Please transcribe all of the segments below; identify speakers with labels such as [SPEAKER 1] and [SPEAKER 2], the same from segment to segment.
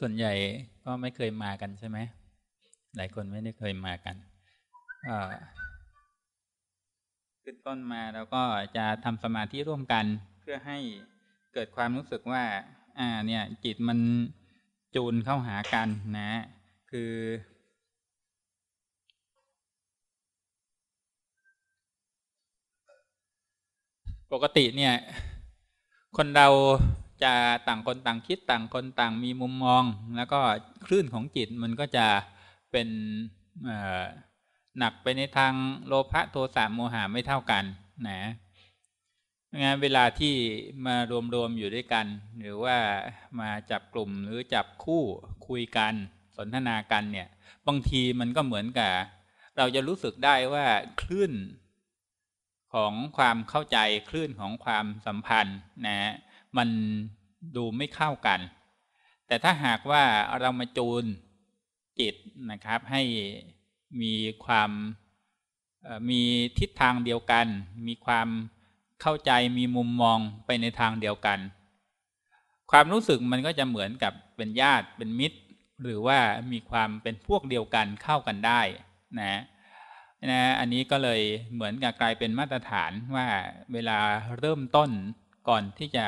[SPEAKER 1] ส่วนใหญ่ก็ไม่เคยมากันใช่ไหม หลายคนไม่ได้เคยมากันขึ้นต้นมาแล้วก็จะทำสมาธิร่วมกันเพื่อให้เกิดความรู้สึกว่า อ่า เนี่ย จิตมันจูนเข้าหากันนะ คือ ปกติเนี่ย คนเรา จะต่างคนต่างคิดต่างคนต่างมีมุมมอง แล้วก็คลื่นของจิตมันก็จะเป็นหนักไปในทางโลภะโทสะโมหะไม่เท่ากันนะงั้นเวลาที่มารวมๆอยู่ด้วยกัน หรือว่ามาจับกลุ่มหรือจับคู่คุยกันสนทนากันเนี่ยบางทีมันก็เหมือนกับ เราจะรู้สึกได้ว่าคลื่นของความเข้าใจคลื่นของความสัมพันธ์นะ มันดูไม่เข้ากัน แต่ถ้าหากว่าเรามาจูนจิตนะครับ ให้มีความมีทิศทางเดียวกัน มีความเข้าใจมีมุมมองไปในทางเดียวกัน ความรู้สึกมันก็จะเหมือนกับเป็นญาติเป็นมิตร หรือว่ามีความเป็นพวกเดียวกันเข้ากันได้นะนะอันนี้ก็เลยเหมือนกับกลายเป็นมาตรฐานว่าเวลาเริ่มต้นก่อนที่จะ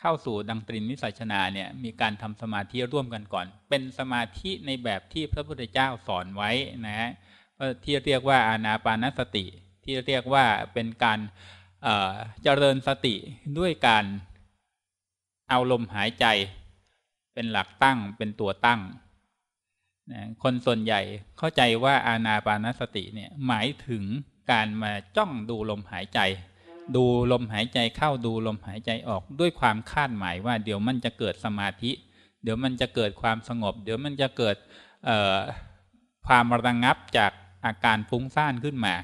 [SPEAKER 1] เข้าสู่ดังตรินนิสัชนาเนี่ยมีการทำสมาธิร่วมกันก่อน เป็นสมาธิในแบบที่พระพุทธเจ้าสอนไว้นะฮะที่เรียกว่าอานาปานสติ ที่เรียกว่าเป็นการเจริญสติด้วยการเอาลมหายใจ เป็นหลักตั้งเป็นตัวตั้งนะคนส่วนใหญ่เข้าใจว่าอานาปานสติเนี่ยหมายถึงการมาจ้องดูลมหายใจ ดูลมหายใจเข้าดูลมหายใจออกด้วยความคาดหมายว่า เดี๋ยวมันจะเกิดสมาธิ เดี๋ยวมันจะเกิดความสงบ เดี๋ยวมันจะเกิดความระงงับจากอาการฟุ้งซ่านขึ้นมา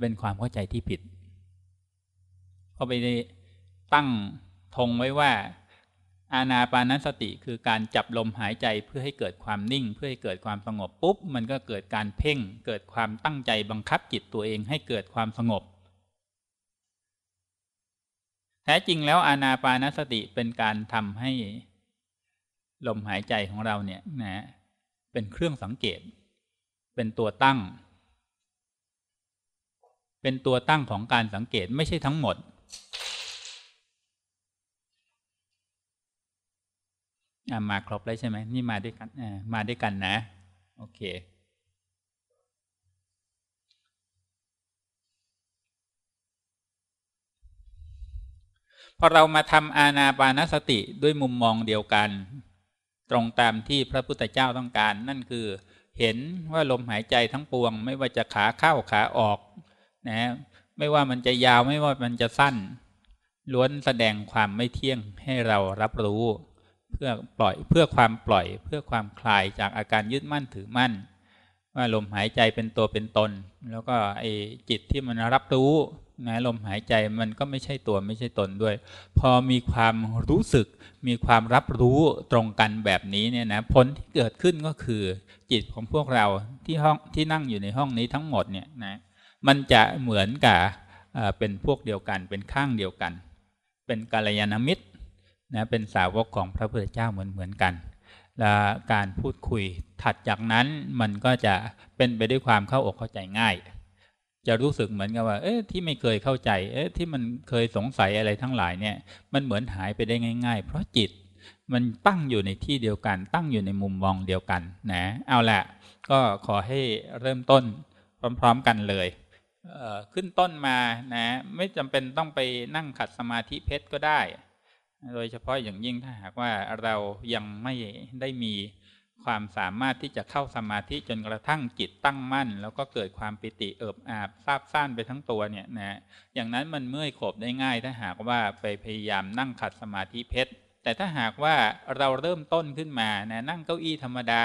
[SPEAKER 1] เป็นความเข้าใจที่ผิดเขาไปตั้งธงไว้ว่า อาณาปานสติคือการจับลมหายใจเพื่อให้เกิดความนิ่ง เพื่อให้เกิดความสงบปุ๊บ มันก็เกิดการเพ่ง เกิดความตั้งใจบังคับจิตตัวเองให้เกิดความสงบ ท้จริงแล้วอานาปานสติเป็นการทำให้ลมหายใจของเราเนี่ยนะเป็นเครื่องสังเกต เป็นตัวตั้ง เป็นตัวตั้งของการสังเกตไม่ใช่ทั้งหมด มาครบแล้วใช่ไหมนี่มาด้วยกันมาด้วยกันนะ โอเค พอเรามาทำอาณาปานสติด้วยมุมมองเดียวกัน ตรงตามที่พระพุทธเจ้าต้องการ นั่นคือ เห็นว่าลมหายใจทั้งปวง ไม่ว่าจะขาเข้าขาออกนะไม่ว่ามันจะยาวไม่ว่ามันจะสั้น ล้วนแสดงความไม่เที่ยงให้เรารับรู้ เพื่อปล่อยเพื่อความปล่อยเพื่อความคลายจากอาการยึดมั่นถือมั่น ว่าลมหายใจเป็นตัวเป็นตน แล้วก็ไอจิตที่มันรับรู้ นะลมหายใจมันก็ไม่ใช่ตัวไม่ใช่ตนด้วย พอมีความรู้สึก มีความรับรู้ตรงกันแบบนี้เนี่ยนะผลที่เกิดขึ้นก็คือจิตของพวกเราที่ห้องที่นั่งอยู่ในห้องนี้ทั้งหมดเนี่ยนะมันจะเหมือนกับเป็นพวกเดียวกันเป็นข้างเดียวกัน เป็นกาลยานมิตรนะเป็นสาวกของพระพุทธเจ้าเหมือนเหมือนกันและการพูดคุยถัดจากนั้นมันก็จะเป็นไปด้วยความเข้าอกเข้าใจง่าย จะรู้สึกเหมือนกับว่า เอ๊ะที่ไม่เคยเข้าใจ เอ๊ะที่มันเคยสงสัยอะไรทั้งหลายเนี่ย มันเหมือนหายไปได้ง่าย ๆ เพราะจิตมันตั้งอยู่ในที่เดียวกัน ตั้งอยู่ในมุมมองเดียวกันนะเอาละก็ขอให้เริ่มต้นพร้อม ๆ กันเลยเขึ้นต้นมานะไม่จำเป็นต้องไปนั่งขัดสมาธิเพชรก็ได้ โดยเฉพาะอย่างยิ่งถ้าหากว่าเรายังไม่ได้มี ความสามารถที่จะเข้าสมาธิจนกระทั่งจิตตั้งมั่น แล้วก็เกิดความปิติเอิบอาบซาบซ่านไปทั้งตัวเนี่ยนะอย่างนั้นมันเมื่อยขบได้ง่ายถ้าหากว่าไปพยายามนั่งขัดสมาธิเพชรแต่ถ้าหากว่าเราเริ่มต้นขึ้นมานะนั่งเก้าอี้ธรรมดา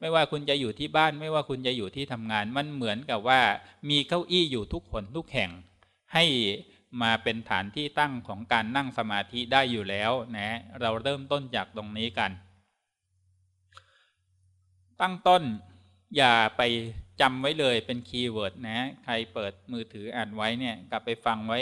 [SPEAKER 1] ไม่ว่าคุณจะอยู่ที่บ้าน ไม่ว่าคุณจะอยู่ที่ทำงาน มันเหมือนกับว่ามีเก้าอี้อยู่ทุกคนทุกแห่ง ให้มาเป็นฐานที่ตั้งของการนั่งสมาธิได้อยู่แล้วนะเราเริ่มต้นจากตรงนี้กัน ตั้งต้นอย่าไปจำไว้เลยเป็นคีย์เวิร์ดนะ ใครเปิดมือถืออ่านไว้เนี่ยกลับไปฟังไว้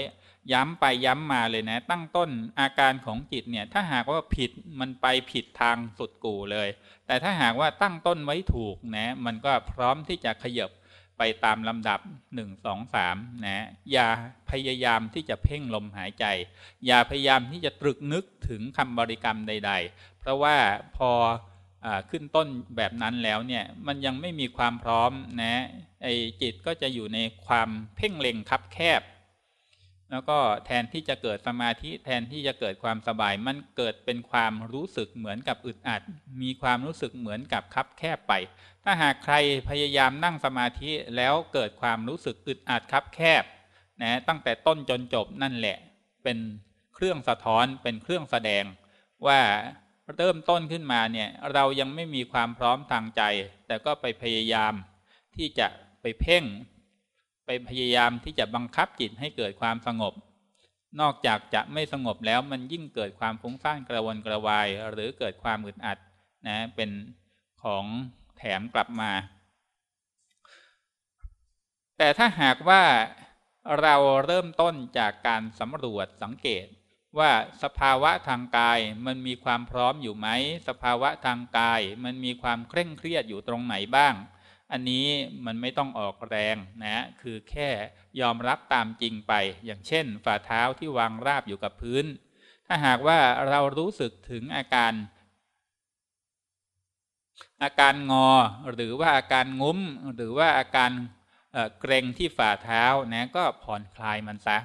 [SPEAKER 1] ย้ำไปย้ำมาเลยนะ ตั้งต้นอาการของจิตเนี่ยถ้าหากว่าผิดมันไปผิดทางสุดกู่เลย แต่ถ้าหากว่าตั้งต้นไว้ถูกนะ มันก็พร้อมที่จะขยับไปตามลำดับ 1 2 3นะอย่าพยายามที่จะเพ่งลมหายใจ อย่าพยายามที่จะตรึกนึกถึงคำบริกรรมใด ๆ เพราะว่าพออ ขึ้นต้นแบบนั้นแล้วเนี่ยมันยังไม่มีความพร้อมนะไอจิตก็จะอยู่ในความเพ่งเล็งคับแคบ แล้วก็แทนที่จะเกิดสมาธิแทนที่จะเกิดความสบาย มันเกิดเป็นความรู้สึกเหมือนกับอึดอัด มีความรู้สึกเหมือนกับคับแคบไป ถ้าหากใครพยายามนั่งสมาธิแล้วเกิดความรู้สึกอึดอัดคับแคบนะตั้งแต่ต้นจนจบนั่นแหละ เป็นเครื่องสะท้อนเป็นเครื่องแสดงว่า เริ่มต้นขึ้นมาเนี่ยเรายังไม่มีความพร้อมทางใจ แต่ก็ไปพยายามที่จะไปเพ่ง ไปพยายามที่จะบังคับจิตให้เกิดความสงบ นอกจากจะไม่สงบแล้วมันยิ่งเกิดความฟุ้งซ่านกระวนกระวาย หรือเกิดความอึดอัดนะเป็นของแถมกลับมา แต่ถ้าหากว่าเราเริ่มต้นจากการสำรวจสังเกต ว่าสภาวะทางกายมันมีความพร้อมอยู่ไหม สภาวะทางกายมันมีความเคร่งเครียดอยู่ตรงไหนบ้าง อันนี้มันไม่ต้องออกแรงนะคือแค่ยอมรับตามจริงไป อย่างเช่น ฝ่าเท้าที่วางราบอยู่กับพื้น ถ้าหากว่าเรารู้สึกถึงอาการ อาการงอหรือว่าอาการงุ้ม หรือว่าอาการเกรงที่ฝ่าเท้านะก็ผ่อนคลายมันซะ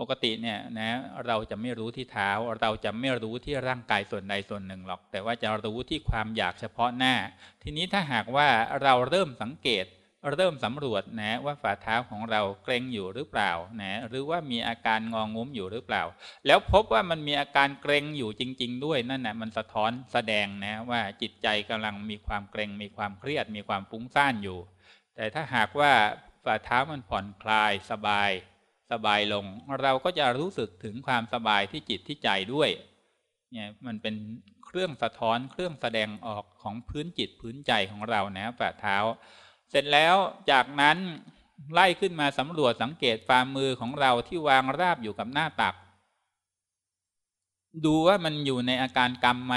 [SPEAKER 1] ปกติเนี่ยนะเราจะไม่รู้ที่เท้า เราจะไม่รู้ที่ร่างกายส่วนใดส่วนหนึ่งหรอก แต่ว่าจะรู้ที่ความอยากเฉพาะหน้า ทีนี้ถ้าหากว่าเราเริ่มสังเกตเริ่มสำรวจนะว่าฝ่าเท้าของเราเกร็งอยู่หรือเปล่านะหรือว่ามีอาการงองงุ้มอยู่หรือเปล่า แล้วพบว่ามันมีอาการเกร็งอยู่จริง ๆ ด้วยนั่นนะมันสะท้อนแสดงนะว่าจิตใจกำลังมีความเกร็ง มีความเครียด มีความฟุ้งซ่านอยู่ แต่ถ้าหากว่าฝ่าเท้ามันผ่อนคลายสบาย สบายลง เราก็จะรู้สึกถึงความสบายที่จิตที่ใจด้วยเนี่ยมันเป็นเครื่องสะท้อนเครื่องแสดงออกของพื้นจิตพื้นใจของเรานะฝ่าเท้า เสร็จแล้วจากนั้นไล่ขึ้นมาสำรวจสังเกตฝ่ามือของเราที่วางราบอยู่กับหน้าตัก ดูว่ามันอยู่ในอาการกรรมไหม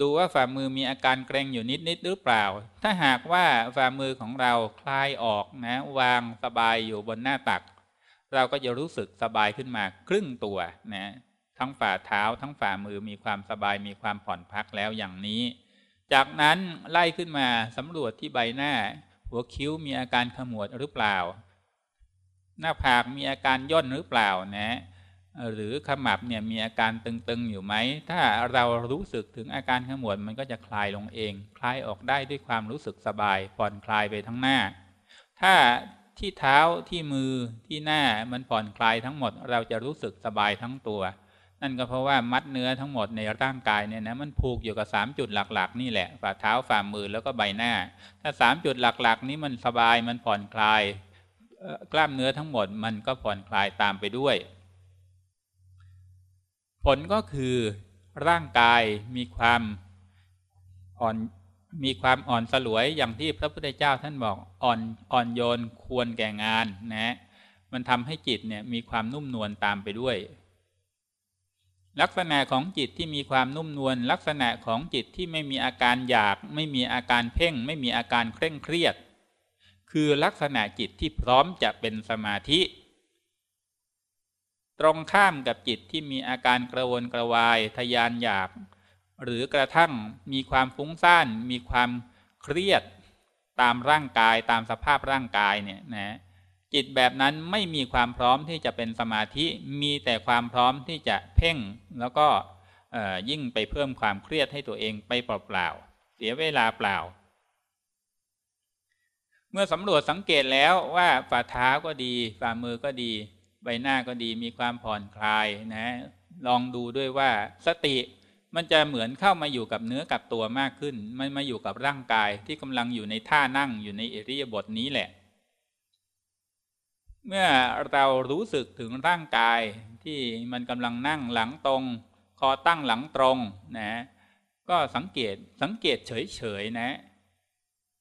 [SPEAKER 1] ดูว่าฝ่ามือมีอาการเกร็งอยู่นิดนิดหรือเปล่า ถ้าหากว่าฝ่ามือของเราคลายออกนะ วางสบายอยู่บนหน้าตัก เราก็จะรู้สึกสบายขึ้นมาครึ่งตัวนะทั้งฝ่าเท้า ทั้งฝ่ามือมีความสบายมีความผ่อนพักแล้วอย่างนี้ จากนั้นไล่ขึ้นมาสำรวจที่ใบหน้า หัวคิ้วมีอาการขมวดหรือเปล่า หน้าผากมีอาการย่นหรือเปล่านะหรือขมับเนี่ยมีอาการตึงๆอยู่ไหม ถ้าเรารู้สึกถึงอาการขมวดมันก็จะคลายลงเอง คลายออกได้ด้วยความรู้สึกสบายผ่อนคลายไปทั้งหน้า ถ้า ที่เท้าที่มือที่หน้ามันผ่อนคลายทั้งหมด เราจะรู้สึกสบายทั้งตัว นั่นก็เพราะว่ามัดเนื้อทั้งหมดในร่างกายเนี่ยนะมันผูกอยู่กับสามจุดหลักๆ นี่แหละฝ่าเท้าฝ่ามือแล้วก็ใบหน้า ถ้าสามจุดหลักๆ นี้มันสบายมันผ่อนคลายกล้ามเนื้อทั้งหมดมันก็ผ่อนคลายตามไปด้วย ผลก็คือร่างกายมีความอ่อน มีความอ่อนสลวยอย่างที่พระพุทธเจ้าท่านบอกอ่อนอ่อนโยนควรแก่งานนะมันทำให้จิตเนี่ยมีความนุ่มนวลตามไปด้วย ลักษณะของจิตที่มีความนุ่มนวลลักษณะของจิตที่ไม่มีอาการอยาก ไม่มีอาการเพ่ง ไม่มีอาการเคร่งเครียด คือลักษณะจิตที่พร้อมจะเป็นสมาธิ ตรงข้ามกับจิตที่มีอาการกระวนกระวายทยานอยาก หรือกระทั่งมีความฟุ้งซ่าน มีความเครียดตามร่างกายตามสภาพร่างกายเนี่ยนะจิตแบบนั้นไม่มีความพร้อมที่จะเป็นสมาธิมีแต่ความพร้อมที่จะเพ่ง แล้วก็ยิ่งไปเพิ่มความเครียดให้ตัวเองไปเปล่าๆเสียเวลาเปล่า เมื่อสำรวจสังเกตแล้วว่าฝ่าเท้าก็ดีฝ่ามือก็ดี ใบหน้าก็ดีมีความผ่อนคลายนะลองดูด้วยว่าสติ มันจะเหมือนเข้ามาอยู่กับเนื้อกับตัวมากขึ้น มันมาอยู่กับร่างกายที่กำลังอยู่ในท่านั่งอยู่ในเอริยาบถนี้แหละ เมื่อเรารู้สึกถึงร่างกายที่มันกำลังนั่งหลังตรง คอตั้งหลังตรงนะ ก็สังเกตสังเกตเฉยๆนะ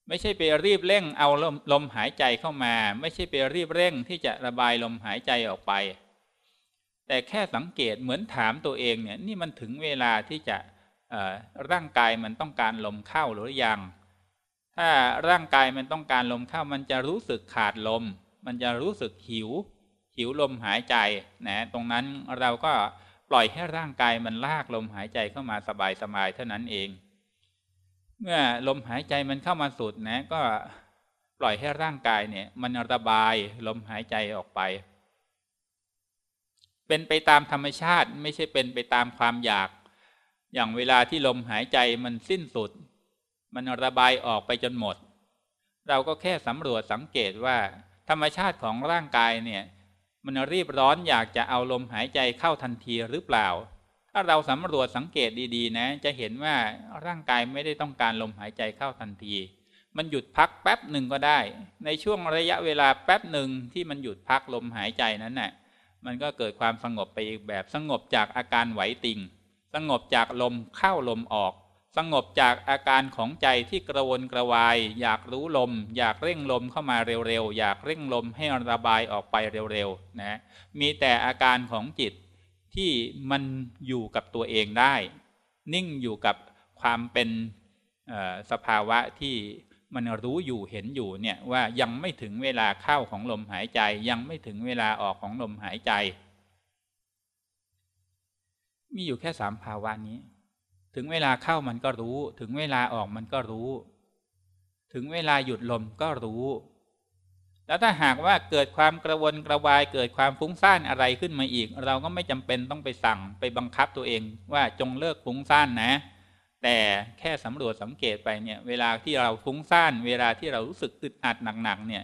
[SPEAKER 1] ไม่ใช่ไปรีบเร่งเอาลมลมหายใจเข้ามา ไม่ใช่ไปรีบเร่งที่จะระบายลมหายใจออกไป แต่แค่สังเกตเหมือนถามตัวเองเนี่ยนี่มันถึงเวลาที่จะร่างกายมันต้องการลมเข้าหรือยัง ถ้าร่างกายมันต้องการลมเข้ามันจะรู้สึกขาดลม มันจะรู้สึกหิว หิวลมหายใจนะตรงนั้นเราก็ปล่อยให้ร่างกายมันลากลมหายใจเข้ามาสบายๆเท่านั้นเอง เมื่อลมหายใจมันเข้ามาสุดนะก็ปล่อยให้ร่างกายเนี่ยมันระบายลมหายใจออกไป เป็นไปตามธรรมชาติไม่ใช่เป็นไปตามความอยาก อย่างเวลาที่ลมหายใจมันสิ้นสุด มันระบายออกไปจนหมด เราก็แค่สำรวจสังเกตว่า ธรรมชาติของร่างกายเนี่ยมันรีบร้อนอยากจะเอาลมหายใจเข้าทันทีหรือเปล่า ถ้าเราสำรวจสังเกตดีๆ นะ จะเห็นว่าร่างกายไม่ได้ต้องการลมหายใจเข้าทันที มันหยุดพักแป๊บหนึ่งก็ได้ ในช่วงระยะเวลาแป๊บหนึ่งที่มันหยุดพักลมหายใจนั้นนะ่ะ มันก็เกิดความสงบไปอีกแบบสงบจากอาการไหวติง สงบจากลมเข้าลมออก สงบจากอาการของใจที่กระวนกระวาย อยากรู้ลม อยากเร่งลมเข้ามาเร็วๆ อยากเร่งลมให้ระบายออกไปเร็วๆนะมีแต่อาการของจิตที่มันอยู่กับตัวเองได้ นิ่งอยู่กับความเป็นสภาวะที่ มันรู้อยู่เห็นอยู่เนี่ยว่ายังไม่ถึงเวลาเข้าของลมหายใจ ยังไม่ถึงเวลาออกของลมหายใจ มีอยู่แค่สามภาวะนี้ ถึงเวลาเข้ามันก็รู้ ถึงเวลาออกมันก็รู้ ถึงเวลาหยุดลมก็รู้ แล้วถ้าหากว่าเกิดความกระวนกระวายเกิดความฟุ้งซ่านอะไรขึ้นมาอีก เราก็ไม่จำเป็นต้องไปสั่งไปบังคับตัวเองว่าจงเลิกฟุ้งซ่านนะ แต่แค่สำรวจสังเกตไปเนี่ย เวลาที่เราฟุ้งซ่านเวลาที่เรารู้สึกอึดอัดหนักๆเนี่ย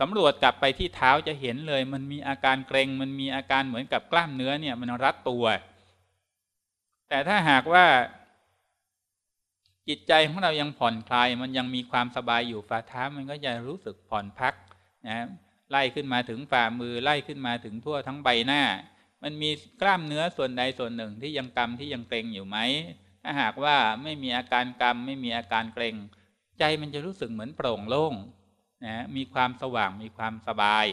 [SPEAKER 1] สำรวจกลับไปที่เท้าจะเห็นเลย มันมีอาการเกรงมันมีอาการเหมือนกับกล้ามเนื้อเนี่ย มันรัดตัว แต่ถ้าหากว่า จิตใจของเรายังผ่อนคลาย มันยังมีความสบายอยู่ฝ่าเท้ามันก็จะรู้สึกผ่อนพักนะไล่ขึ้นมาถึงฝ่ามือไล่ขึ้นมาถึงทั่วทั้งใบหน้า มันมีกล้ามเนื้อส่วนใดส่วนหนึ่งที่ยังกำที่ยังเกร็งอยู่ไหม ถ้าหากว่าไม่มีอาการกำไม่มีอาการเกร็งใจมันจะรู้สึกเหมือนโปร่งโล่งนะมีความสว่างมีความสบาย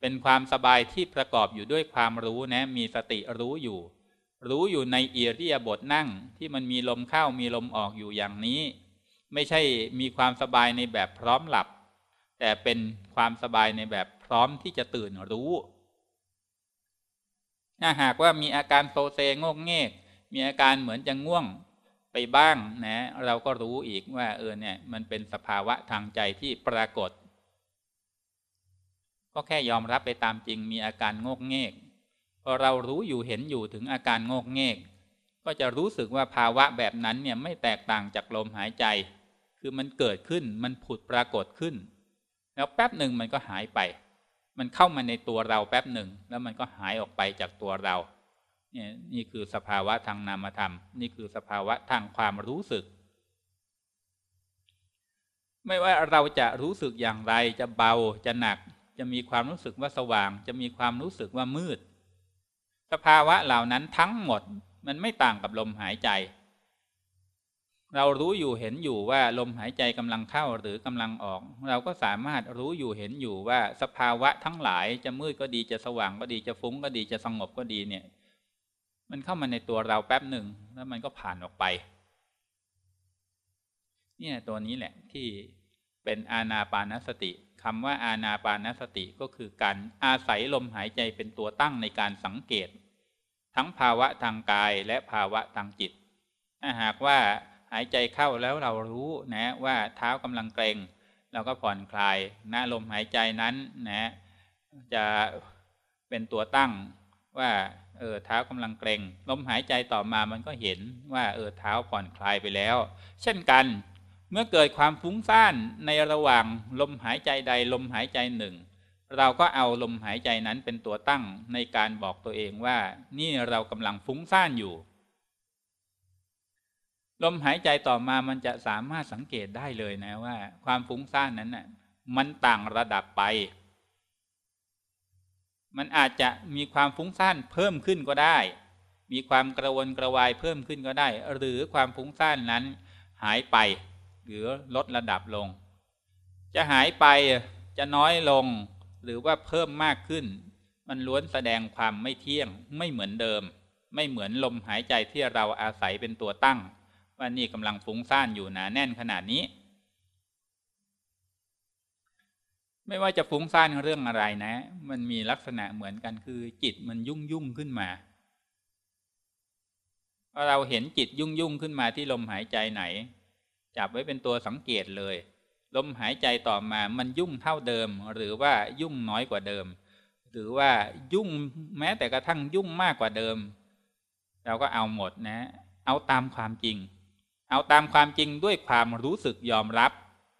[SPEAKER 1] เป็นความสบายที่ประกอบอยู่ด้วยความรู้นะมีสติรู้อยู่ รู้อยู่ในเอียริยบทนั่งที่มันมีลมเข้ามีลมออกอยู่อย่างนี้ ไม่ใช่มีความสบายในแบบพร้อมหลับ แต่เป็นความสบายในแบบพร้อมที่จะตื่นรู้ถ้าหากว่ามีอาการโซเซงกเงก มีอาการเหมือนจะง่วงไปบ้างนะ เราก็รู้อีกว่า เออเนี่ย มันเป็นสภาวะทางใจที่ปรากฏ ก็แค่ยอมรับไปตามจริงมีอาการงกเงกพอเรารู้อยู่เห็นอยู่ถึงอาการงกเงก ก็จะรู้สึกว่าภาวะแบบนั้นเนี่ยไม่แตกต่างจากลมหายใจ คือมันเกิดขึ้นมันผุดปรากฏขึ้น แล้วแป๊บหนึ่งมันก็หายไป มันเข้ามาในตัวเราแป๊บหนึ่งแล้วมันก็หายออกไปจากตัวเรา เนี่ยนี่คือสภาวะทางนามธรรม นี่คือสภาวะทางความรู้สึก ไม่ว่าเราจะรู้สึกอย่างไรจะเบาจะหนัก จะมีความรู้สึกว่าสว่าง จะมีความรู้สึกว่ามืด สภาวะเหล่านั้นทั้งหมดมันไม่ต่างกับลมหายใจ เรารู้อยู่เห็นอยู่ว่าลมหายใจกำลังเข้าหรือกำลังออก เราก็สามารถรู้อยู่เห็นอยู่ว่าสภาวะทั้งหลายจะมืดก็ดีจะสว่างก็ดีจะฟุ้งก็ดีจะสงบก็ดีเนี่ย มันเข้ามาในตัวเราแป๊บหนึ่งแล้วมันก็ผ่านออกไป เนี่ยตัวนี้แหละที่เป็นอาณาปานสติคำว่าอาณาปานสติก็คือการอาศัยลมหายใจเป็นตัวตั้งในการสังเกต ทั้งภาวะทางกายและภาวะทางจิตถ้าหากว่าหายใจเข้าแล้วเรารู้นะว่าเท้ากำลังเกรงเราก็ผ่อนคลายนะลมหายใจนั้นนะจะเป็นตัวตั้งว่า เออเท้ากำลังเกรงลมหายใจต่อมามันก็เห็นว่าเออเท้าผ่อนคลายไปแล้ว เช่นกัน เมื่อเกิดความฟุ้งซ่านในระหว่างลมหายใจใดลมหายใจหนึ่ง เราก็เอาลมหายใจนั้นเป็นตัวตั้งในการบอกตัวเองว่า นี่เรากำลังฟุ้งซ่านอยู่ ลมหายใจต่อมามันจะสามารถสังเกตได้เลยนะว่า ความฟุ้งซ่านนั้นน่ะมันต่างระดับไป มันอาจจะมีความฟุ้งซ่านเพิ่มขึ้นก็ได้ มีความกระวนกระวายเพิ่มขึ้นก็ได้ หรือความฟุ้งซ่านนั้นหายไป หรือลดระดับลง จะหายไปจะน้อยลง หรือว่าเพิ่มมากขึ้น มันล้วนแสดงความไม่เที่ยงไม่เหมือนเดิม ไม่เหมือนลมหายใจที่เราอาศัยเป็นตัวตั้งว่านี่กำลังฟุ้งซ่านอยู่หนาแน่นขนาดนี้ ไม่ว่าจะฟุ้งซ่านเรื่องอะไรนะ มันมีลักษณะเหมือนกันคือ จิตมันยุ่งยุ่งขึ้นมาเราเห็นจิตยุ่งยุ่งขึ้นมาที่ลมหายใจไหน จับไว้เป็นตัวสังเกตเลย ลมหายใจต่อมามันยุ่งเท่าเดิม หรือว่ายุ่งน้อยกว่าเดิม หรือว่ายุ่งแม้แต่กระทั่งยุ่งมากกว่าเดิม เราก็เอาหมดนะ เอาตามความจริง เอาตามความจริงด้วยความรู้สึกยอมรับ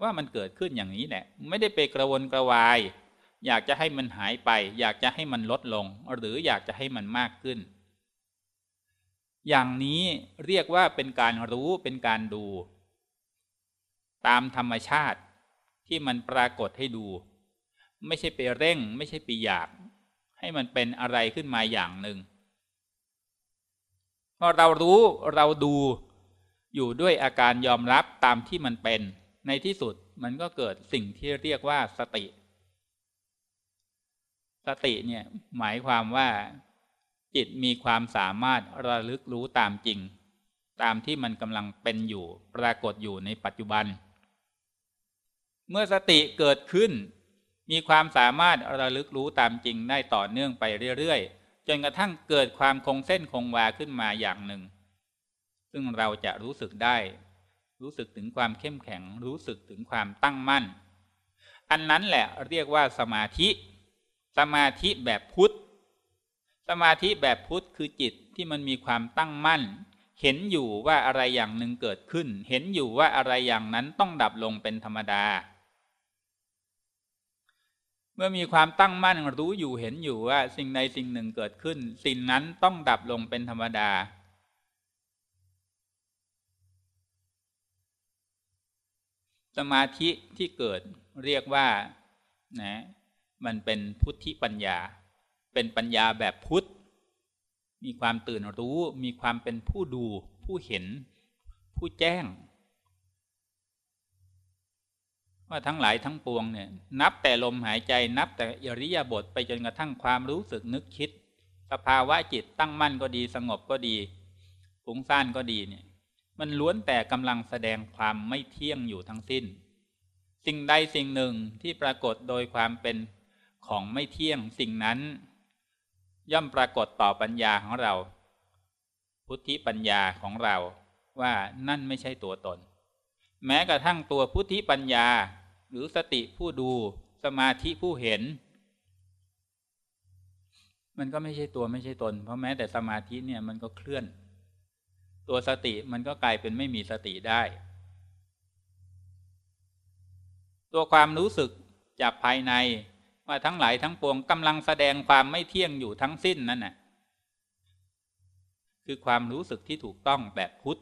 [SPEAKER 1] ว่ามันเกิดขึ้นอย่างนี้แหละ ไม่ได้ไปกระวนกระวาย อยากจะให้มันหายไป อยากจะให้มันลดลง หรืออยากจะให้มันมากขึ้น อย่างนี้เรียกว่าเป็นการรู้เป็นการดู ตามธรรมชาติที่มันปรากฏให้ดู ไม่ใช่ไปเร่ง ไม่ใช่ไปอยาก ให้มันเป็นอะไรขึ้นมาอย่างหนึ่งพอเรารู้เราดูอยู่ด้วยอาการยอมรับตามที่มันเป็น ในที่สุดมันก็เกิดสิ่งที่เรียกว่าสติ สติเนี่ยหมายความว่า จิตมีความสามารถระลึกรู้ตามจริง ตามที่มันกำลังเป็นอยู่ปรากฏอยู่ในปัจจุบัน เมื่อสติเกิดขึ้น มีความสามารถระลึกรู้ตามจริงได้ต่อเนื่องไปเรื่อยๆ จนกระทั่งเกิดความคงเส้นคงวาขึ้นมาอย่างหนึ่ง ซึ่งเราจะรู้สึกได้ รู้สึกถึงความเข้มแข็ง รู้สึกถึงความตั้งมั่น อันนั้นแหละเรียกว่าสมาธิ สมาธิแบบพุทธ สมาธิแบบพุทธคือจิตที่มันมีความตั้งมั่น เห็นอยู่ว่าอะไรอย่างหนึ่งเกิดขึ้น เห็นอยู่ว่าอะไรอย่างนั้นต้องดับลงเป็นธรรมดา เมื่อมีความตั้งมั่นรู้อยู่เห็นอยู่ว่าสิ่งใดสิ่งหนึ่งเกิดขึ้น สิ่งนั้นต้องดับลงเป็นธรรมดา สมาธิที่เกิดเรียกว่านะมันเป็นพุทธิปัญญา เป็นปัญญาแบบพุทธ มีความตื่นรู้ มีความเป็นผู้ดู ผู้เห็น ผู้แจ้ง ว่าทั้งหลายทั้งปวงเนี่ย นับแต่ลมหายใจ นับแต่อริยบทไปจนกระทั่งความรู้สึกนึกคิด สภาวะจิตตั้งมั่นก็ดี สงบก็ดีฟุ้งซ่านก็ดีเนี่ย มันล้วนแต่กำลังแสดงความไม่เที่ยงอยู่ทั้งสิ้น สิ่งใดสิ่งหนึ่งที่ปรากฏโดยความเป็นของไม่เที่ยงสิ่งนั้น ย่อมปรากฏต่อปัญญาของเรา พุทธิปัญญาของเราว่านั่นไม่ใช่ตัวตน แม้กระทั่งตัวพุทธิปัญญา หรือสติผู้ดูสมาธิผู้เห็น มันก็ไม่ใช่ตัวไม่ใช่ตน เพราะแม้แต่สมาธิเนี่ยมันก็เคลื่อน ตัวสติมันก็กลายเป็นไม่มีสติได้ ตัวความรู้สึกจากภายในว่าทั้งหลายทั้งปวงกำลังแสดงความไม่เที่ยงอยู่ทั้งสิ้นนั่นน่ะคือความรู้สึกที่ถูกต้องแบบพุทธ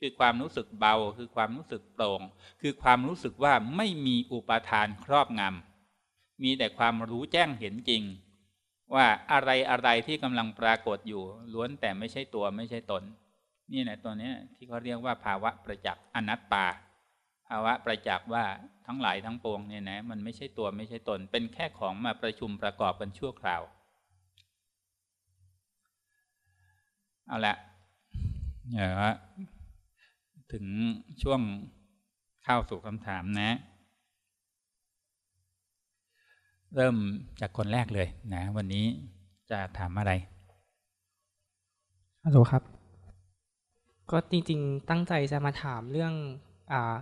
[SPEAKER 1] คือความรู้สึกเบา คือความรู้สึกโปร่ง คือความรู้สึกว่าไม่มีอุปทานครอบงำมีแต่ความรู้แจ้งเห็นจริง ว่าอะไรอะไรที่กำลังปรากฏอยู่ ล้วนแต่ไม่ใช่ตัวไม่ใช่ตน นี่แหละตัวนี้ที่เขาเรียกว่าภาวะประจักษ์อนัตตา ภาวะประจักษ์ว่าทั้งหลายทั้งปวงเนี่ยนะมันไม่ใช่ตัวไม่ใช่ตน เป็นแค่ของมาประชุมประกอบกันชั่วคราว เอาละเดี๋ยวถึงช่วงเข้าสู่คำถามนะ เริ่มจากคนแรกเลยนะ วันนี้จะถามอะไร
[SPEAKER 2] ฮัลโหลครับ ก็จริงๆ ตั้งใจจะมาถามเรื่องอ่า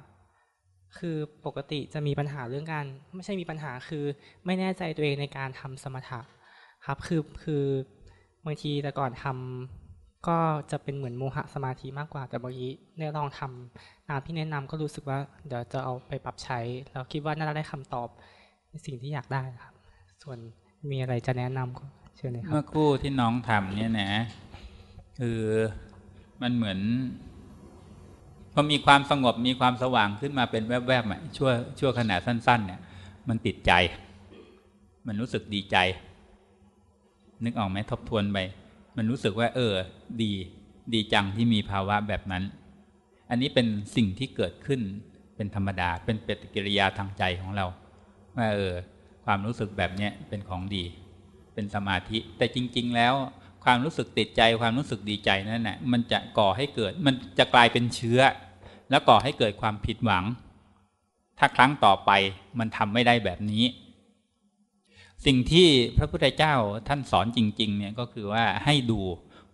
[SPEAKER 2] คือปกติจะมีปัญหาเรื่องการ ไม่ใช่มีปัญหาคือไม่แน่ใจตัวเองในการทำสมถะครับ คือคือบางทีแต่ก่อนทำก็จะเป็นเหมือนโมหะสมาธิมากกว่า แต่บางทีได้ลองทำตามที่แนะนำก็รู้สึกว่าเดี๋ยวจะเอาไปปรับใช้แล้วคิดว่าน่าจะได้คำตอบในสิ่งที่อยากได้ครับ ส่วนมีอะไรจะแนะนำก็เชิญเลยครับ
[SPEAKER 1] เมื่อคู่ที่น้องทำเนี่ยนะ คือ มันเหมือนพอมีความสงบมีความสว่างขึ้นมาเป็นแวบๆชั่วชั่วขณะสั้น ๆ เนี่ย มันติดใจ มันรู้สึกดีใจ นึกออกไหมทบทวนไป มันรู้สึกว่า เออ ดี ดีจังที่มีภาวะแบบนั้น อันนี้เป็นสิ่งที่เกิดขึ้นเป็นธรรมดา เป็นปฏิกิริยาทางใจของเรา ว่าเออ ความรู้สึกแบบเนี้ยเป็นของดี เป็นสมาธิ แต่จริง ๆ แล้ว ความรู้สึกติดใจความรู้สึกดีใจนั่นแหละมันจะก่อให้เกิด มันจะกลายเป็นเชื้อ แล้วก่อให้เกิดความผิดหวัง ถ้าครั้งต่อไปมันทำไม่ได้แบบนี้ สิ่งที่พระพุทธเจ้าท่านสอนจริงๆเนี่ยก็คือว่าให้ดู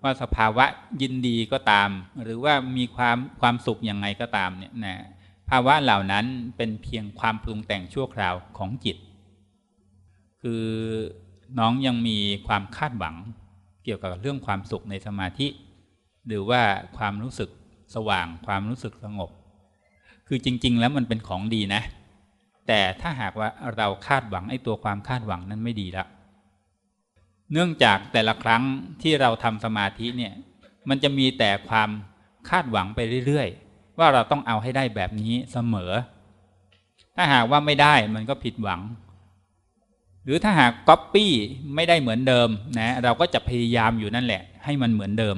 [SPEAKER 1] ว่าสภาวะยินดีก็ตาม หรือว่ามีความความสุขยังไงก็ตามเนี่ยนะภาวะเหล่านั้นเป็นเพียงความปรุงแต่งชั่วคราวของจิต คือน้องยังมีความคาดหวัง กี่ยวกับเรื่องความสุขในสมาธิ หรือว่าความรู้สึกสว่าง ความรู้สึกสงบ คือจริง ๆ แล้วมันเป็นของดีนะ แต่ถ้าหากว่าเราคาดหวังไอ้ตัวความคาดหวังนั้นไม่ดีละเนื่องจากแต่ละครั้งที่เราทำสมาธิเนี่ย มันจะมีแต่ความคาดหวังไปเรื่อยๆ ว่าเราต้องเอาให้ได้แบบนี้เสมอ ถ้าหากว่าไม่ได้มันก็ผิดหวัง หรือถ้าหากก๊อปปี้ไม่ได้เหมือนเดิมนะเราก็จะพยายามอยู่นั่นแหละ ให้มันเหมือนเดิม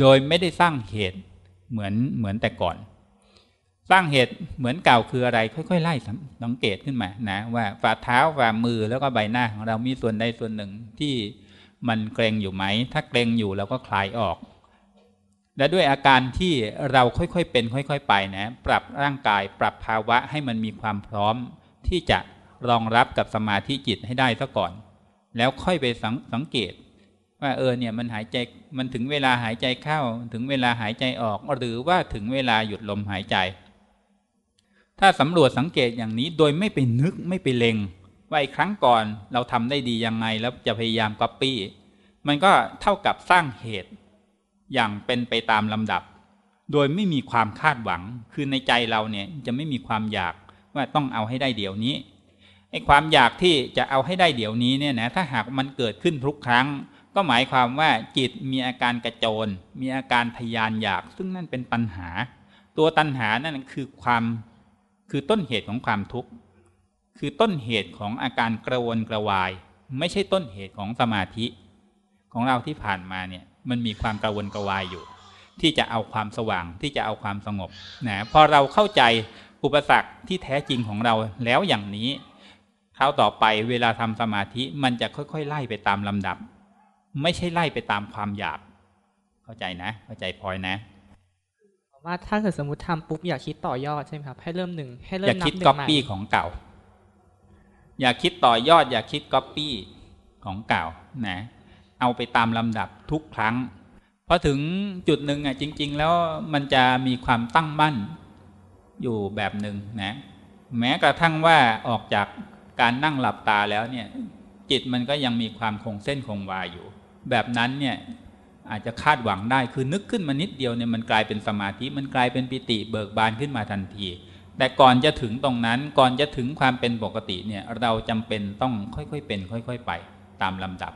[SPEAKER 1] โดยไม่ได้สร้างเหตุเหมือนเหมือนแต่ก่อน สร้างเหตุเหมือนเก่าคืออะไร ค่อยๆไล่สังเกตขึ้นมานะว่าฝ่าเท้าฝ่ามือแล้วก็ใบหน้าของเรามีส่วนใดส่วนหนึ่งที่มันเกรงอยู่ไหม ถ้าเกรงอยู่เราก็คลายออก และด้วยอาการที่เราค่อยๆเป็น ค่อย ๆ ไปนะ ปรับร่างกายปรับภาวะให้มันมีความพร้อมที่จะ รองรับกับสมาธิจิตให้ได้ซะก่อน แล้วค่อยไปสังเกต ว่าเออเนี่ยมันหายใจมันถึงเวลาหายใจเข้าถึงเวลาหายใจออก หรือว่าถึงเวลาหยุดลมหายใจ ถ้าสำรวจสังเกตอย่างนี้โดยไม่ไปนึกไม่ไปเลงว่าอีกครั้งก่อนเราทำได้ดียังไงแล้วจะพยายามก๊อปปี้มันก็เท่ากับสร้างเหตุ อย่างเป็นไปตามลำดับ โดยไม่มีความคาดหวัง คือในใจเราเนี่ยจะไม่มีความอยากว่าต้องเอาให้ได้เดี๋ยวนี้ ไอ้ความอยากที่จะเอาให้ได้เดี๋ยวนี้เนี่ยนะถ้าหากมันเกิดขึ้นทุกครั้ง ก็หมายความว่าจิตมีอาการกระโจน มีอาการทยานอยาก ซึ่งนั่นเป็นปัญหา ตัวตัณหานั่นคือความคือต้นเหตุของความทุกข์คือต้นเหตุของอาการกระวนกระวาย ไม่ใช่ต้นเหตุของสมาธิ ของเราที่ผ่านมาเนี่ยมันมีความกระวนกระวายอยู่ ที่จะเอาความสว่างที่จะเอาความสงบนะพอเราเข้าใจอุปสรรคที่แท้จริงของเราแล้วอย่างนี้ คราวต่อไปเวลาทำสมาธิมันจะค่อยๆ ไล่ไปตามลำดับ ไม่ใช่ไล่ไปตามความอยาก เข้าใจนะ เข้าใจพลอยนะ
[SPEAKER 2] ว่าถ้าเกิดสมมติทำปุ๊บอยากคิดต่อยอดใช่ไหมครับ ให้เริ่มหนึ่งให้เริ่ม
[SPEAKER 1] นับหนึ่งใหม่อย่าคิดก๊อปปี้ของเก่า อย่าคิดต่อยอด อย่าคิดก๊อปปี้ของเก่านะเอาไปตามลำดับทุกครั้งพอถึงจุดหนึ่งอะจริง ๆ แล้วมันจะมีความตั้งมั่นอยู่แบบหนึ่งนะ แม้กระทั่งว่าออกจาก การนั่งหลับตาแล้วเนี่ยจิตมันก็ยังมีความคงเส้นคงวาอยู่ แบบนั้นเนี่ยอาจจะคาดหวังได้คือนึกขึ้นมานิดเดียวเนี่ยมันกลายเป็นสมาธิมันกลายเป็นปิติเบิกบานขึ้นมาทันที แต่ก่อนจะถึงตรงนั้นก่อนจะถึงความเป็นปกติเนี่ยเราจำเป็นต้องค่อยๆเป็น ค่อย ๆ ไปตามลำดับ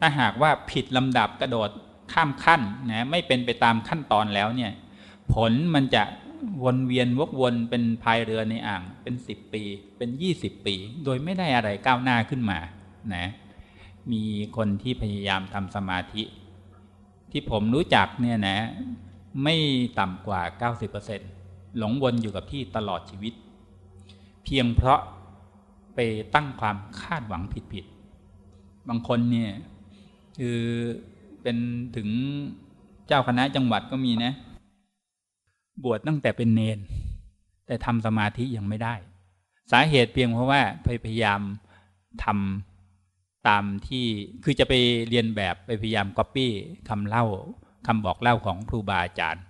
[SPEAKER 1] ถ้าหากว่าผิดลำดับกระโดดข้ามขั้นนะไม่เป็นไปตามขั้นตอนแล้วเนี่ยผลมันจะ วนเวียนวกวนเป็นพายเรือในอ่างเป็นสิบปี เป็นยี่สิบปี โดยไม่ได้อะไรก้าวหน้าขึ้นมานะมีคนที่พยายามทำสมาธิ ที่ผมรู้จักเนี่ยนะ ไม่ต่ำกว่า 90%หลงวนอยู่กับที่ตลอดชีวิต เพียงเพราะไปตั้งความคาดหวังผิดๆบางคนเนี่ยคือเป็นถึงเจ้าคณะจังหวัดก็มีนะ บวชตั้งแต่เป็นเนน แต่ทำสมาธิยังไม่ได้ สาเหตุเพียงเพราะว่าพยายามทำตามที่คือจะไปเรียนแบบไปพยายามก๊อปปี้คำเล่าคำบอกเล่าของครูบาอาจารย์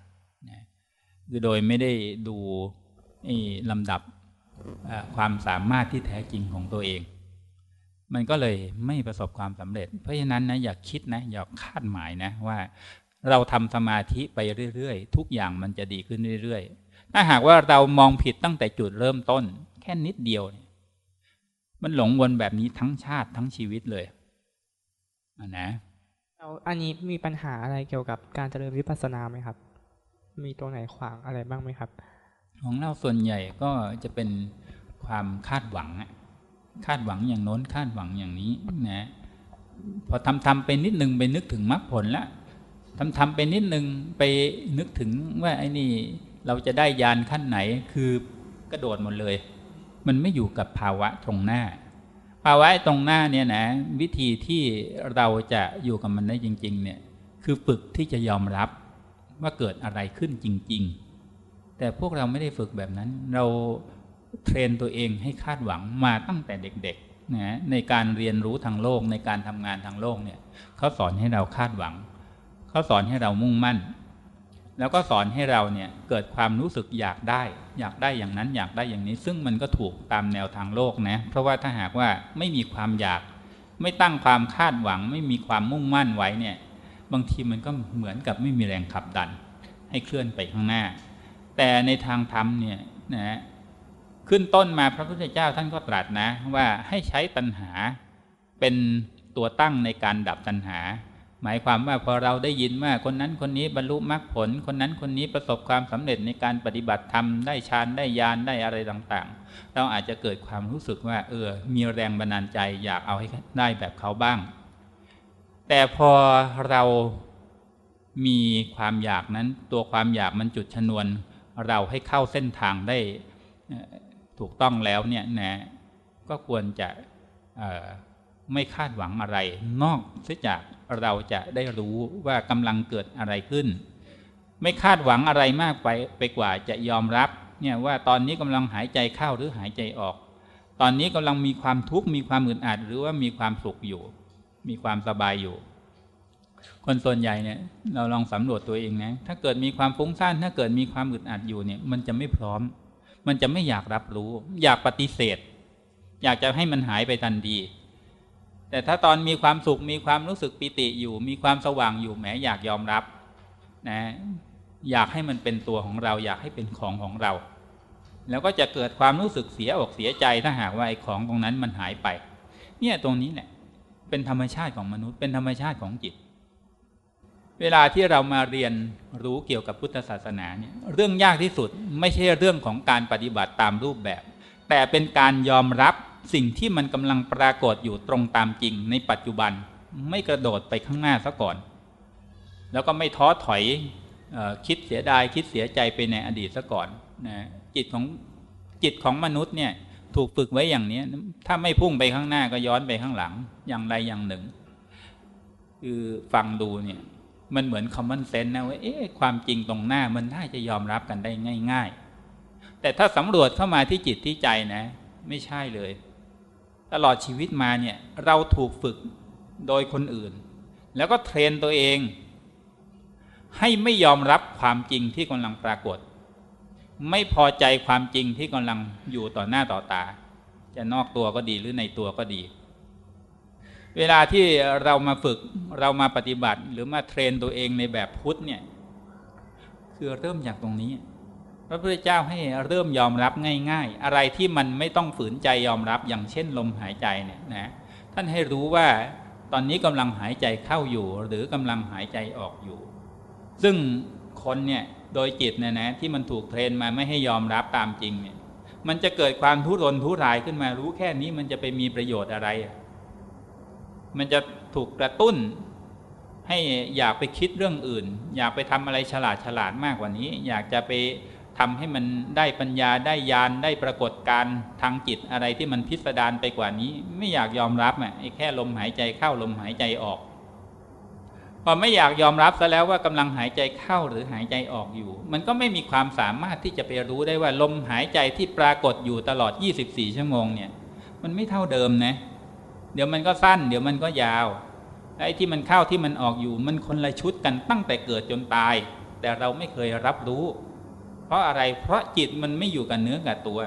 [SPEAKER 1] คือโดยไม่ได้ดูลำดับความสามารถที่แท้จริงของตัวเอง มันก็เลยไม่ประสบความสำเร็จ เพราะฉะนั้นนะอย่าคิดนะอย่าคาดหมายนะว่า เราทำสมาธิไปเรื่อยๆ ทุกอย่างมันจะดีขึ้นเรื่อยๆ ถ้าหากว่าเรามองผิดตั้งแต่จุดเริ่มต้น แค่นิดเดียวเนี่ยมันหลงวนแบบนี้ทั้งชาติทั้งชีวิตเลยนะ
[SPEAKER 2] เราอันนี้มีปัญหาอะไรเกี่ยวกับการเจริญวิปัสสนาไหมครับ มีตัวไหนขวางอะไรบ้างไหมครับ
[SPEAKER 1] ของเราส่วนใหญ่ก็จะเป็นความคาดหวังคาดหวังอย่างโน้นคาดหวังอย่างนี้นะพอทำทำไปนิดหนึ่งไปนึกถึงมรรคผลแล้ว ทำทำไปนิดนึงไปนึกถึงว่าไอ้นี่เราจะได้ยานขั้นไหนคือกระโดดหมดเลย มันไม่อยู่กับภาวะตรงหน้า ภาวะตรงหน้าเนี่ยนะวิธีที่เราจะอยู่กับมันได้จริง ๆ เนี่ยคือฝึกที่จะยอมรับว่าเกิดอะไรขึ้นจริง ๆ แต่พวกเราไม่ได้ฝึกแบบนั้น เราเทรนตัวเองให้คาดหวังมาตั้งแต่เด็กๆนะในการเรียนรู้ทางโลกในการทำงานทางโลกเนี่ยเขาสอนให้เราคาดหวัง เขาสอนให้เรามุ่งมั่น แล้วก็สอนให้เราเนี่ยเกิดความรู้สึกอยากได้ อยากได้อย่างนั้นอยากได้อย่างนี้ ซึ่งมันก็ถูกตามแนวทางโลกนะ เพราะว่าถ้าหากว่าไม่มีความอยาก ไม่ตั้งความคาดหวัง ไม่มีความมุ่งมั่นไว้เนี่ย บางทีมันก็เหมือนกับไม่มีแรงขับดัน ให้เคลื่อนไปข้างหน้า แต่ในทางธรรมเนี่ยนะขึ้นต้นมาพระพุทธเจ้าท่านก็ตรัสนะว่าให้ใช้ตัณหาเป็นตัวตั้งในการดับตัณหา หมายความว่าพอเราได้ยินว่าคนนั้นคนนี้บรรลุมรรคผล คนนั้นคนนี้ประสบความสำเร็จในการปฏิบัติธรรมได้ฌานได้ญาณได้อะไรต่างๆ เราอาจจะเกิดความรู้สึกว่า เออ มีแรงบันดาลใจอยากเอาให้ได้แบบเขาบ้าง แต่พอเรามีความอยากนั้น ตัวความอยากมันจุดชนวน เราให้เข้าเส้นทางได้ถูกต้องแล้วเนี่ยนะก็ควรจะไม่คาดหวังอะไร นอกเสียจาก เราจะได้รู้ว่ากำลังเกิดอะไรขึ้น ไม่คาดหวังอะไรมากไปไปกว่าจะยอมรับเนี่ยว่าตอนนี้กำลังหายใจเข้าหรือหายใจออก ตอนนี้กำลังมีความทุกข์มีความอึดอัดหรือว่ามีความสุขอยู่ มีความสบายอยู่ คนส่วนใหญ่เนี่ยเราลองสำรวจตัวเองนะถ้าเกิดมีความฟุ้งซ่านถ้าเกิดมีความอึดอัดอยู่เนี่ยมันจะไม่พร้อม มันจะไม่อยากรับรู้ อยากปฏิเสธ อยากจะให้มันหายไปทันที แต่ถ้าตอนมีความสุขมีความรู้สึกปิติอยู่ มีความสว่างอยู่แหมอยากยอมรับนะอยากให้มันเป็นตัวของเราอยากให้เป็นของของเรา แล้วก็จะเกิดความรู้สึกเสียอกเสียใจถ้าหากว่าไอ้ของตรงนั้นมันหายไป เนี่ยตรงนี้แหละเป็นธรรมชาติของมนุษย์เป็นธรรมชาติของจิต เวลาที่เรามาเรียนรู้เกี่ยวกับพุทธศาสนาเนี่ยเรื่องยากที่สุดไม่ใช่เรื่องของการปฏิบัติตามรูปแบบ แต่เป็นการยอมรับ สิ่งที่มันกำลังปรากฏอยู่ตรงตามจริงในปัจจุบันไม่กระโดดไปข้างหน้าซะก่อน แล้วก็ไม่ท้อถอยอคิดเสียดายคิดเสียใจไปในอดีตซะก่อนนะจิตของจิตของมนุษย์เนี่ยถูกฝึกไว้อย่างนี้ ถ้าไม่พุ่งไปข้างหน้าก็ย้อนไปข้างหลังอย่างใดอย่างหนึ่ง คือฟังดูเนี่ยมันเหมือนคอมมอนเซนส์นะว่าเอ๊ะความจริงตรงหน้ามันน่าจะยอมรับกันได้ง่าย ๆ แต่ถ้าสำรวจเข้ามาที่จิตที่ใจนะ ไม่ใช่เลย ตลอดชีวิตมาเนี่ยเราถูกฝึกโดยคนอื่น แล้วก็เทรนตัวเอง ให้ไม่ยอมรับความจริงที่กำลังปรากฏ ไม่พอใจความจริงที่กำลังอยู่ต่อหน้าต่อตา จะนอกตัวก็ดีหรือในตัวก็ดี เวลาที่เรามาฝึกเรามาปฏิบัติหรือมาเทรนตัวเองในแบบพุทธเนี่ยคือเริ่มจากตรงนี้ พระพุทธเจ้าให้เริ่มยอมรับง่าย ๆ อะไรที่มันไม่ต้องฝืนใจยอมรับอย่างเช่นลมหายใจเนี่ยนะท่านให้รู้ว่าตอนนี้กำลังหายใจเข้าอยู่ หรือกำลังหายใจออกอยู่ ซึ่งคนเนี่ยโดยจิตเนี่ยนะที่มันถูกเทรนมาไม่ให้ยอมรับตามจริงเนี่ยมันจะเกิดความทุรนทุรายขึ้นมารู้แค่นี้มันจะไปมีประโยชน์อะไร มันจะถูกกระตุ้น ให้อยากไปคิดเรื่องอื่น อยากไปทำอะไรฉลาดฉลาดมากกว่านี้ อยากจะไป ทำให้มันได้ปัญญาได้ญาณได้ปรากฏการทางจิตอะไรที่มันพิสดารไปกว่านี้ ไม่อยากยอมรับอะแค่ลมหายใจเข้าลมหายใจออกพอไม่อยากยอมรับซะแล้วว่ากำลังหายใจเข้าหรือหายใจออกอยู่ มันก็ไม่มีความสามารถที่จะไปรู้ได้ว่าลมหายใจที่ปรากฏอยู่ตลอด 24 ชั่วโมงเนี่ย มันไม่เท่าเดิมนะ เดี๋ยวมันก็สั้น เดี๋ยวมันก็ยาวไอ้ที่มันเข้าที่มันออกอยู่ มันคนละชุดกันตั้งแต่เกิดจนตาย แต่เราไม่เคยรับรู้ เพราะอะไรเพราะจิตมันไม่อยู่กับเนื้อกับตัว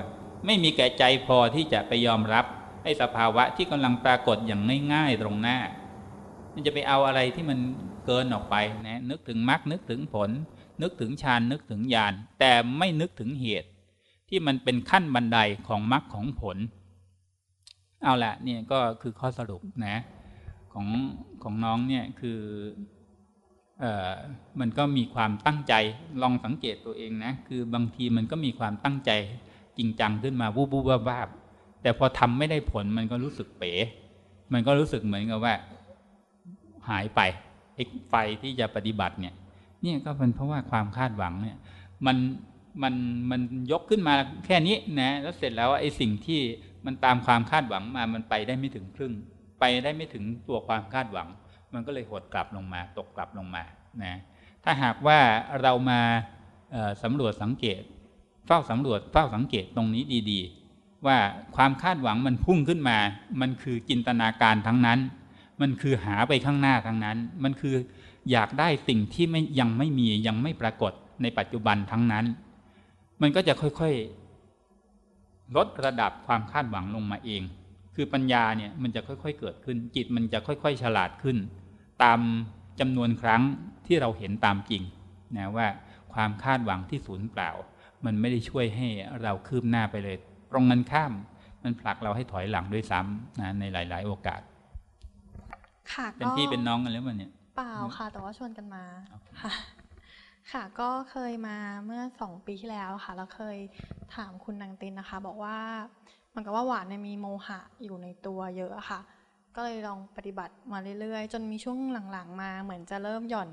[SPEAKER 1] ไม่มีแก่ใจพอที่จะไปยอมรับให้สภาวะที่กำลังปรากฏอย่างง่าย ๆตรงหน้า มันจะไปเอาอะไรที่มันเกินออกไปนะนึกถึงมรรคนึกถึงผล นึกถึงฌานนึกถึงญาณแต่ไม่นึกถึงเหตุ ที่มันเป็นขั้นบันไดของมรรคของผล เอาละเนี่ยก็คือข้อสรุปนะของของน้องเนี่ยคือ มันก็มีความตั้งใจลองสังเกตตัวเองนะ คือบางทีมันก็มีความตั้งใจจริงจังขึ้นมาวูบวูบวาบแต่พอทำไม่ได้ผลมันก็รู้สึกเป๋ มันก็รู้สึกเหมือนกับว่า หายไปไอ้ไฟที่จะปฏิบัติเนี่ยเนี่ยก็เป็นเพราะว่าความคาดหวังเนี่ย มันมันมันยกขึ้นมาแค่นี้นะ แล้วเสร็จแล้วไอ้สิ่งที่มันตามความคาดหวังมามันไปได้ไม่ถึงครึ่ง ไปได้ไม่ถึงตัวความคาดหวัง มันก็เลยหดกลับลงมา ตกกลับลงมานะถ้าหากว่าเรามาสำรวจสังเกต เฝ้าสำรวจเฝ้าสังเกตตรงนี้ดีๆ ว่าความคาดหวังมันพุ่งขึ้นมา มันคือจินตนาการทั้งนั้น มันคือหาไปข้างหน้าทั้งนั้น มันคืออยากได้สิ่งที่ไม่ยังไม่มียังไม่ปรากฏในปัจจุบันทั้งนั้น มันก็จะค่อยๆ ลดระดับความคาดหวังลงมาเอง คือปัญญาเนี่ยมันจะค่อยๆเกิดขึ้น จิตมันจะค่อยๆ ฉลาดขึ้น ตามจำนวนครั้งที่เราเห็นตามจริงนะว่าความคาดหวังที่สูญเปล่า มันไม่ได้ช่วยให้เราคืบหน้าไปเลย ตรงกันข้าม มันผลักเราให้ถอยหลังด้วยซ้ำนะในหลาย ๆ โอกาส
[SPEAKER 3] ค่ะ
[SPEAKER 1] เป็นพี่เป็นน้องกันแล้วมันเนี่ย
[SPEAKER 3] เปล่าค่ะ แต่ว่าชวนกันมาค่ะค่ะก็เคยมาเมื่อสองปีที่แล้วค่ะ แล้วเคยถามคุณนางตินนะคะ บอกว่ามันก็ว่าหวานเนี่ยมีโมหะอยู่ในตัวเยอะค่ะ ก็เลยลองปฏิบัติมาเรื่อยๆ จนมีช่วงหลังๆ มาเหมือนจะเริ่มหย่อน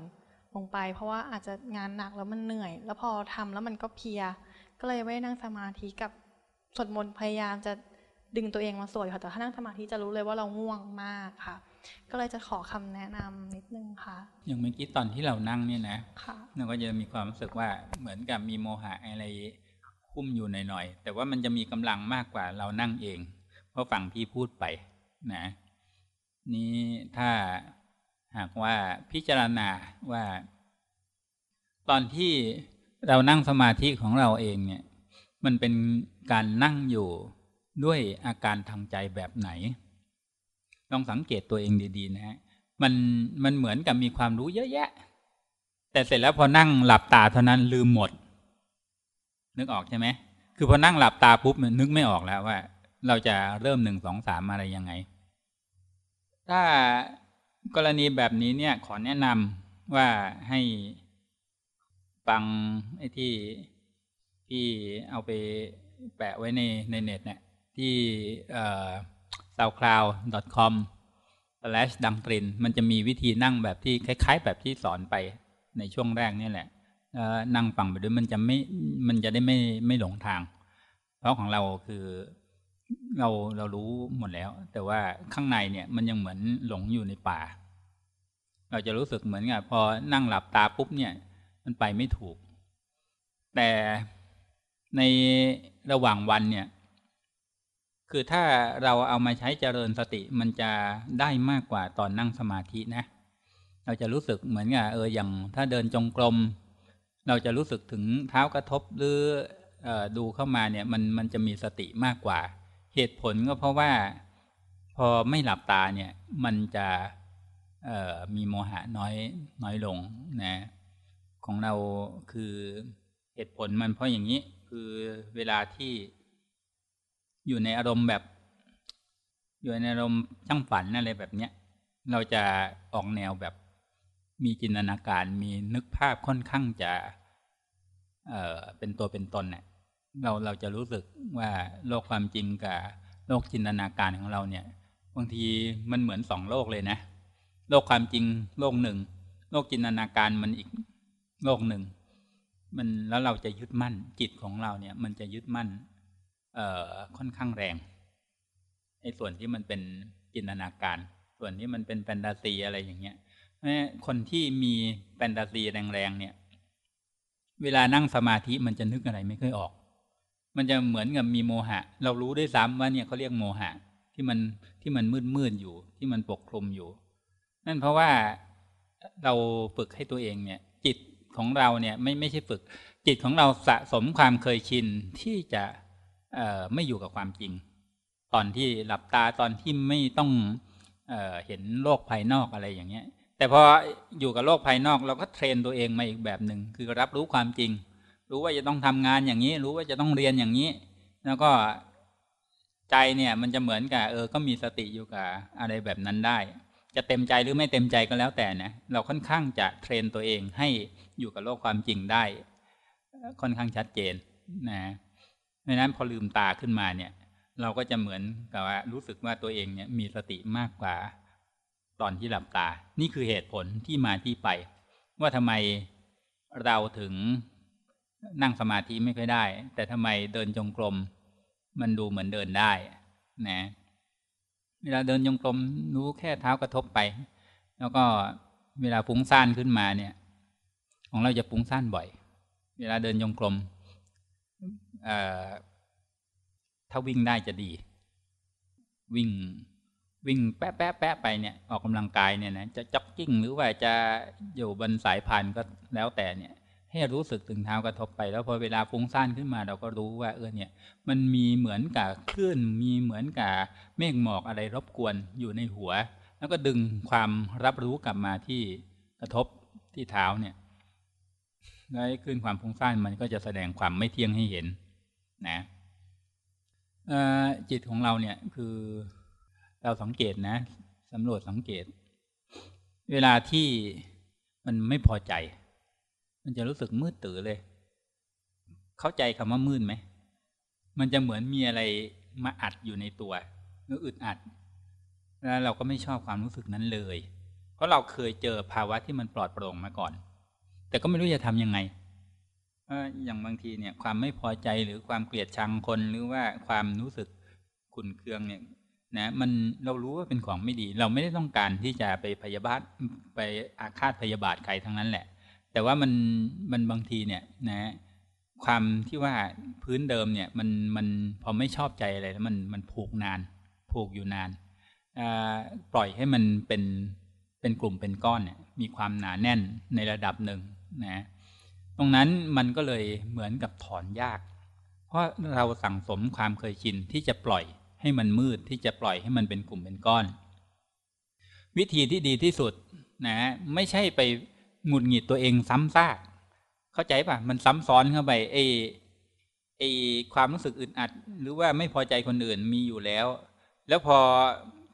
[SPEAKER 3] ลงไป เพราะว่าอาจจะงานหนักแล้วมันเหนื่อย แล้วพอทำแล้วมันก็เพีย ก็เลยไม่นั่งสมาธิกับสวดมนต์พยายามจะดึงตัวเองมาสวดค่ะแต่ถ้านั่งสมาธิจะรู้เลยว่าเราง่วงมากค่ะ ก็เลยจะขอคำแนะนำนิดนึงค่ะ
[SPEAKER 1] อย่างเมื่อกี้ตอนที่เรานั่งเนี่ยนะ
[SPEAKER 3] ค่ะ
[SPEAKER 1] เราก็จะมีความรู้สึกว่าเหมือนกับมีโมหะอะไรคุ้มอยู่หน่อยๆแต่ว่ามันจะมีกำลังมากกว่าเรานั่งเอง เพราะฟังพี่พูดไปนะ นี้ถ้าหากว่าพิจารณาว่า ตอนที่เรานั่งสมาธิของเราเองเนี่ย มันเป็นการนั่งอยู่ด้วยอาการทางใจแบบไหนลองสังเกตตัวเองดีๆนะฮะมันมันเหมือนกับมีความรู้เยอะแยะ แต่เสร็จแล้วพอนั่งหลับตาเท่านั้นลืมหมด นึกออกใช่ไหมคือพอนั่งหลับตาปุ๊บนึกไม่ออกแล้วว่า เราจะเริ่มหนึ่งสองสามอะไรยังไง ถ้ากรณีแบบนี้เนี่ยขอแนะนำว่าให้ฟังไอ้ที่ที่เอาไปแปะไว้ในในเน็ตเนี่ยที่เอ่อ soundcloud.com slash ดังตริน มันจะมีวิธีนั่งแบบที่คล้าย ๆ แบบที่สอนไปในช่วงแรกนี่แหละนั่งฟังไปด้วยมันจะไม่มันจะได้ไม่ไม่หลงทาง เพราะของเราคือ เราเรารู้หมดแล้ว แต่ว่าข้างในเนี่ยมันยังเหมือนหลงอยู่ในป่า เราจะรู้สึกเหมือนกับพอนั่งหลับตาปุ๊บเนี่ย มันไปไม่ถูก แต่ในระหว่างวันเนี่ย คือถ้าเราเอามาใช้เจริญสติมันจะได้มากกว่าตอนนั่งสมาธินะ เราจะรู้สึกเหมือนกับเอออย่างถ้าเดินจงกรม เราจะรู้สึกถึงเท้ากระทบหรืออดูเข้ามาเนี่ยมันมันจะมีสติมากกว่า เหตุผลก็เพราะว่าพอไม่หลับตาเนี่ยมันจะมีโมหะน้อยน้อยลงนะของเราคือเหตุผลมันเพราะอย่างนี้คือเวลาที่อยู่ในอารมณ์แบบ อยู่ในอารมณ์ช่างฝันอะไรแบบเนี้ยเราจะออกแนวแบบมีจินตนาการมีนึกภาพค่อนข้างจะเเป็นตัวเป็นตนเนี่ย เราเราจะรู้สึกว่าโลกความจริงกับโลกจินตนาการของเราเนี่ย บางทีมันเหมือนสองโลกเลยนะ โลกความจริงโลกหนึ่ง โลกจินตนาการมันอีกโลกหนึ่ง มันแล้วเราจะยึดมั่นจิตของเราเนี่ย มันจะยึดมั่น เอ่อค่อนข้างแรงไอ้ส่วนที่มันเป็นจินตนาการ ส่วนที่มันเป็นแฟนตาซีอะไรอย่างเงี้ยคนที่มีแฟนตาซีแรงๆเนี่ย เวลานั่งสมาธิมันจะนึกอะไรไม่ค่อยออก มันจะเหมือนกับมีโมหะ เรารู้ได้ซ้ำว่าเนี่ยเขาเรียกโมหะที่มันที่มันมืดมืดอยู่ ที่มันปกคลุมอยู่ นั่นเพราะว่าเราฝึกให้ตัวเองเนี่ย จิตของเราเนี่ยไม่ไม่ใช่ฝึก จิตของเราสะสมความเคยชินที่จะไม่อยู่กับความจริง ตอนที่หลับตาตอนที่ไม่ต้องเอเห็นโลกภายนอกอะไรอย่างเงี้ย แต่พออยู่กับโลกภายนอกเราก็เทรนตัวเองมาอีกแบบหนึ่งคือรับรู้ความจริง รู้ว่าจะต้องทำงานอย่างนี้ รู้ว่าจะต้องเรียนอย่างนี้ แล้วก็ใจเนี่ยมันจะเหมือนกับเออก็มีสติอยู่กับอะไรแบบนั้นได้ จะเต็มใจหรือไม่เต็มใจก็แล้วแต่นะเราค่อนข้างจะเทรนตัวเองให้อยู่กับโลกความจริงได้ ค่อนข้างชัดเจนนะเพราะนั้นพอลืมตาขึ้นมาเนี่ย เราก็จะเหมือนกับว่ารู้สึกว่าตัวเองเนี่ยมีสติมากกว่าตอนที่หลับตา นี่คือเหตุผลที่มาที่ไป ว่าทำไมเราถึง นั่งสมาธิไม่ค่อยได้ แต่ทำไมเดินจงกรม มันดูเหมือนเดินได้นะเวลาเดินยงกลมรู้แค่เท้ากระทบไป แล้วก็เวลาฟุ้งซ่านขึ้นมาเนี่ย ของเราจะฟุ้งซ่านบ่อย เวลาเดินยงกลมถ้าวิ่งได้จะดี วิ่งวิ่งแป๊ะแป๊ะแป๊ะไปเนี่ยออกกำลังกายเนี่ยนะจะจ็อกกิ้งหรือว่าจะอยู่บนสายพานก็แล้วแต่เนี่ย ให้รู้สึกถึงเท้ากระทบไป แล้วพอเวลาฟุ้งซ่านขึ้นมา เราก็รู้ว่าเออเนี่ย มันมีเหมือนกับคลื่นมีเหมือนกับเมฆหมอกอะไรรบกวนอยู่ในหัว แล้วก็ดึงความรับรู้กลับมาที่กระทบที่เท้าเนี่ยแล้วคลื่นความฟุ้งซ่านมันก็จะแสดงความไม่เที่ยงให้เห็นนะจิตของเราเนี่ยคือเราสังเกตนะสำรวจสังเกต เวลาที่มันไม่พอใจ มันจะรู้สึกมืดตื่อเลย เข้าใจคำว่ามืดไหม มันจะเหมือนมีอะไรมาอัดอยู่ในตัวหรืออึดอัด แล้วเราก็ไม่ชอบความรู้สึกนั้นเลย เพราะเราเคยเจอภาวะที่มันปลอดโปร่งมาก่อน แต่ก็ไม่รู้จะทำยังไงอย่างบางทีเนี่ยความไม่พอใจหรือความเกลียดชังคนหรือว่าความรู้สึกขุนเคืองเนี่ยนะมันเรารู้ว่าเป็นของไม่ดี เราไม่ได้ต้องการที่จะไปพยาบาทไปอาฆาตพยาบาทใครทั้งนั้นแหละ แต่ว่ามันมันบางทีเนี่ยนะ ความที่ว่าพื้นเดิมเนี่ยมันมันพอไม่ชอบใจอะไรแล้วมันมันผูกนาน ผูกอยู่นานปล่อยให้มันเป็นเป็นกลุ่มเป็นก้อนเนี่ยมีความหนาแน่นในระดับหนึ่งนะตรงนั้นมันก็เลยเหมือนกับถอนยาก เพราะเราสั่งสมความเคยชินที่จะปล่อยให้มันมืดที่จะปล่อยให้มันเป็นกลุ่มเป็นก้อน วิธีที่ดีที่สุดนะไม่ใช่ไป หงุดหงิดตัวเองซ้ำซากเข้าใจปะมันซ้ำซ้อนเข้าไปไอ้ไอ้ความรู้สึกอึดอัด หรือว่าไม่พอใจคนอื่นมีอยู่แล้ว แล้วพอ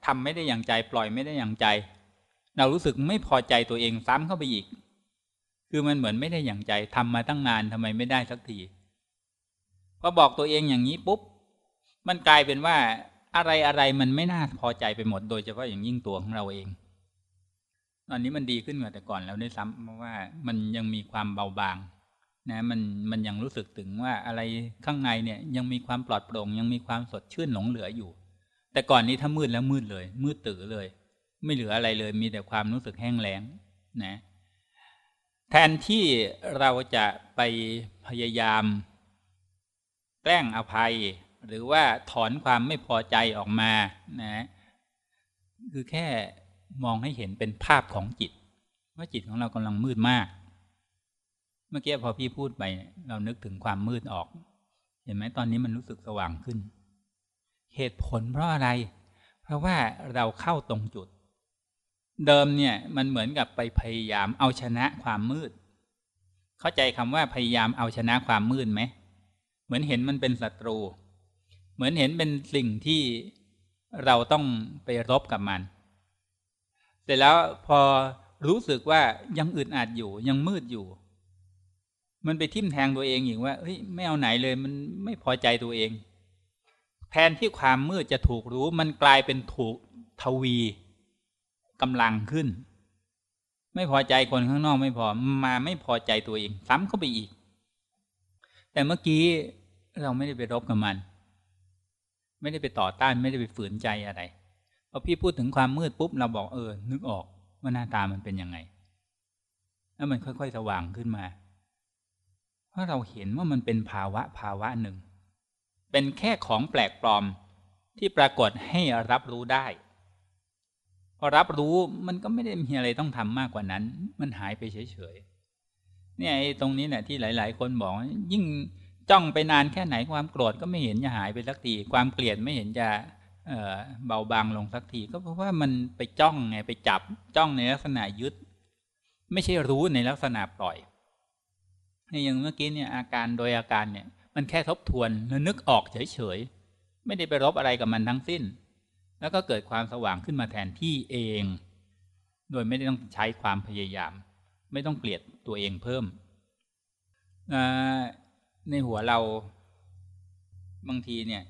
[SPEAKER 1] ทำไม่ได้อย่างใจ ปล่อยไม่ได้อย่างใจ เรารู้สึกไม่พอใจตัวเองซ้ำเข้าไปอีก คือมันเหมือนไม่ได้อย่างใจทำมาตั้งนานทำไมไม่ได้สักทีพอบอกตัวเองอย่างนี้ปุ๊บ มันกลายเป็นว่าอะไรอะไรมันไม่น่าพอใจไปหมด โดยเฉพาะอย่างยิ่งตัวของเราเอง ตอนนี้มันดีขึ้นกว่าแต่ก่อนแล้วด้วยซ้ำเพราะว่ามันยังมีความเบาบางนะมันมันยังรู้สึกถึงว่าอะไรข้างในเนี่ยยังมีความปลอดโปร่ง ยังมีความสดชื่นหลงเหลืออยู่ แต่ก่อนนี้ถ้ามืดแล้วมืดเลย มืดตื่อเลย ไม่เหลืออะไรเลย มีแต่ความรู้สึกแห้งแล้งนะแทนที่เราจะไปพยายาม แกล้งอภัย หรือว่าถอนความไม่พอใจออกมานะคือแค่ มองให้เห็นเป็นภาพของจิต ว่าจิตของเรากำลังมืดมาก เมื่อกี้พอพี่พูดไป เรานึกถึงความมืดออก เห็นไหมตอนนี้มันรู้สึกสว่างขึ้น เหตุผลเพราะอะไร เพราะว่าเราเข้าตรงจุด เดิมเนี่ยมันเหมือนกับไปพยายามเอาชนะความมืด เข้าใจคำว่าพยายามเอาชนะความมืดไหมเหมือนเห็นมันเป็นศัตรู เหมือนเห็นเป็นสิ่งที่เราต้องไปรบกับมัน เสร็จแล้วพอรู้สึกว่ายังอึดอัดอยู่ ยังมืดอยู่ มันไปทิ่มแทงตัวเองอีกว่าเฮ้ยไม่เอาไหนเลย มันไม่พอใจตัวเอง แทนที่ความมืดจะถูกรู้มันกลายเป็นถูกทวีกำลังขึ้น ไม่พอใจคนข้างนอกไม่พอมาไม่พอใจตัวเอง ซ้ำเข้าไปอีก แต่เมื่อกี้เราไม่ได้ไปรบกับมัน ไม่ได้ไปต่อต้านไม่ได้ไปฝืนใจอะไร อพี่พูดถึงความมืดปุ๊บเราบอกเออ นึกออกว่าหน้าตามันเป็นยังไง แล้วมันค่อย ๆ สว่างขึ้นมา เพราะเราเห็นว่ามันเป็นภาวะภาวะหนึ่ง เป็นแค่ของแปลกปลอมที่ปรากฏให้รับรู้ได้ พอรับรู้มันก็ไม่ได้มีอะไรต้องทำมากกว่านั้น มันหายไปเฉยๆเนี่ยไอ้ตรงนี้แหละที่หลาย ๆ คนบอก ยิ่งจ้องไปนานแค่ไหนความโกรธก็ไม่เห็นจะหายไปสักทีความเกลียดไม่เห็นจะ เบาบางลงสักทีก็เพราะว่ามันไปจ้องไงไปจับจ้องในลักษณะยึด ไม่ใช่รู้ในลักษณะปล่อยอย่างเมื่อกี้เนี่ยอาการโดยอาการเนี่ย มันแค่ทบทวนแล้วนึกออกเฉยๆไม่ได้ไปรบอะไรกับมันทั้งสิ้น แล้วก็เกิดความสว่างขึ้นมาแทนที่เอง โดยไม่ได้ต้องใช้ความพยายาม ไม่ต้องเกลียดตัวเองเพิ่มในหัวเราบางทีเนี่ย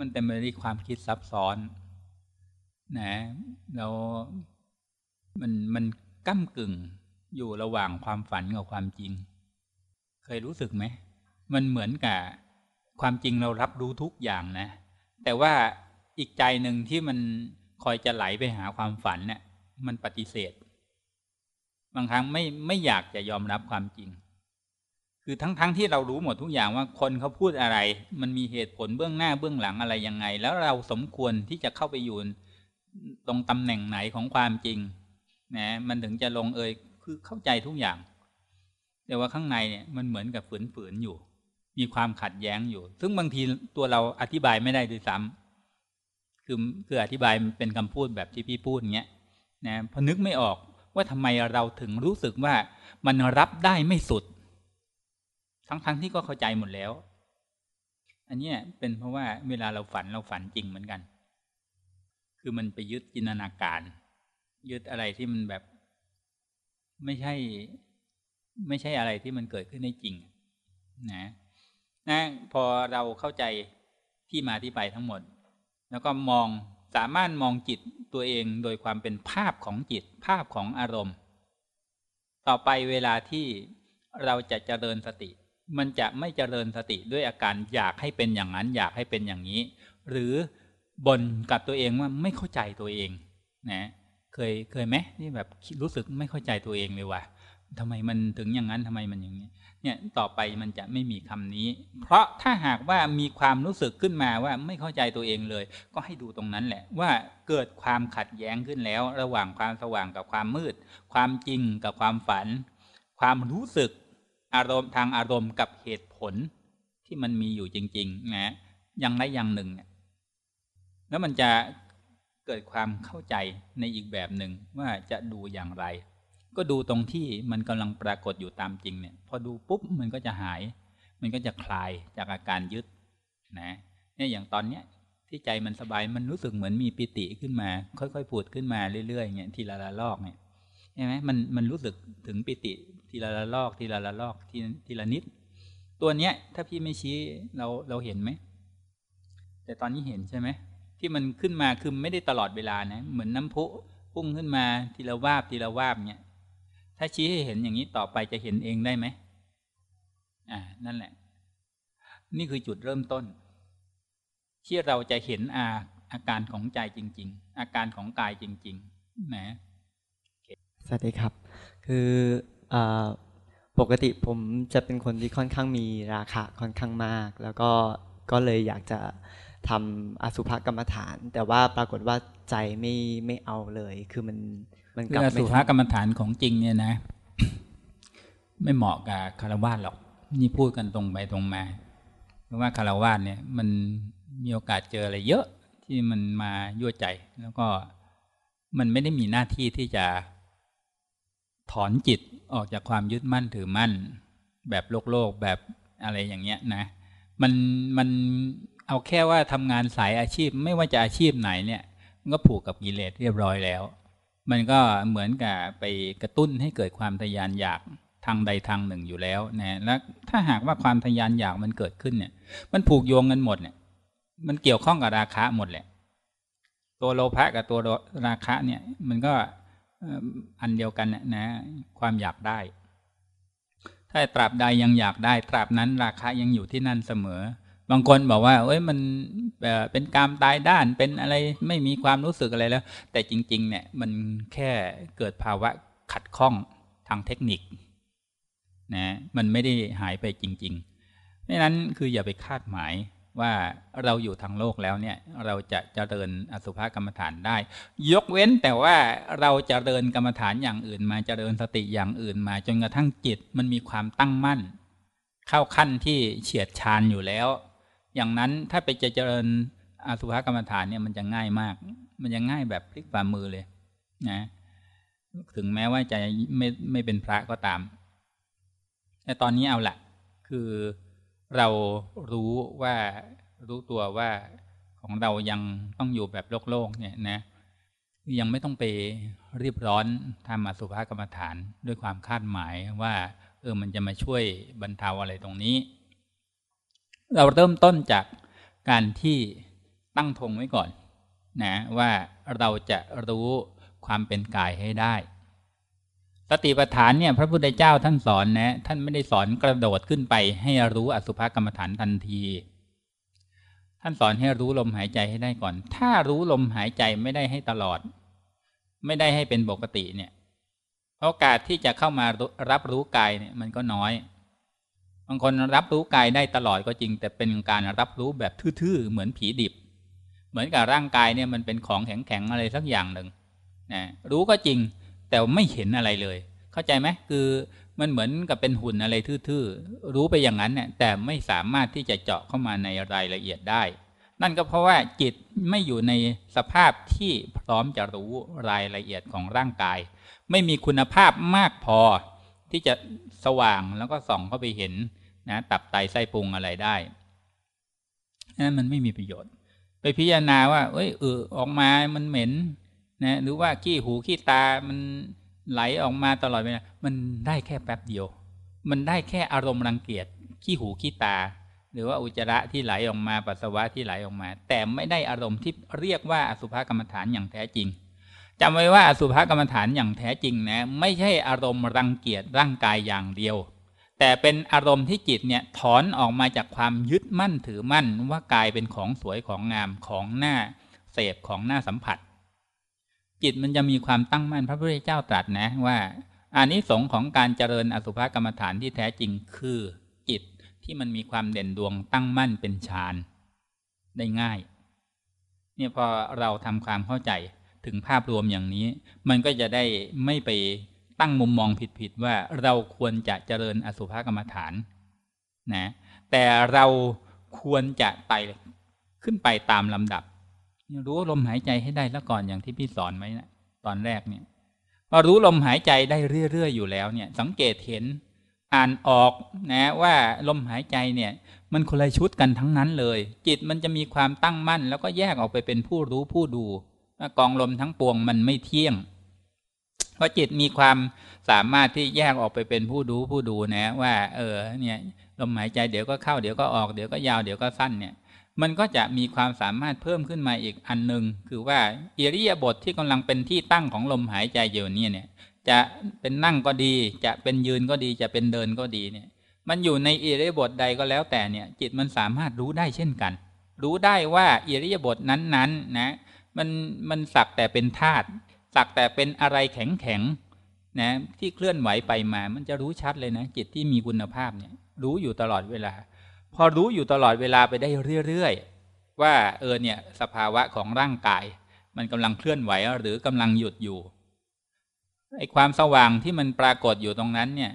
[SPEAKER 1] มันเต็มไปด้วยความคิดซับซ้อนนะเรามันมันก้ากึ่งอยู่ระหว่างความฝันกับความจริง เคยรู้สึกไหม มันเหมือนกับความจริงเรารับรู้ทุกอย่างนะ แต่ว่าอีกใจหนึ่งที่มันคอยจะไหลไปหาความฝันเนี่ยมันปฏิเสธ บางครั้งไม่ไม่อยากจะยอมรับความจริง คือทั้งๆทที่เรารู้หมดทุกอย่างว่าคนเขาพูดอะไร มันมีเหตุผลเบื้องหน้าเบื้องหลังอะไรยังไง แล้วเราสมควรที่จะเข้าไปอยู่ตรงตำแหน่งไหนของความจริงนะมันถึงจะลงเอยคือเข้าใจทุกอย่าง แต่ว่าข้างในเนี่ยมันเหมือนกับฝืนๆอยู่ มีความขัดแย้งอยู่ ซึ่งบางทีตัวเราอธิบายไม่ได้ด้วยซ้ำคือคืออธิบายเป็นคำพูดแบบที่พี่พูดเงี้ยนะพอนึกไม่ออกว่าทำไมเราถึงรู้สึกว่ามันรับได้ไม่สุด ทั้งๆทที่ก็เข้าใจหมดแล้ว อันนี้เป็นเพราะว่าเวลาเราฝันเราฝันจริงเหมือนกัน คือมันไปยึดจินตนาการ ยึดอะไรที่มันแบบ ไม่ใช่ ไม่ใช่อะไรที่มันเกิดขึ้นได้จริง นะนะพอเราเข้าใจที่มาที่ไปทั้งหมด แล้วก็มองสามารถมองจิตตัวเองโดยความเป็นภาพของจิต ภาพของอารมณ์ ต่อไปเวลาที่เราจะเจริญสติ มันจะไม่เจริญสติด้วยอาการอยากให้เป็นอย่างนั้น อยากให้เป็นอย่างนี้ หรือบ่นกับตัวเองว่าไม่เข้าใจตัวเองนะเคยเคยไหมที่แบบรู้สึกไม่เข้าใจตัวเองเลยว่าทำไมมันถึงอย่างนั้นทำไมมันอย่างนี้ เนี่ยต่อไปมันจะไม่มีคำนี้ เพราะถ้าหากว่ามีความรู้สึกขึ้นมาว่าไม่เข้าใจตัวเองเลย ก็ให้ดูตรงนั้นแหละ ว่าเกิดความขัดแย้งขึ้นแล้ว ระหว่างความสว่างกับความมืด ความจริงกับความฝัน ความรู้สึก อารมณ์ทางอารมณ์กับเหตุผลที่มันมีอยู่จริงๆนะอย่างใดอย่างหนึ่งแล้วมันจะเกิดความเข้าใจในอีกแบบหนึ่งว่าจะดูอย่างไร ก็ดูตรงที่มันกำลังปรากฏอยู่ตามจริงเนี่ย พอดูปุ๊บมันก็จะหาย มันก็จะคลายจากอาการยึดนะเนี่ยอย่างตอนเนี้ยที่ใจมันสบายมันรู้สึกเหมือนมีปิติขึ้นมา ค่อยๆผุดขึ้นมาเรื่อยๆเนี่ยทีละละลอกเนี่ยใช่ไหมมันมันรู้สึกถึงปิติ ทีละละลอก ทีละละลอกทีทีละนิด ตัวเนี้ย ถ้าพี่ไม่ชี้เราเราเห็นไหม แต่ตอนนี้เห็นใช่ไหมที่มันขึ้นมาคือไม่ได้ตลอดเวลานะเหมือนน้ำพุพุ่งขึ้นมาทีละวาบทีละวาบเนี่ยถ้าชี้ให้เห็นอย่างนี้ต่อไปจะเห็นเองได้ไหมอ่านั่นแหละ นี่คือจุดเริ่มต้น ที่เราจะเห็นอาอาการของใจจริง ๆ อาการของกายจริงๆนะ
[SPEAKER 4] สวัสดีครับ คือ ปกติผมจะเป็นคนที่ค่อนข้างมีราคาค่อนข้างมาก แล้วก็ก็เลยอยากจะทำอสุภกรรมฐาน แต่ว่าปรากฏว่าใจไม่ไม่เอาเลย คือมัน
[SPEAKER 1] มันกลับสุภกรรมฐานของจริงเนี่ยนะ ไม่เหมาะกับคารวะหรอก นี่พูดกันตรงไปตรงมา เพราะว่าคารวะเนี่ย มันมีโอกาสเจออะไรเยอะที่มันมายั่วใจ แล้วก็มันไม่ได้มีหน้าที่ที่จะถอนจิต ออกจากความยึดมั่นถือมั่น แบบโลกโลกแบบอะไรอย่างเงี้ยนะ มันมันเอาแค่ว่าทำงานสายอาชีพไม่ว่าจะอาชีพไหนเนี่ยก็ผูกกับกิเลสเรียบร้อยแล้ว มันก็เหมือนกับไปกระตุ้นให้เกิดความทยานอยากทางใดทางหนึ่งอยู่แล้วนะแล้วถ้าหากว่าความทยานอยากมันเกิดขึ้นเนี่ย มันผูกโยงกันหมดเนี่ย มันเกี่ยวข้องกับราคะหมดแหละ ตัวโลภะกับตัวราคะเนี่ย มันก็ อันเดียวกันนะความอยากได้ ถ้าตราบใดยังอยากได้ ตราบนั้นราคะยังอยู่ที่นั่นเสมอ บางคนบอกว่า เอ้ยมันเป็นกามตายด้านเป็นอะไรไม่มีความรู้สึกอะไรแล้ว แต่จริง ๆ เนี่ยมันแค่เกิดภาวะขัดข้องทางเทคนิคนะมันไม่ได้หายไปจริงๆเพราะนั้นคืออย่าไปคาดหมาย ว่าเราอยู่ทางโลกแล้วเนี่ยเราจะเจะเดินอสุภกรรมฐานได้ ยกเว้นแต่ว่าเราจะเดินกรรมฐานอย่างอื่น มาจะเดินสติอย่างอื่นมา จนกระทั่งจิตมันมีความตั้งมั่น เข้าขั้นที่เฉียดชานอยู่แล้ว อย่างนั้นถ้าไปเจริญอสุภกรรมฐานเนี่ยมันจะง่ายมาก มันจะง่ายแบบพลิกฝ่ามือเลยนะถึงแม้ว่าจะไม่ไม่เป็นพระก็ตามแต่ตอนนี้เอาละคือ เรารู้ว่ารู้ตัวว่าของเรายังต้องอยู่แบบโลกโลกเนี่ยนะ ยังไม่ต้องไปรีบร้อนทำอสุภกรรมฐานด้วยความคาดหมายว่า เออมันจะมาช่วยบรรเทาอะไรตรงนี้ เราเริ่มต้นจากการที่ตั้งธงไว้ก่อน นะ ว่าเราจะรู้ความเป็นกายให้ได้ สติปัฏฐานเนี่ยพระพุทธเจ้าท่านสอนนะท่านไม่ได้สอนกระโดดขึ้นไป ให้รู้อสุภกรรมฐานทันที ท่านสอนให้รู้ลมหายใจให้ได้ก่อน ถ้ารู้ลมหายใจไม่ได้ให้ตลอด ไม่ได้ให้เป็นปกติเนี่ยโอกาสที่จะเข้ามารับรู้กายเนี่ยมันก็น้อยบางคนรับรู้กายได้ตลอดก็จริง แต่เป็นการรับรู้แบบทื่อๆเหมือนผีดิบ เหมือนกับร่างกายเนี่ยมันเป็นของแข็งๆอะไรสักอย่างหนึ่งนะรู้ก็จริง แต่ไม่เห็นอะไรเลย เข้าใจไหมคือมันเหมือนกับเป็นหุ่นอะไรทื่อๆรู้ไปอย่างนั้นเนี่ยแต่ไม่สามารถที่จะเจาะเข้ามาในรายละเอียดได้ นั่นก็เพราะว่าจิตไม่อยู่ในสภาพที่พร้อมจะรู้รายละเอียดของร่างกาย ไม่มีคุณภาพมากพอที่จะสว่างแล้วก็ส่องเข้าไปเห็นนะตับไตไส้พุงอะไรได้นั่นมันไม่มีประโยชน์ ไปพิจารณาว่า เอ้ยเออออกมา มันเหม็น นะหรือว่าขี้หูขี้ตามันไหลออกมาตลอดเวลามันได้แค่แป๊บเดียว มันได้แค่อารมณ์รังเกียจขี้หูขี้ตา หรือว่าอุจจาระที่ไหลออกมาปัสสาวะที่ไหลออกมา แต่ไม่ได้อารมณ์ที่เรียกว่าอสุภกรรมฐานอย่างแท้จริงจำไว้ว่าอสุภกรรมฐานอย่างแท้จริงนะไม่ใช่อารมณ์รังเกียจร่างกายอย่างเดียว แต่เป็นอารมณ์ที่จิตเนี่ยถอนออกมาจากความยึดมั่นถือมั่นว่ากายเป็นของสวยของงามของหน้าเสพของหน้าสัมผัส จิตมันจะมีความตั้งมั่นพระพุทธเจ้าตรัสนะว่าอานิสงส์ของการเจริญอสุภกรรมฐานที่แท้จริงคือจิตที่มันมีความเด่นดวงตั้งมั่นเป็นฌานได้ง่าย เนี่ยพอเราทำความเข้าใจถึงภาพรวมอย่างนี้ มันก็จะได้ไม่ไปตั้งมุมมองผิดๆว่าเราควรจะเจริญอสุภกรรมฐานนะแต่เราควรจะไต่ขึ้นไปตามลำดับ รู้ลมหายใจให้ได้แล้วก่อนอย่างที่พี่สอนไว้นะตอนแรกเนี่ยพอรู้ลมหายใจได้เรื่อยๆอยู่แล้วเนี่ย สังเกตเห็นอ่านออกนะว่าลมหายใจเนี่ย มันคนละชุดกันทั้งนั้นเลย จิตมันจะมีความตั้งมั่น แล้วก็แยกออกไปเป็นผู้รู้ผู้ดูกองลมทั้งปวงมันไม่เที่ยงเพราะจิตมีความสามารถที่แยกออกไปเป็นผู้ดูผู้ดูนะ ว่า เออเนี่ยลมหายใจเดี๋ยวก็เข้าเดี๋ยวก็ออกเดี๋ยวก็ยาวเดี๋ยวก็สั้นเนี่ย มันก็จะมีความสามารถเพิ่มขึ้นมาอีกอันหนึ่งคือว่าอิริยาบถทที่กำลังเป็นที่ตั้งของลมหายใจอยู่นี่เนี่ย จะเป็นนั่งก็ดี จะเป็นยืนก็ดี จะเป็นเดินก็ดีเนี่ย มันอยู่ในอิริยาบถใดก็แล้วแต่เนี่ย จิตมันสามารถรู้ได้เช่นกัน รู้ได้ว่าอิริยาบถนั้นๆนะมันมันสักแต่เป็นธาตุสักแต่เป็นอะไรแข็งแข็งนะที่เคลื่อนไหวไปมา มันจะรู้ชัดเลยนะจิตที่มีคุณภาพเนี่ย รู้อยู่ตลอดเวลา พอรู้อยู่ตลอดเวลาไปได้เรื่อยๆ ว่าเออเนี่ยสภาวะของร่างกาย มันกำลังเคลื่อนไหวหรือกำลังหยุดอยู่ไอ้ความสว่างที่มันปรากฏอยู่ตรงนั้นเนี่ย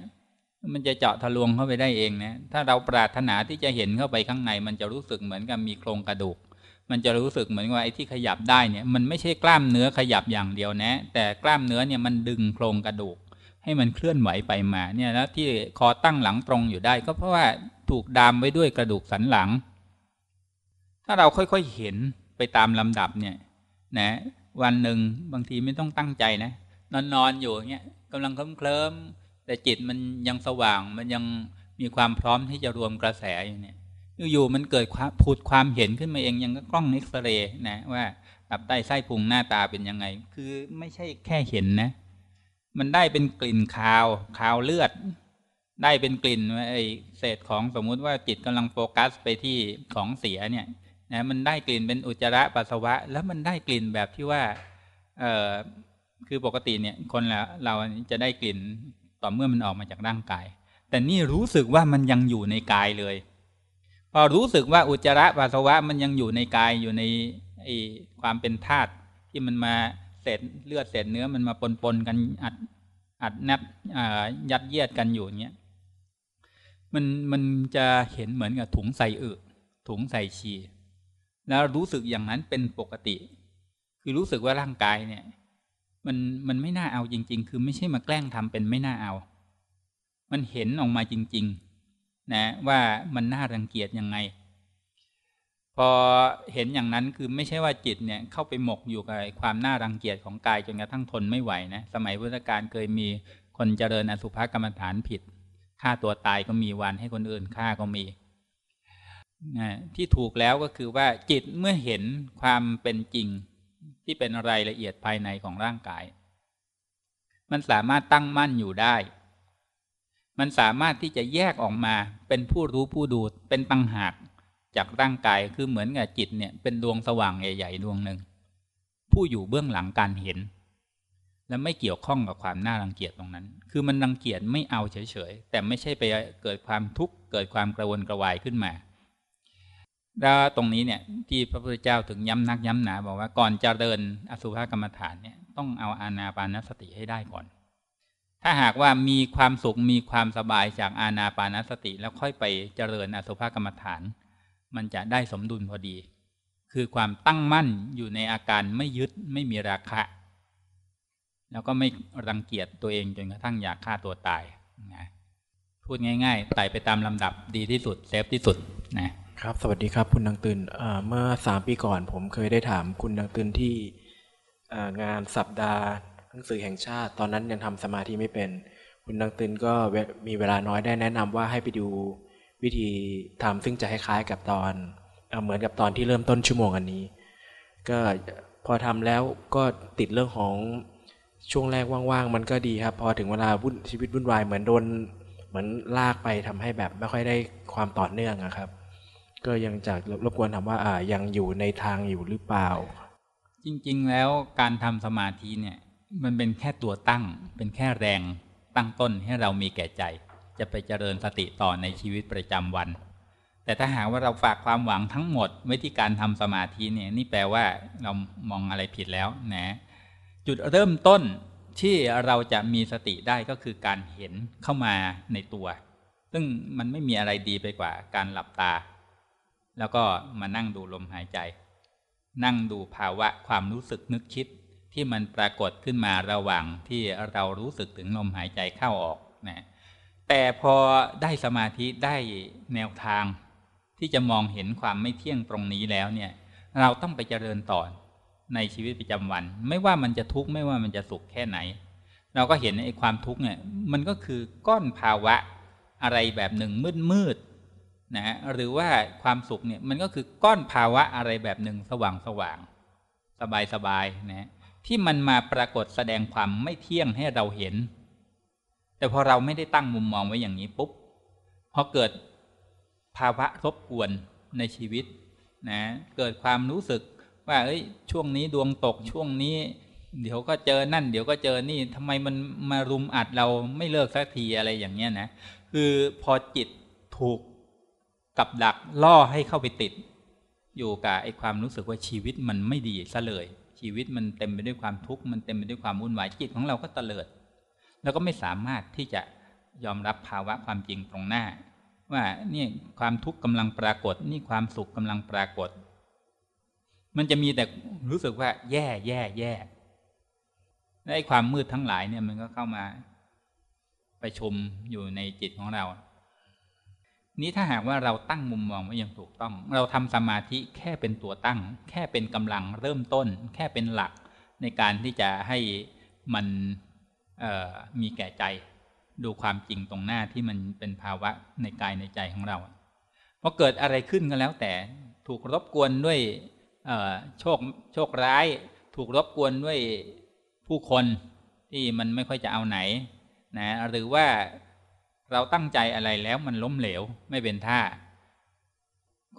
[SPEAKER 1] มันจะเจาะทะลวงเข้าไปได้เองนะถ้าเราปรารถนาที่จะเห็นเข้าไปข้างใน มันจะรู้สึกเหมือนกับมีโครงกระดูก มันจะรู้สึกเหมือนว่าไอ้ที่ขยับได้เนี่ยมันไม่ใช่กล้ามเนื้อขยับอย่างเดียวนะ แต่กล้ามเนื้อเนี่ยมันดึงโครงกระดูก ให้มันเคลื่อนไหวไปมาเนี่ยแล้วที่คอตั้งหลังตรงอยู่ได้ ก็เพราะว่า ถูกดามไว้ด้วยกระดูกสันหลัง ถ้าเราค่อยๆเห็นไปตามลำดับเนี่ยนะวันหนึ่งบางทีไม่ต้องตั้งใจนะ นอนนอนอยู่เงี้ยกำลังเคลิ้มแต่จิตมันยังสว่างมันยังมีความพร้อมที่จะรวมกระแสอยู่เนี่ยอยู่ๆมันเกิดความพูดความเห็นขึ้นมาเองยังก็กล้องเอ็กซเรย์นะว่าตับไตไส้พุงหน้าตาเป็นยังไง คือไม่ใช่แค่เห็นนะ มันได้เป็นกลิ่นคาว คาวเลือด ได้เป็นกลิ่นไอเศษของสมมุติว่าจิตกำลังโฟกัสไปที่ของเสียเนี่ยนะมันได้กลิ่นเป็นอุจจาระปัสสาวะ แล้วมันได้กลิ่นแบบที่ว่าเออคือปกติเนี่ยคนเราเราจะได้กลิ่นต่อเมื่อมันออกมาจากร่างกาย แต่นี่รู้สึกว่ามันยังอยู่ในกายเลย พอรู้สึกว่าอุจจาระปัสสาวะมันยังอยู่ในกายอยู่ในไอความเป็นธาตุที่มันมาเศษเลือดเศษเนื้อมันมาปนปนกันอัดอัดแนบยัดเยียดกันอยู่เนี้ย มันมันจะเห็นเหมือนกับถุงใส่อึถุงใส่ชีแล้วรู้สึกอย่างนั้นเป็นปกติ คือรู้สึกว่าร่างกายเนี่ย มันมันไม่น่าเอาจริง ๆ คือไม่ใช่มาแกล้งทำเป็นไม่น่าเอา มันเห็นออกมาจริง ๆ นะ ว่ามันน่ารังเกียจยังไง พอเห็นอย่างนั้นคือไม่ใช่ว่าจิตเนี่ย เข้าไปหมกอยู่กับความน่ารังเกียจของกายจนกระทั่งทนไม่ไหวนะสมัยพุทธกาลเคยมีคนเจริญอสุภกรรมฐานผิด ฆ่าตัวตายก็มีวันให้คนอื่นฆ่าก็มีที่ถูกแล้วก็คือว่าจิตเมื่อเห็นความเป็นจริงที่เป็นรายละเอียดภายในของร่างกาย มันสามารถตั้งมั่นอยู่ได้ มันสามารถที่จะแยกออกมาเป็นผู้รู้ผู้ดูเป็นตังหากจากร่างกายคือเหมือนกับจิตเนี่ยเป็นดวงสว่างใหญ่ ๆ ดวงหนึ่งผู้อยู่เบื้องหลังการเห็น และไม่เกี่ยวข้องกับความน่ารังเกียจตรงนั้น คือมันรังเกียจไม่เอาเฉยๆ แต่ไม่ใช่ไปเกิดความทุกข์เกิดความกระวนกระวายขึ้นมาแล้วตรงนี้เนี่ยที่พระพุทธเจ้าถึงย้ำนักย้ำหนา บอกว่าก่อนจะเดินอสุภกรรมฐานเนี่ยต้องเอาอานาปานสติให้ได้ก่อน ถ้าหากว่ามีความสุขมีความสบายจากอานาปานสติ แล้วค่อยไปเจริญอสุภกรรมฐาน มันจะได้สมดุลพอดี คือความตั้งมั่นอยู่ในอาการไม่ยึดไม่มีราคะ แล้วก็ไม่รังเกียจตัวเองจนกระทั่งอยากฆ่าตัวตายนะพูดง่ายๆไต่ไปตามลำดับดีที่สุดเซฟที่สุดนะครับ
[SPEAKER 5] สวัสดีครับ คุณดังตื่นเมื่อสามปีก่อนผมเคยได้ถามคุณดังตื่นที่งานสัปดาห์หนังสือแห่งชาติ ตอนนั้นยังทำสมาธิไม่เป็น คุณดังตื่นก็มีเวลาน้อยได้แนะนำว่าให้ไปดูวิธีทำซึ่งจะคล้ายๆกับตอนเหมือนกับตอนที่เริ่มต้นชั่วโมงอันนี้ ก็พอทำแล้วก็ติดเรื่องของ ช่วงแรกว่างๆมันก็ดีครับ พอถึงเวลาวุ่นชีวิตวุ่นวายเหมือนโดนเหมือนลากไปทำให้แบบไม่ค่อยได้ความต่อเนื่องนะครับ ก็ยังจากรบกวนถามว่าอ่ายังอยู่ในทางอยู่หรือเปล่า
[SPEAKER 1] จริงๆแล้วการทำสมาธิเนี่ยมันเป็นแค่ตัวตั้ง เป็นแค่แรงตั้งต้นให้เรามีแก่ใจ จะไปเจริญสติต่อในชีวิตประจำวัน แต่ถ้าหากว่าเราฝากความหวังทั้งหมดไว้ที่การทำสมาธิเนี่ยนี่แปลว่าเรามองอะไรผิดแล้วนะ จุดเริ่มต้นที่เราจะมีสติได้ก็คือการเห็นเข้ามาในตัว ซึ่งมันไม่มีอะไรดีไปกว่าการหลับตา แล้วก็มานั่งดูลมหายใจ นั่งดูภาวะความรู้สึกนึกคิดที่มันปรากฏขึ้นมาระหว่างที่เรารู้สึกถึงลมหายใจเข้าออกนะแต่พอได้สมาธิได้แนวทาง ที่จะมองเห็นความไม่เที่ยงตรงนี้แล้วเนี่ย เราต้องไปเจริญต่อ ในชีวิตประจำวัน ไม่ว่ามันจะทุกข์ไม่ว่ามันจะสุขแค่ไหน เราก็เห็นไอ้ความทุกข์เนี่ยมันก็คือก้อนภาวะอะไรแบบหนึ่งมืดมืดนะหรือว่าความสุขเนี่ยมันก็คือก้อนภาวะอะไรแบบหนึ่งสว่างสว่างสบายสบายนะที่มันมาปรากฏแสดงความไม่เที่ยงให้เราเห็น แต่พอเราไม่ได้ตั้งมุมมองไว้อย่างนี้ปุ๊บพอเกิดภาวะรบกวนในชีวิตนะเกิดความรู้สึก ว่าเอ้ยช่วงนี้ดวงตกช่วงนี้ เดี๋ยวก็เจอนั่น เดี๋ยวก็เจอนี่ทำไมมันมารุมอัดเราไม่เลิกสักทีอะไรอย่างเงี้ยนะคือพอจิตถูกกับดักล่อให้เข้าไปติด อยู่กับไอ้ความรู้สึกว่าชีวิตมันไม่ดีซะเลย ชีวิตมันเต็มไปด้วยความทุกข์มันเต็มไปด้วยความวุ่นวายจิตของเราก็เตลิด แล้วก็ไม่สามารถที่จะยอมรับภาวะความจริงตรงหน้า ว่าเนี่ยความทุกข์กำลังปรากฏ นี่ความสุขกำลังปรากฏ มันจะมีแต่รู้สึกว่า แย่แย่แย่และความมืดทั้งหลายเนี่ยมันก็เข้ามาไปชมอยู่ในจิตของเรา นี้ถ้าหากว่าเราตั้งมุมมองไว้อย่างถูกต้อง เราทำสมาธิแค่เป็นตัวตั้ง แค่เป็นกำลังเริ่มต้น แค่เป็นหลักในการที่จะให้มันมีแก่ใจ ดูความจริงตรงหน้าที่มันเป็นภาวะในกายในใจของเราพอเกิดอะไรขึ้นก็แล้วแต่ถูกรบกวนด้วย โชคโชคร้ายถูกรบกวนด้วยผู้คนที่มันไม่ค่อยจะเอาไหนนะหรือว่าเราตั้งใจอะไรแล้วมันล้มเหลวไม่เป็นท่า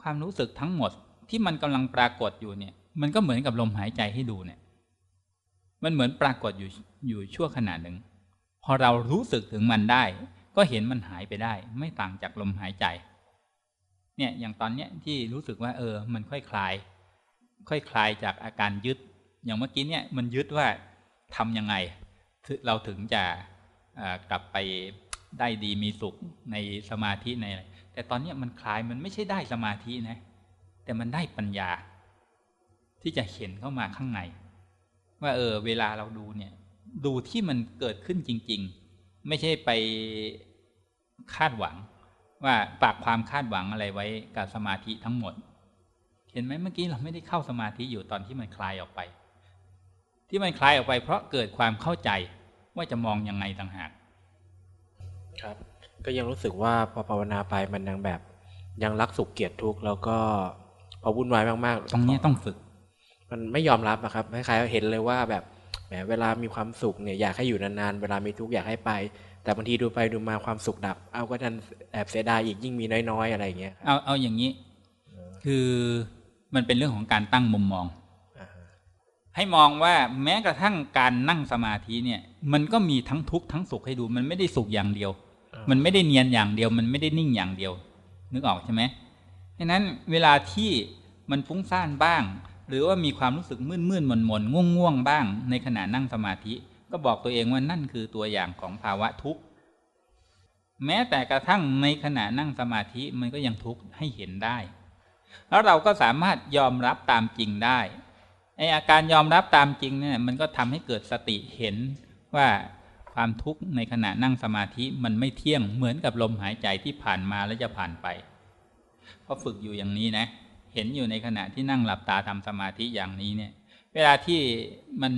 [SPEAKER 1] ความรู้สึกทั้งหมดที่มันกำลังปรากฏอยู่เนี่ย มันก็เหมือนกับลมหายใจให้ดูเนี่ย มันเหมือนปรากฏอยู่อยู่ชั่วขณะหนึ่ง พอเรารู้สึกถึงมันได้ ก็เห็นมันหายไปได้ ไม่ต่างจากลมหายใจ เนี่ยอย่างตอนเนี้ยที่รู้สึกว่า เออ มันค่อยคลาย ค่อยคลายจากอาการยึด อย่างเมื่อกี้เนี่ยมันยึดว่าทํำยังไง เราถึงจะกลับไปได้ดีมีสุขในสมาธิในอะไรแต่ตอนนี้มันคลายมันไม่ใช่ได้สมาธินะ แต่มันได้ปัญญา ที่จะเห็นเข้ามาข้างใน ว่าเออ เวลาเราดูเนี่ย ดูที่มันเกิดขึ้นจริง ๆ ไม่ใช่ไปคาดหวัง ว่าปากความคาดหวังอะไรไว้กับสมาธิทั้งหมด เห็นไหมเมื่อกี้เราไม่ได้เข้าสมาธิอยู่ตอนที่มันคลายออกไป ที่มันคลายออกไป เพราะเกิดความเข้าใจว่าจะมองยังไงต่างหาก
[SPEAKER 5] ครับ ก็ยังรู้สึกว่าพอภาวนาไปมันยังแบบ ยังรักสุขเกียรติทุกข์แล้วก็พอวุ่นวายมาก
[SPEAKER 1] ๆ ตรงนี้ต้องฝึก
[SPEAKER 5] มันไม่ยอมรับอะครับคล้ายๆเห็นเลยว่าแบบแหมเวลามีความสุขเนี่ยอยากให้อยู่นานๆ เวลามีทุกข์อยากให้ไป แต่บางทีดูไปดูมาความสุขดับ เอาก็ทันแอบเสียดายอีกยิ่งมีน้อยๆ อะไรอย่างเงี้ย
[SPEAKER 1] เอาเอาอย่างนี้ คือ มันเป็นเรื่องของการตั้งมุมมอง ให้มองว่าแม้กระทั่งการนั่งสมาธิเนี่ย มันก็มีทั้งทุกข์ทั้งสุขให้ดู มันไม่ได้สุขอย่างเดียว มันไม่ได้เนียนอย่างเดียว มันไม่ได้นิ่งอย่างเดียว นึกออกใช่ไหมดังนั้นเวลาที่มันฟุ้งซ่านบ้าง หรือว่ามีความรู้สึกมืดมืดมนมนง่วงง่วงบ้าง ในขณะนั่งสมาธิ ก็บอกตัวเองว่านั่นคือตัวอย่างของภาวะทุกข์แม้แต่กระทั่งในขณะนั่งสมาธิมันก็ยังทุกข์ให้เห็นได้ แล้วเราก็สามารถยอมรับตามจริงได้ไออาการยอมรับตามจริงเนี่ยมันก็ทำให้เกิดสติเห็นว่าความทุกข์ในขณะนั่งสมาธิมันไม่เที่ยงเหมือนกับลมหายใจที่ผ่านมาแล้วจะผ่านไปพอฝึกอยู่อย่างนี้นะ เห็นอยู่ในขณะที่นั่งหลับตาทำสมาธิอย่างนี้เนี่ย เวลาที่มัน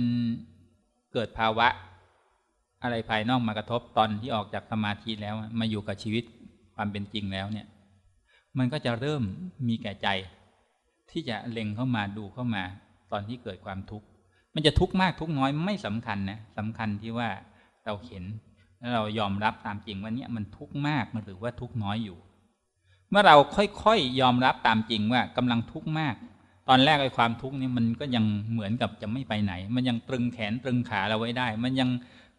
[SPEAKER 1] เกิดภาวะ อะไรภายนอกมากระทบตอนที่ออกจากสมาธิแล้วมาอยู่กับชีวิตความเป็นจริงแล้วเนี่ย มันก็จะเริ่มมีแก่ใจ ที่จะเล็งเข้ามาดูเข้ามา ตอนที่เกิดความทุกข์มันจะทุกข์มากทุกข์น้อยไม่สำคัญนะสำคัญที่ว่าเราเห็นแล้วเรายอมรับตามจริงว่าเนี่ยมันทุกข์มากหรือว่าทุกข์น้อยอยู่ เมื่อเราค่อยๆยอมรับตามจริงว่ากำลังทุกข์มาก ตอนแรกไอ้ความทุกข์นี่มันก็ยังเหมือนกับจะไม่ไปไหน มันยังตรึงแขนตรึงขาเราไว้ได้ มันยัง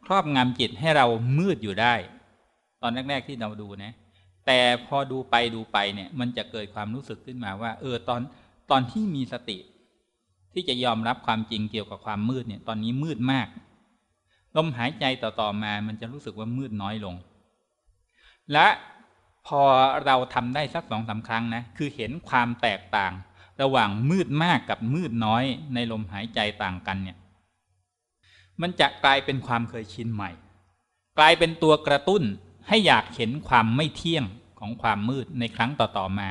[SPEAKER 1] ครอบงำจิตให้เรามืดอยู่ได้ ตอนแรกๆที่เราดูนะ แต่พอดูไปดูไปเนี่ย มันจะเกิดความรู้สึกขึ้นมาว่า เออตอนตอนที่มีสติ ที่จะยอมรับความจริงเกี่ยวกับความมืดเนี่ย ตอนนี้มืดมากลมหายใจต่อๆมา มันจะรู้สึกว่ามืดน้อยลง และพอเราทำได้สักสองสาครั้งนะ คือเห็นความแตกต่าง ระหว่างมืดมากกับมืดน้อย ในลมหายใจต่างกันเนี่ย มันจะกลายเป็นความเคยชินใหม่ กลายเป็นตัวกระตุ้นให้อยากเห็นความไม่เที่ยง ของความมืดในครั้งต่อๆมา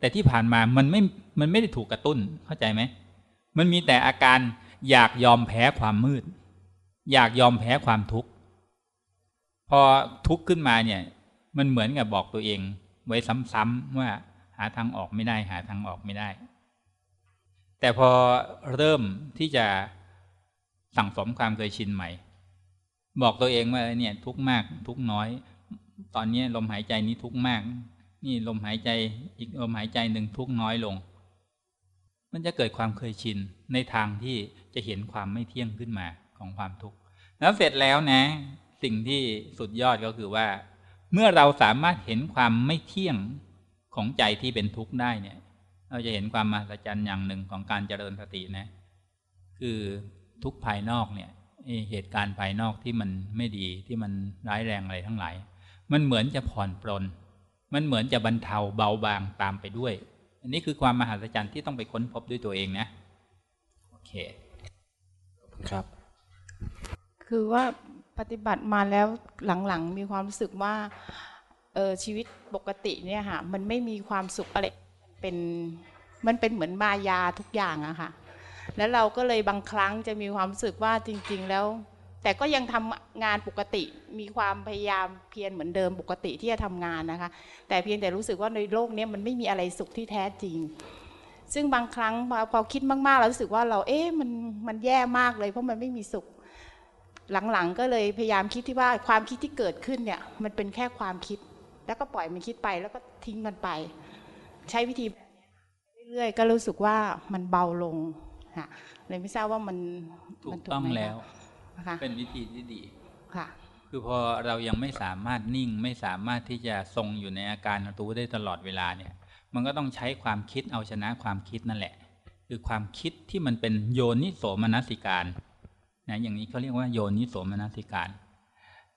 [SPEAKER 1] แต่ที่ผ่านมามันไม่มันไม่ได้ถูกกระตุ้นเข้าใจไหมมันมีแต่อาการอยากยอมแพ้ความมืด อยากยอมแพ้ความทุกข์พอทุกข์ขึ้นมาเนี่ย มันเหมือนกับบอกตัวเอง ไว้ซ้ำๆว่าหาทางออกไม่ได้ หาทางออกไม่ได้ แต่พอเริ่มที่จะสั่งสมความเคยชินใหม่ บอกตัวเองว่าเนี่ยทุกข์มากทุกข์น้อย ตอนนี้ลมหายใจนี้ทุกข์มาก นี่ลมหายใจอีกลมหายใจหนึ่งทุกข์น้อยลง มันจะเกิดความเคยชินในทางที่จะเห็นความไม่เที่ยงขึ้นมาของความทุกข์แล้วเสร็จแล้วนะ สิ่งที่สุดยอดก็คือว่า เมื่อเราสามารถเห็นความไม่เที่ยงของใจที่เป็นทุกข์ได้เนี่ย เราจะเห็นความมหัศจรรย์อย่างหนึ่งของการเจริญสตินะ คือทุกภายนอกเนี่ยเหตุการณ์ภายนอกที่มันไม่ดีที่มันร้ายแรงอะไรทั้งหลาย มันเหมือนจะผ่อนปลน มันเหมือนจะบรรเทาเบาบางตามไปด้วย อันนี้คือความมหัศจรรย์ที่ต้องไปค้นพบด้วยตัวเองนะ โอเค
[SPEAKER 5] ครับ
[SPEAKER 6] คือว่าปฏิบัติมาแล้วหลังๆ มีความรู้สึกว่าเออชีวิตปกติเนี่ยค่ะ มันไม่มีความสุขอะไรเป็นมันเป็นเหมือนมายาทุกอย่างอะค่ะ แล้วเราก็เลยบางครั้งจะมีความรู้สึกว่าจริง ๆ แล้ว แต่ก็ยังทำงานปกติมีความพยายามเพียรเหมือนเดิมปกติที่จะทำงานนะคะ แต่เพียงแต่รู้สึกว่าในโลกนี้มันไม่มีอะไรสุขที่แท้จริง ซึ่งบางครั้งพอคิดมากๆเรารู้สึกว่าเราเอ๊ะมันมันแย่มากเลยเพราะมันไม่มีสุข หลังๆก็เลยพยายามคิดที่ว่าความคิดที่เกิดขึ้นเนี่ยมันเป็นแค่ความคิด แล้วก็ปล่อยมันคิดไปแล้วก็ทิ้งมันไป ใช้วิธีแบบนี้เรื่อยๆก็รู้สึกว่ามันเบาลงค่ะเลยไม่ทราบว่ามัน
[SPEAKER 1] ถูกต้องแล้ว เป็นวิธีที่ดีค่ะ คือพอเรายังไม่สามารถนิ่งไม่สามารถที่จะทรงอยู่ในอาการรู้ได้ตลอดเวลาเนี่ย มันก็ต้องใช้ความคิดเอาชนะความคิดนั่นแหละ คือความคิดที่มันเป็นโยนิโสมนสิการนะอย่างนี้เขาเรียกว่าโยนิโสมนสิการ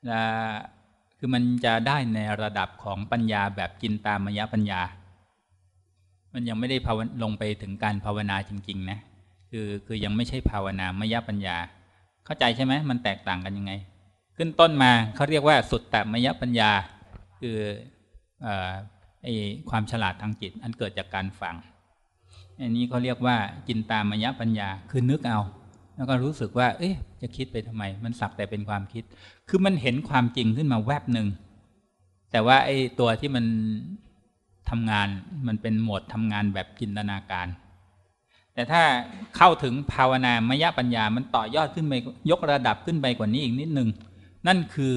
[SPEAKER 1] และคือมันจะได้ในระดับของปัญญาแบบจินตามยปัญญา มันยังไม่ได้ภาวลงไปถึงการภาวนาจริง ๆ นะ คือคือยังไม่ใช่ภาวนามยปัญญา เข้าใจใช่ไหมมันแตกต่างกันยังไง ขึ้นต้นมาเขาเรียกว่าสุดแต่มยปัญญา คือไอความฉลาดทางจิต อันเกิดจากการฟังอันนี้เขาเรียกว่าจินตามยปัญญาคือนึกเอา แล้วก็รู้สึกว่า เอ๊ะจะคิดไปทำไม มันสักแต่เป็นความคิด คือมันเห็นความจริงขึ้นมาแวบหนึ่งแต่ว่าไอ้ตัวที่มันทำงานมันเป็นโหมดทำงานแบบจินตนาการ แต่ถ้าเข้าถึงภาวนามยปัญญามันต่อยอดขึ้นไปยกระดับขึ้นไปกว่านี้อีกนิดนึง นั่นคือ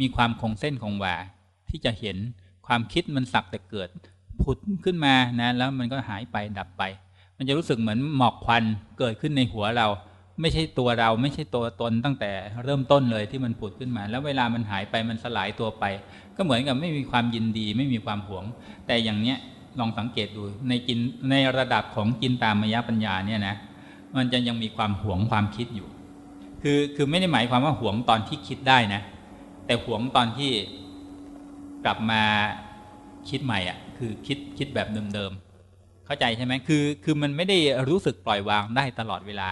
[SPEAKER 1] มีความคงเส้นคงวาที่จะเห็นความคิดมันสักแต่เกิดผุผุดขึ้นมานะแล้วมันก็หายไปดับไป มันจะรู้สึกเหมือนหมอกควันเกิดขึ้นในหัวเรา ไม่ใช่ตัวเราไม่ใช่ตัวตนตั้งแต่เริ่มต้นเลยที่มันผุดขึ้นมา แล้วเวลามันหายไปมันสลายตัวไป ก็เหมือนกับไม่มีความยินดีไม่มีความหวง แต่อย่างเนี้ย ลองสังเกตดูในกินในระดับของกินตามมยปัญญาเนี่ยนะมันจะยังมีความหวงความคิดอยู่ คือคือไม่ได้หมายความว่าหวงตอนที่คิดได้นะ แต่หวงตอนที่กลับมาคิดใหม่อะคือคิดคิดแบบเดิมๆเข้าใจใช่ไหมคือคือมันไม่ได้รู้สึกปล่อยวางได้ตลอดเวลา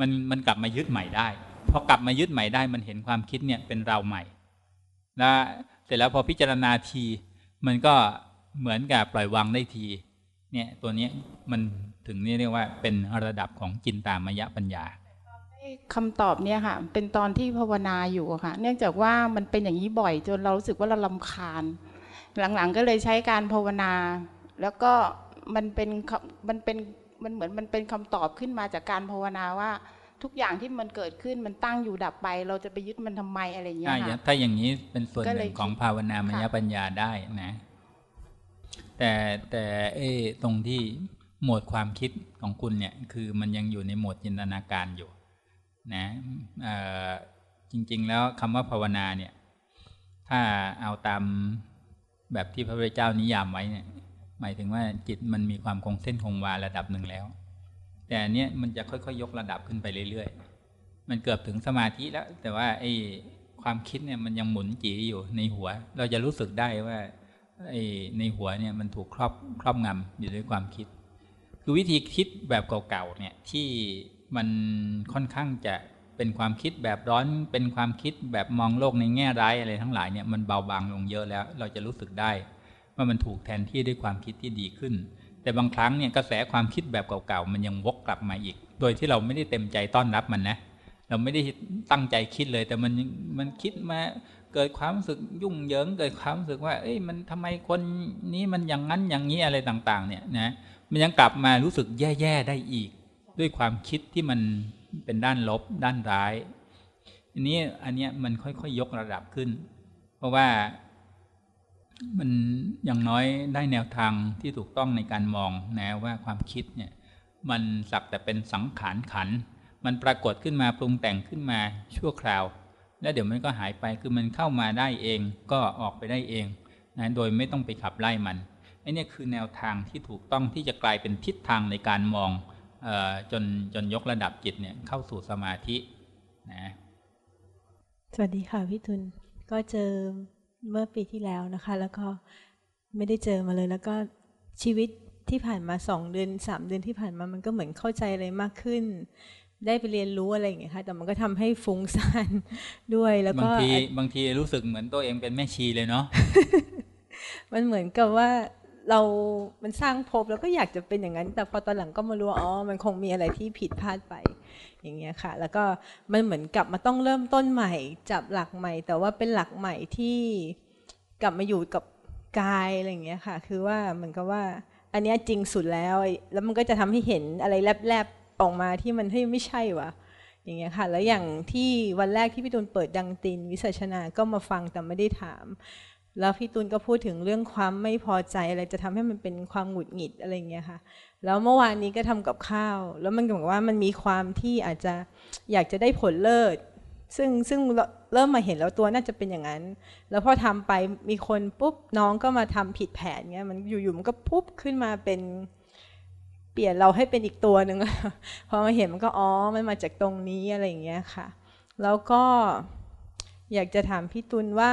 [SPEAKER 1] มันมันกลับมายึดใหม่ได้พอกลับมายึดใหม่ได้มันเห็นความคิดเนี่ยเป็นเราใหม่แล้วเสร็จแล้วพอพิจารณาทีมันก็ เหมือนกับปล่อยวางได้ที เนี่ยตัวนี้มันถึงนี่เรียกว่าเป็นระดับของจินตามยปัญญา
[SPEAKER 6] คำตอบเนี่ยค่ะ เป็นตอนที่ภาวนาอยู่อะค่ะ เนื่องจากว่ามันเป็นอย่างนี้บ่อยจนเรารู้สึกว่าเราลำคาญ หลังๆก็เลยใช้การภาวนา แล้วก็มันเป็นมันเป็นมันเหมือนมันเป็นคำตอบขึ้นมาจากการภาวนาว่า ทุกอย่างที่มันเกิดขึ้นมันตั้งอยู่ดับไป เราจะไปยึดมันทำไมอะไรอย่างเงี้ยค่ะ
[SPEAKER 1] ถ้าอย่างนี้เป็นส่วนห
[SPEAKER 6] ก็เล
[SPEAKER 1] นึ่
[SPEAKER 6] ย
[SPEAKER 1] งของภาวนามยปัญญาได้นะ แต่แต่เอตรงที่โหมดความคิดของคุณเนี่ยคือมันยังอยู่ในโหมดจินตนาการอยู่นะจริง ๆ แล้วคำว่าภาวนาเนี่ย ถ้าเอาตามแบบที่พระพุทธเจ้านิยามไว้เนี่ย หมายถึงว่าจิตมันมีความคงเส้นคงวาระดับหนึ่งแล้ว แต่อันเนี้ยมันจะค่อยๆยกระดับขึ้นไปเรื่อยๆ มันเกือบถึงสมาธิแล้ว แต่ว่าไอ้ความคิดเนี่ยมันยังหมุนจีอยู่ในหัว เราจะรู้สึกได้ว่า ในหัวเนี่ยมันถูกครอบครอบงำอยู่ด้วยความคิด คือวิธีคิดแบบเก่าๆเนี่ยที่มันค่อนข้างจะเป็นความคิดแบบร้อนเป็นความคิดแบบมองโลกในแง่ร้ายอะไรทั้งหลายเนี่ยมันเบาบางลงเยอะแล้ว เราจะรู้สึกได้ว่ามันถูกแทนที่ด้วยความคิดที่ดีขึ้น แต่บางครั้งเนี่ยกระแสความคิดแบบเก่าๆมันยังวกกลับมาอีก โดยที่เราไม่ได้เต็มใจต้อนรับมันนะเราไม่ได้ตั้งใจคิดเลย แต่มันมันคิดมา เกิดความรู้สึกยุ่งเหยิง เกิดความรู้สึกว่า เอ้ยมันทำไมคนนี้มันอย่างนั้นอย่างนี้อะไรต่าง ๆ เนี่ยนะมันยังกลับมารู้สึกแย่ๆได้อีก ด้วยความคิดที่มันเป็นด้านลบ ด้านร้ายอันนี้อันเนี้ยมันค่อยๆยยกระดับขึ้น เพราะว่ามันอย่างน้อยได้แนวทางที่ถูกต้องในการมองนะว่าความคิดเนี่ยมันสักแต่เป็นสังขารขัน มันปรากฏขึ้นมาปรุงแต่งขึ้นมาชั่วคราว แล้วเดี๋ยวมันก็หายไปคือมันเข้ามาได้เองก็ออกไปได้เองนะโดยไม่ต้องไปขับไล่มันไอ้นี่คือแนวทางที่ถูกต้องที่จะกลายเป็นทิศทางในการมองออจนจนยกระดับจิตเนี่ยเข้าสู่สมาธินะ
[SPEAKER 7] สวัสดีค่ะพี่ทุนก็เจอเมื่อปีที่แล้วนะคะ แล้วก็ไม่ได้เจอมาเลย แล้วก็ชีวิตที่ผ่านมาสองเดือนสามเดือนที่ผ่านมามันก็เหมือนเข้าใจอะไรมากขึ้น ได้ไปเรียนรู้อะไรอย่างเงี้ยค่ะแต่มันก็ทำให้ฟุ้งซ่านด้วยแล้วก็
[SPEAKER 1] บางทีบางทีรู้สึกเหมือนตัวเองเป็นแม่ชีเลยเนาะ
[SPEAKER 7] มันเหมือนกับว่าเรา มันสร้างภพแล้วก็อยากจะเป็นอย่างนั้น แต่พอตอนหลังก็มารู้ว่าอ๋อ มันคงมีอะไรที่ผิดพลาดไป อย่างเงี้ยค่ะ แล้วก็มันเหมือนกลับมาต้องเริ่มต้นใหม่ จับหลักใหม่ แต่ว่าเป็นหลักใหม่ที่กลับมาอยู่กับกายอะไรอย่างเงี้ยค่ะ คือว่าเหมือนกับว่า อันเนี้ยจริงสุดแล้ว แล้วมันก็จะทำให้เห็นอะไรแลบๆ ออกมาที่มันเฮ้ยไม่ใช่วะอย่างเงี้ยค่ะ แล้วอย่างที่วันแรกที่พี่ตูนเปิดดังตินวิสัชนาก็มาฟังแต่ไม่ได้ถาม แล้วพี่ตูนก็พูดถึงเรื่องความไม่พอใจอะไรจะทำให้มันเป็นความหงุดหงิดอะไรเงี้ยค่ะ แล้วเมื่อวานนี้ก็ทำกับข้าว แล้วมันก็บอกว่ามันมีความที่อาจจะอยากจะได้ผลเลิศซึ่งซึ่งเริ่มมาเห็นแล้วตัวน่าจะเป็นอย่างนั้น แล้วพอทำไปมีคนปุ๊บน้องก็มาทำผิดแผนเงี้ยมันอยู่ๆมันก็ปุ๊บขึ้นมาเป็น เปลี่ยนเราให้เป็นอีกตัวหนึ่งพอมาเห็นมันก็อ๋อมันมาจากตรงนี้อะไรอย่างเงี้ยค่ะ แล้วก็อยากจะถามพี่ตุลว่า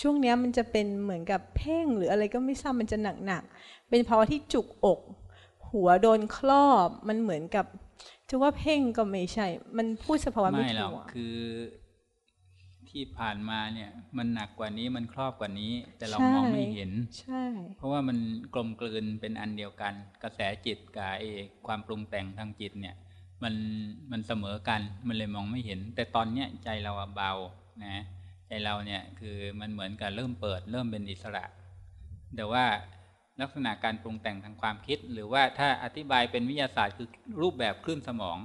[SPEAKER 7] ช่วงนี้มันจะเป็นเหมือนกับเพ่งหรืออะไรก็ไม่ทราบมันจะหนักๆเป็นภาวะที่จุกอก หัวโดนครอบมันเหมือนกับจะว่าเพ่งก็ไม่ใช่ มันพูดสภาวะไม่
[SPEAKER 1] ไม่หร
[SPEAKER 7] ถู
[SPEAKER 1] อก
[SPEAKER 7] ก
[SPEAKER 1] คือ ที่ผ่านมาเนี่ยมันหนักกว่านี้มันครอบกว่านี้ แต่เรา
[SPEAKER 7] ใช่
[SPEAKER 1] มองไม่เห็น
[SPEAKER 7] ใช่
[SPEAKER 1] เพราะว่ามันกลมกลืนเป็นอันเดียวกัน กระแสจิตกับไอ้ความปรุงแต่งทางจิตเนี่ย มันมันเสมอกันมันเลยมองไม่เห็น แต่ตอนเนี้ยใจเราอะเบานะใจเราเนี่ยคือมันเหมือนกับเริ่มเปิด เริ่มเป็นอิสระ แต่ว่าลักษณะการปรุงแต่งทางความคิด หรือว่าถ้าอธิบายเป็นวิทยาศาสตร์คือรูปแบบคลื่นสมอง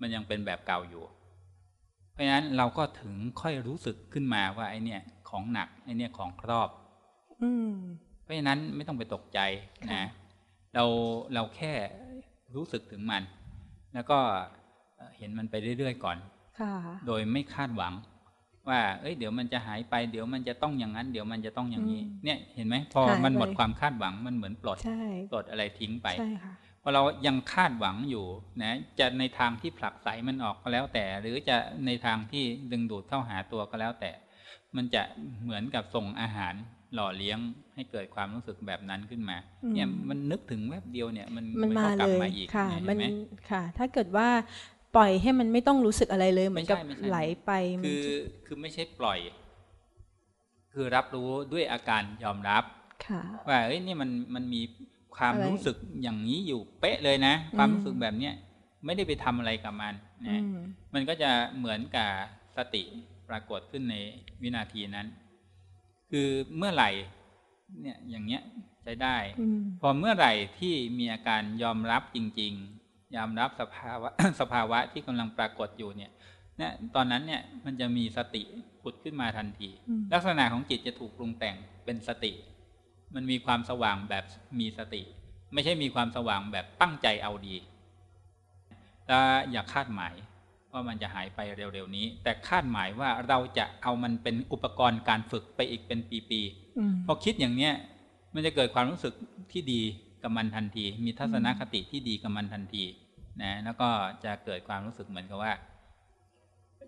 [SPEAKER 1] มันยังเป็นแบบเก่าอยู่เพ ราะฉะนั้นเราก็ถึงค่อยรู้สึกขึ้นมาว่าไอเนี่ยของหนักไอเนี่ยของครอบ
[SPEAKER 7] อืม
[SPEAKER 1] ราะฉะนั้นไม่ต้องไปตกใจนะเราเราแค่รู้สึกถึงมัน แล้วก็เห็นมันไปเรื่อยๆก่อน
[SPEAKER 7] ค่ะ
[SPEAKER 1] โดยไม่คาดหวัง ว่า เอ้ยเดี๋ยวมันจะหายไป เดี๋ยวมันจะต้องอย่างนั้น เดี๋ยวมันจะต้องอย่างนี้ เนี่ยเห็นไหมพอ
[SPEAKER 7] หายไป
[SPEAKER 1] มันหมดความคาดหวังมันเหมือนปลด
[SPEAKER 7] ใช่
[SPEAKER 1] ปลดอะไรทิ้งไป
[SPEAKER 7] ใช่ค่ะ
[SPEAKER 1] พ อเรายังคาดหวังอยู่นะจะในทางที่ผลักไสมันออกก็แล้วแต่ หรือจะในทางที่ดึงดูดเข้าหาตัวก็แล้วแต่ มันจะเหมือนกับส่งอาหารหล่อเลี้ยงให้เกิดความรู้สึกแบบนั้นขึ้นมา
[SPEAKER 7] อืม
[SPEAKER 1] เนี่ยมันนึกถึงแวบเดียวเนี่ยมัน
[SPEAKER 7] มันมา
[SPEAKER 1] ก็กลั
[SPEAKER 7] เล
[SPEAKER 1] บ
[SPEAKER 7] ย
[SPEAKER 1] มาอีก
[SPEAKER 7] ค่ะ
[SPEAKER 1] เนี่ย
[SPEAKER 7] มั
[SPEAKER 1] เห็
[SPEAKER 7] น
[SPEAKER 1] นไหม
[SPEAKER 7] ค่ะ ถ้าเกิดว่าปล่อยให้มันไม่ต้องรู้สึกอะไรเลย เหมือนกับ
[SPEAKER 1] ไม่ใช่ไม่ใช่
[SPEAKER 7] ไหลไปมัน
[SPEAKER 1] คือคือไม่ใช่ปล่อย คือรับรู้ด้วยอาการยอมรับ
[SPEAKER 7] ค่ะ
[SPEAKER 1] ว่าเอ้ยนี่มันมันมี ความ
[SPEAKER 7] อะไร
[SPEAKER 1] รู้สึกอย่างนี้อยู่เป๊ะเลยนะ ความ
[SPEAKER 7] อืม
[SPEAKER 1] รู้สึกแบบเนี้ยไม่ได้ไปทำอะไรกับมัน
[SPEAKER 7] อื
[SPEAKER 1] นะ
[SPEAKER 7] ม
[SPEAKER 1] มันก็จะเหมือนกับสติปรากฏขึ้นในวินาทีนั้น คือเมื่อไหร่เนี่ยอย่างเงี้ยใช้ได้
[SPEAKER 7] อืม
[SPEAKER 1] พอเมื่อไหร่ที่มีอาการยอมรับจริง ๆ ยอมรับสภาวะสภาวะที่กำลังปรากฏอยู่เนี่ยเนี่ยตอนนั้นเนี่ยมันจะมีสติผุดขึ้นมาทันที
[SPEAKER 7] อืม
[SPEAKER 1] ลักษณะของจิตจะถูกปรุงแต่งเป็นสติ มันมีความสว่างแบบมีสติ ไม่ใช่มีความสว่างแบบตั้งใจเอาดีและอย่าคาดหมายว่ามันจะหายไปเร็วๆนี้ แต่คาดหมายว่าเราจะเอามันเป็นอุปกรณ์การฝึกไปอีกเป็นปี
[SPEAKER 7] อืม
[SPEAKER 1] ๆพอคิดอย่างเนี้ยมันจะเกิดความรู้สึกที่ดีกับมันทันที มีทัศนคติที่ดีกับมันทันทีนะแล้วก็จะเกิดความรู้สึกเหมือนกับว่า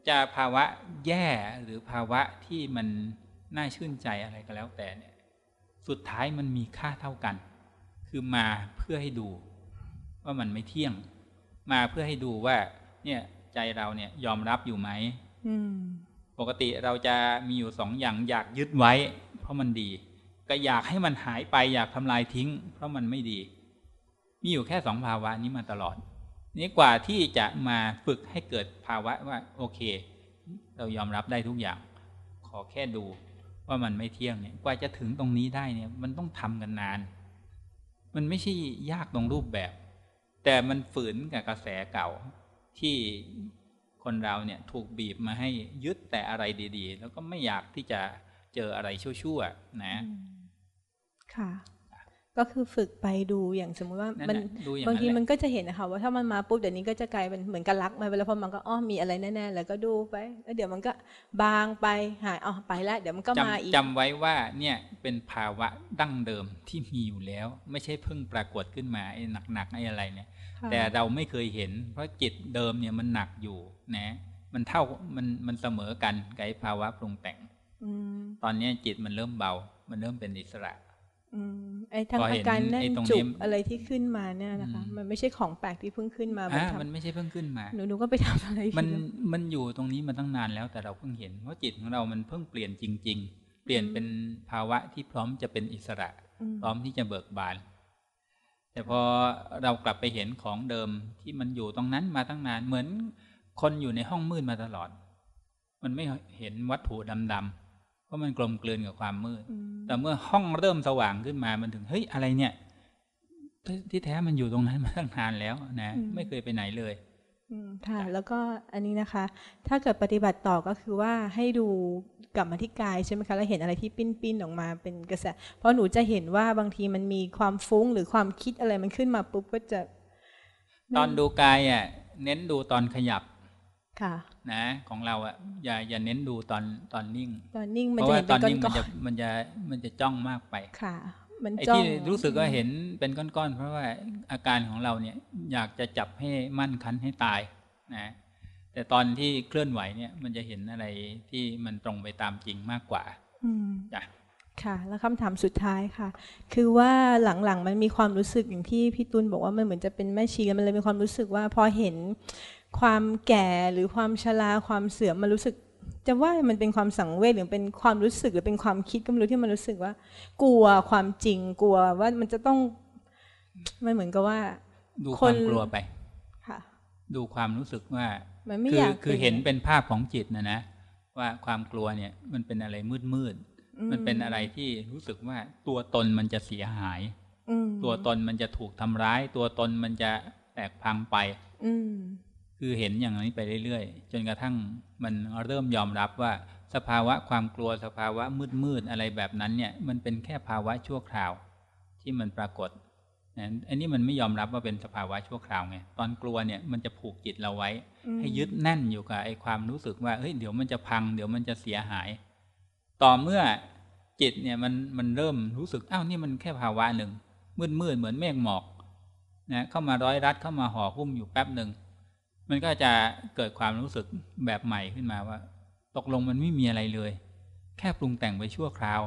[SPEAKER 1] จะภาวะแย่หรือภาวะที่มันน่าชื่นใจอะไรก็แล้วแต่เนี่ย สุดท้ายมันมีค่าเท่ากัน คือมาเพื่อให้ดู ว่ามันไม่เที่ยง มาเพื่อให้ดูว่า เนี่ยใจเราเนี่ยยอมรับอยู่ไหม
[SPEAKER 7] อืม
[SPEAKER 1] ปกติเราจะมีอยู่สองอย่างอยากยึดไว้ เพราะมันดี ก็อยากให้มันหายไปอยากทำลายทิ้ง เพราะมันไม่ดี มีอยู่แค่สองภาวะนี้มาตลอด นี่กว่าที่จะมาฝึกให้เกิดภาวะว่า โอเค เรายอมรับได้ทุกอย่าง ขอแค่ดู ว่ามันไม่เที่ยงเนี่ยกว่าจะถึงตรงนี้ได้เนี่ยมันต้องทำกันนาน มันไม่ใช่ยากตรงรูปแบบ แต่มันฝืนกับกระแสเก่าที่คนเราเนี่ยถูกบีบมาให้ยึดแต่อะไรดี ๆ แล้วก็ไม่อยากที่จะเจออะไรชั่วๆนะ
[SPEAKER 7] ค่ะ ก็คือฝึกไปดูอย่างสมมุติว่า
[SPEAKER 1] นั่น
[SPEAKER 7] มัน
[SPEAKER 1] น่ะดูอย่าง
[SPEAKER 7] บาง
[SPEAKER 1] นั้น
[SPEAKER 7] ที
[SPEAKER 1] แหละ
[SPEAKER 7] มันก็จะเห็นนะคะว่าถ้ามันมาปุ๊บเดี๋ยวนี้ก็จะกลายเป็นเหมือนกันรักมาไปแล้วพอมันก็อ้อมีอะไรแน่ๆแล้วก็ดูไปแล้วเดี๋ยวมันก็บางไปหายอ๋อไปแล้ว เดี๋ยวมันก็มาอีก
[SPEAKER 1] จำจำไว้ว่าเนี่ยเป็นภาวะดั้งเดิมที่มีอยู่แล้ว ไม่ใช่เพิ่งปรากฏขึ้นมาไอ้หนักๆไอ้อะไรเนี่ย
[SPEAKER 7] ค่ะ
[SPEAKER 1] แต่เราไม่เคยเห็น เพราะจิตเดิมเนี่ยมันหนักอยู่นะมันเท่ามันมันเสมอกันกับไอ้ภาวะปรุงแต่ง
[SPEAKER 7] อืม
[SPEAKER 1] ตอนเนี้ยจิตมันเริ่มเบา มันเริ่มเป็นอิสระ
[SPEAKER 7] อืมไอ้ทั้ง
[SPEAKER 1] พอ
[SPEAKER 7] อา
[SPEAKER 1] เห็น
[SPEAKER 7] การแน่น
[SPEAKER 1] ไอ้ตรงนี้
[SPEAKER 7] จุกอะไรที่ขึ้นมาเนี่ยนะคะ
[SPEAKER 1] อืม
[SPEAKER 7] มันไม่ใช่ของแปลกที่เพิ่งขึ้นมา
[SPEAKER 1] อ่า
[SPEAKER 7] ทำ
[SPEAKER 1] มันไม่ใช่เพิ่งขึ้นมา
[SPEAKER 7] หนูหนูก็ไปทำอะไร
[SPEAKER 1] มัน
[SPEAKER 7] ผิด
[SPEAKER 1] มันอยู่ตรงนี้มาตั้งนานแล้วแต่เราเพิ่งเห็นเพราะจิตของเรามันเพิ่งเปลี่ยนจริง ๆ เปลี่ยนเป็นภาวะที่พร้อมจะเป็นอิสระ
[SPEAKER 7] อืม
[SPEAKER 1] พร้อมที่จะเบิกบาน แต่พอเรากลับไปเห็นของเดิมที่มันอยู่ตรงนั้นมาตั้งนานเหมือนคนอยู่ในห้องมืดมาตลอด มันไม่เห็นวัตถุดำๆ เพราะมันกลมกลืนกับความมืด
[SPEAKER 7] อืม
[SPEAKER 1] แต่เมื่อห้องเริ่มสว่างขึ้นมามันถึงเฮ้ยอะไรเนี่ย ที่ที่แท้มันอยู่ตรงนั้นมาตั้งนานแล้วนะ ไม่เคยไปไหนเลย
[SPEAKER 7] อืมค่ะ แล้วก็อันนี้นะคะ ถ้าเกิดปฏิบัติต่อก็คือว่าให้ดูกลับมาที่กายใช่ไหมคะ แล้วเห็นอะไรที่ปิ้นปิ้นๆออกมาเป็นกระแส เพราะหนูจะเห็นว่าบางทีมันมีความฟุ้งหรือความคิดอะไรมันขึ้นมาปุ๊บก็จะ
[SPEAKER 1] ตอนดูกายอะเน้นดูตอนขยับ
[SPEAKER 7] ค่ะ
[SPEAKER 1] นะของเราอะอย่าอย่าเน้นดูตอนตอนนิ่ง
[SPEAKER 7] ตอนนิ่งมัน
[SPEAKER 1] เพราะ
[SPEAKER 7] จะ
[SPEAKER 1] ว่า
[SPEAKER 7] เห็น
[SPEAKER 1] ต
[SPEAKER 7] เป็
[SPEAKER 1] อน
[SPEAKER 7] นก้
[SPEAKER 1] นิ่ง
[SPEAKER 7] อ
[SPEAKER 1] มัน
[SPEAKER 7] น
[SPEAKER 1] จะมันจะมันจะจ้องมากไป
[SPEAKER 7] ๆค่ะ มัน
[SPEAKER 1] ไอ้
[SPEAKER 7] จ้อง
[SPEAKER 1] ที่รู้สึกว่าเห็นเป็นก้อนๆเพราะว่าอาการของเราเนี่ยอยากจะจับให้มั่นคันให้ตายนะแต่ตอนที่เคลื่อนไหวเนี่ยมันจะเห็นอะไรที่มันตรงไปตามจริงมากกว่า
[SPEAKER 7] อืม
[SPEAKER 1] จ้ะ
[SPEAKER 7] ค่ะ แล้วคำถามสุดท้ายค่ะ คือว่าหลังๆมันมีความรู้สึกอย่างที่พี่ตุลบอกว่ามันเหมือนจะเป็นแม่ชีแล้วมันเลยมีความรู้สึกว่าพอเห็น ความแก่หรือความชราความเสื่อมมันรู้สึก จะว่ามันเป็นความสังเวชหรือเป็นความรู้สึกหรือเป็นความคิดก็ไม่รู้ที่มันรู้สึกว่า กลัวความจริงกลัวว่ามันจะต้องมันเหมือนกับว่า
[SPEAKER 1] ดูค
[SPEAKER 7] คน
[SPEAKER 1] วามกลัวไป
[SPEAKER 7] ค่ะ
[SPEAKER 1] ดูความรู้สึกว่า
[SPEAKER 7] มันไม่
[SPEAKER 1] คื
[SPEAKER 7] อยาก
[SPEAKER 1] คือ
[SPEAKER 7] ป็
[SPEAKER 1] เห็นเป็นภาพของจิตนะนะว่าความกลัวเนี่ยมันเป็นอะไรมืดมืดๆ
[SPEAKER 7] อื
[SPEAKER 1] มันเป็นอะไรที่รู้สึกว่าตัวตนมันจะเสียหาย
[SPEAKER 7] อืม
[SPEAKER 1] ตัวตนมันจะถูกทำร้าย ตัวตนมันจะแตกพังไป
[SPEAKER 7] อืม
[SPEAKER 1] คือเห็นอย่างนี้ไปเรื่อยๆ จนกระทั่งมันเริ่มยอมรับว่า สภาวะความกลัวสภาวะมืดมืดอะไรแบบนั้นเนี่ยมันเป็นแค่ภาวะชั่วคราว ที่มันปรากฏนะอันนี้มันไม่ยอมรับว่าเป็นสภาวะชั่วคราวไงตอนกลัวเนี่ยมันจะผูกจิตเราไว้ ให้ยึดแน่นอยู่กับไอ้ความรู้สึกว่าเฮ้ยเดี๋ยวมันจะพัง เดี๋ยวมันจะเสียหาย ต่อเมื่อจิตเนี่ยมันมันเริ่มรู้สึกอ้าวนี่มันแค่ภาวะหนึ่งมืดมืดเหมือนเมฆหมอกนะเข้ามาร้อยรัดเข้ามาห่อหุ้มอยู่แป๊บหนึ่ง มันก็จะเกิดความรู้สึกแบบใหม่ขึ้นมาว่า ตกลงมันไม่มีอะไรเลย แค่ปรุงแต่งไปชั่วคราว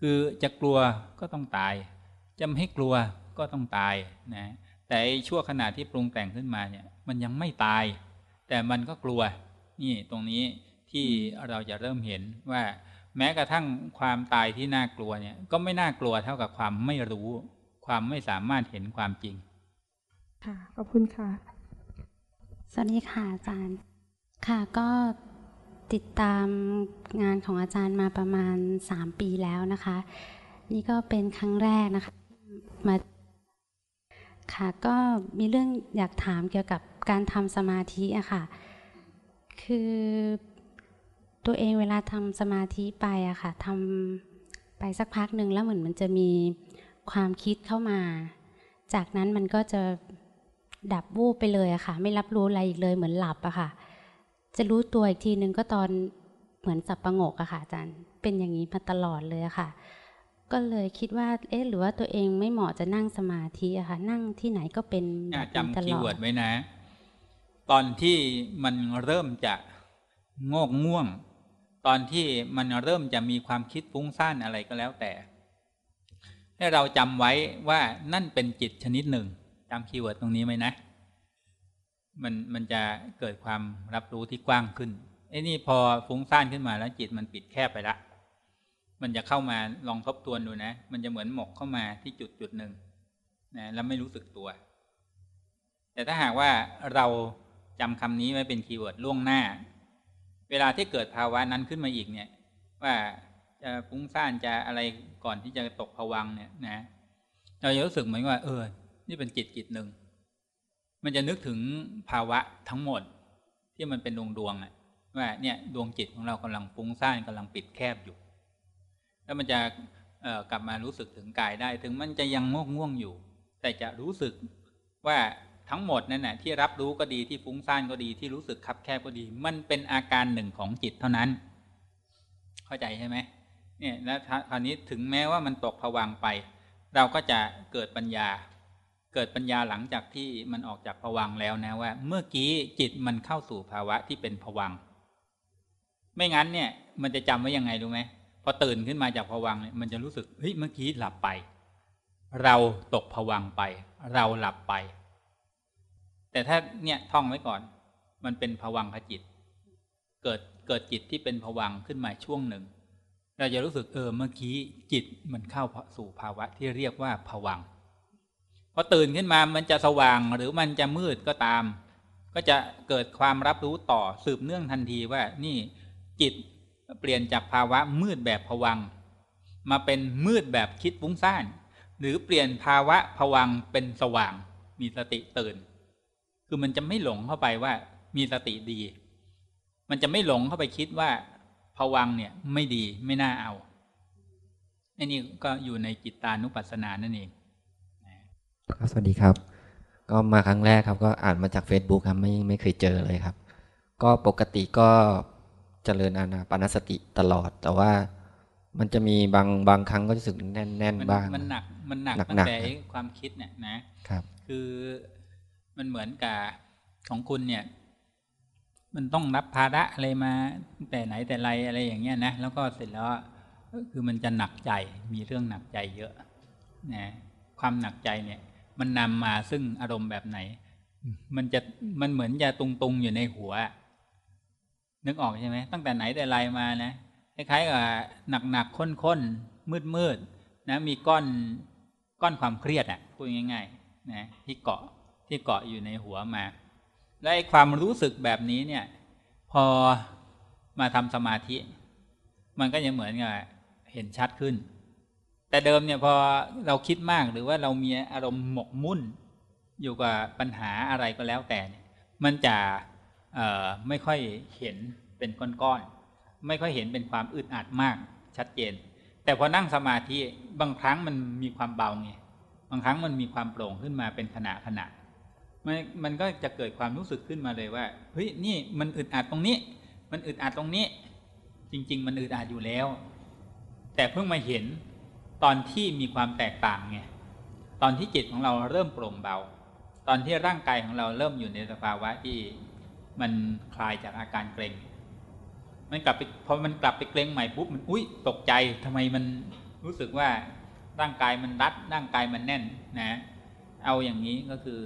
[SPEAKER 1] คือจะกลัวก็ต้องตาย จะไม่ให้กลัวก็ต้องตายนะแต่ชั่วขณะที่ปรุงแต่งขึ้นมาเนี่ย มันยังไม่ตาย แต่มันก็กลัว นี่ตรงนี้ที่เราจะเริ่มเห็นว่า แม้กระทั่งความตายที่น่ากลัวเนี่ย ก็ไม่น่ากลัวเท่ากับความไม่รู้ ความไม่สามารถเห็นความจริง
[SPEAKER 8] ค่ะขอบคุณค่ะ
[SPEAKER 9] สวัสดีค่ะอาจารย์ ค่ะก็ติดตามงานของอาจารย์มาประมาณสามปีแล้วนะคะ นี่ก็เป็นครั้งแรกนะคะมาค่ะก็มีเรื่องอยากถามเกี่ยวกับการทำสมาธิอะค่ะ คือตัวเองเวลาทำสมาธิไปอะค่ะทำไปสักพักหนึ่งแล้วเหมือนมันจะมีความคิดเข้ามา จากนั้นมันก็จะ ดับวูบไปเลยอะค่ะ ไม่รับรู้อะไรอีกเลยเหมือนหลับอะค่ะ จะรู้ตัวอีกทีนึงก็ตอนเหมือนสับประงกอะค่ะอาจารย์เป็นอย่างนี้มาตลอดเลยอะค่ะ ก็เลยคิดว่าเอ๊ะหรือว่าตัวเองไม่เหมาะจะนั่งสมาธิอะค่ะ นั่งที่ไหนก็เป็นแบบนี้ต
[SPEAKER 1] จำ keywordไว้นะ ตอนที่มันเริ่มจะโงกง่วง ตอนที่มันเริ่มจะมีความคิดฟุ้งซ่านอะไรก็แล้วแต่ ให้เราจำไว้ว่านั่นเป็นจิตชนิดหนึ่ง จำ keyword ตรงนี้ไหมนะ มันมันจะเกิดความรับรู้ที่กว้างขึ้นไอ้นี่พอฟุ้งซ่านขึ้นมาแล้วจิตมันปิดแคบไปละ มันจะเข้ามาลองทบทวนดูนะ มันจะเหมือนหมกเข้ามาที่จุดจุดหนึ่งนะแล้วไม่รู้สึกตัว แต่ถ้าหากว่าเราจำคำนี้ไว้เป็นคีย์เวิร์ดล่วงหน้า เวลาที่เกิดภาวะนั้นขึ้นมาอีกเนี่ย ว่าจะฟุ้งซ่านจะอะไรก่อนที่จะตกผวังเนี่ยนะ เราจะรู้สึกเหมือนว่า เออ นี่เป็นจิตจิตหนึ่ง มันจะนึกถึงภาวะทั้งหมดที่มันเป็นดวงดวงอะว่าเนี่ยดวงจิตของเรากำลังฟุ้งซ่านกำลังปิดแคบอยู่ แล้วมันจะกลับมารู้สึกถึงกายได้ ถึงมันจะยังง่วงง่วงอยู่ แต่จะรู้สึกว่าทั้งหมดนั่นแหละที่รับรู้ก็ดีที่ฟุ้งซ่านก็ดีที่รู้สึกคับแคบก็ดี มันเป็นอาการหนึ่งของจิตเท่านั้น เข้าใจใช่ไหมเนี่ยแล้วคราวนี้ถึงแม้ว่ามันตกผวังไป เราก็จะเกิดปัญญา เกิดปัญญาหลังจากที่มันออกจากผวังแล้วนะว่า เมื่อกี้จิตมันเข้าสู่ภาวะที่เป็นผวัง ไม่งั้นเนี่ย มันจะจำไว้ยังไงรู้ไหมพอตื่นขึ้นมาจากผวังเนี่ยมันจะรู้สึกเฮ้ยเมื่อกี้หลับไป เราตกผวังไป เราหลับไป แต่ถ้าเนี่ยท่องไว้ก่อน มันเป็นผวังคจิต เกิดเกิดจิตที่เป็นผวังขึ้นมาช่วงหนึ่ง เราจะรู้สึกเออเมื่อกี้จิตมันเข้าสู่ภาวะที่เรียกว่าผวัง พอตื่นขึ้นมามันจะสว่างหรือมันจะมืดก็ตาม ก็จะเกิดความรับรู้ต่อสืบเนื่องทันทีว่านี่จิตเปลี่ยนจากภาวะมืดแบบผวัง มาเป็นมืดแบบคิดฟุ้งซ่านหรือเปลี่ยนภาวะผวังเป็นสว่าง มีสติตื่น คือมันจะไม่หลงเข้าไปว่ามีสติดี มันจะไม่หลงเข้าไปคิดว่าผวังเนี่ยไม่ดีไม่น่าเอาอันนี้ก็อยู่ในจิตตานุปัสสนานั่นเอง
[SPEAKER 10] ครับสวัสดีครับ ก็มาครั้งแรกครับ ก็อ่านมาจาก Facebook ครับไม่ไม่เคยเจอเลยครับ ก็ปกติก็เจริญอานาปานสติตลอด แต่ว่ามันจะมีบางบางครั้งก็รู้สึกแน่นแน่น
[SPEAKER 1] มัน
[SPEAKER 10] บ้าง
[SPEAKER 1] มันหนักมันหนัก
[SPEAKER 10] หนัก
[SPEAKER 1] ตั้ง
[SPEAKER 10] หนัก
[SPEAKER 1] แต่
[SPEAKER 10] ครับ
[SPEAKER 1] ความคิดเนี่ยนะครับ คือมันเหมือนกับของคุณเนี่ย มันต้องรับภาระอะไรมาตั้งแต่ไหนแต่ไรอะไรอย่างเงี้ยนะแล้วก็เสร็จแล้วคือมันจะหนักใจมีเรื่องหนักใจเยอะนะความหนักใจเนี่ย มันนำมาซึ่งอารมณ์แบบไหน มันจะมันเหมือนจะตุงตุงๆอยู่ในหัว นึกออกใช่ไหมตั้งแต่ไหนแต่ไรมานะคล้ายๆกับหนักหนักข้นข้นมืดมืดๆนะมีก้อนก้อนความเครียดอะพูดง่ายๆนะที่เกาะที่เกาะอยู่ในหัวมา และไอ้ความรู้สึกแบบนี้เนี่ย พอมาทำสมาธิ มันก็จะเหมือนกับเห็นชัดขึ้น แต่เดิมเนี่ยพอเราคิดมากหรือว่าเรามีอารมณ์หมกมุ่น อยู่กับปัญหาอะไรก็แล้วแต่เนี่ยมันจะไม่ค่อยเห็นเป็นก้อนๆไม่ค่อยเห็นเป็นความอึดอัดมากชัดเจน แต่พอนั่งสมาธิบางครั้งมันมีความเบาไงบางครั้งมันมีความโปร่งขึ้นมาเป็นขณะขณะมันมันก็จะเกิดความรู้สึกขึ้นมาเลยว่าเฮ้ยนี่มันอึดอัดตรงนี้ มันอึดอัดตรงนี้ จริง ๆ มันอึดอัดอยู่แล้ว แต่เพิ่งมาเห็น ตอนที่มีความแตกต่างไงตอนที่จิตของเราเริ่มโปร่งเบา ตอนที่ร่างกายของเราเริ่มอยู่ในสภาวะที่มันคลายจากอาการเกร็งมันกลับไปพอมันกลับไปเกร็งใหม่ปุ๊บมันอุ้ยตกใจทำไมมันรู้สึกว่าร่างกายมันรัดร่างกายมันแน่นนะ เอาอย่างนี้ก็คือ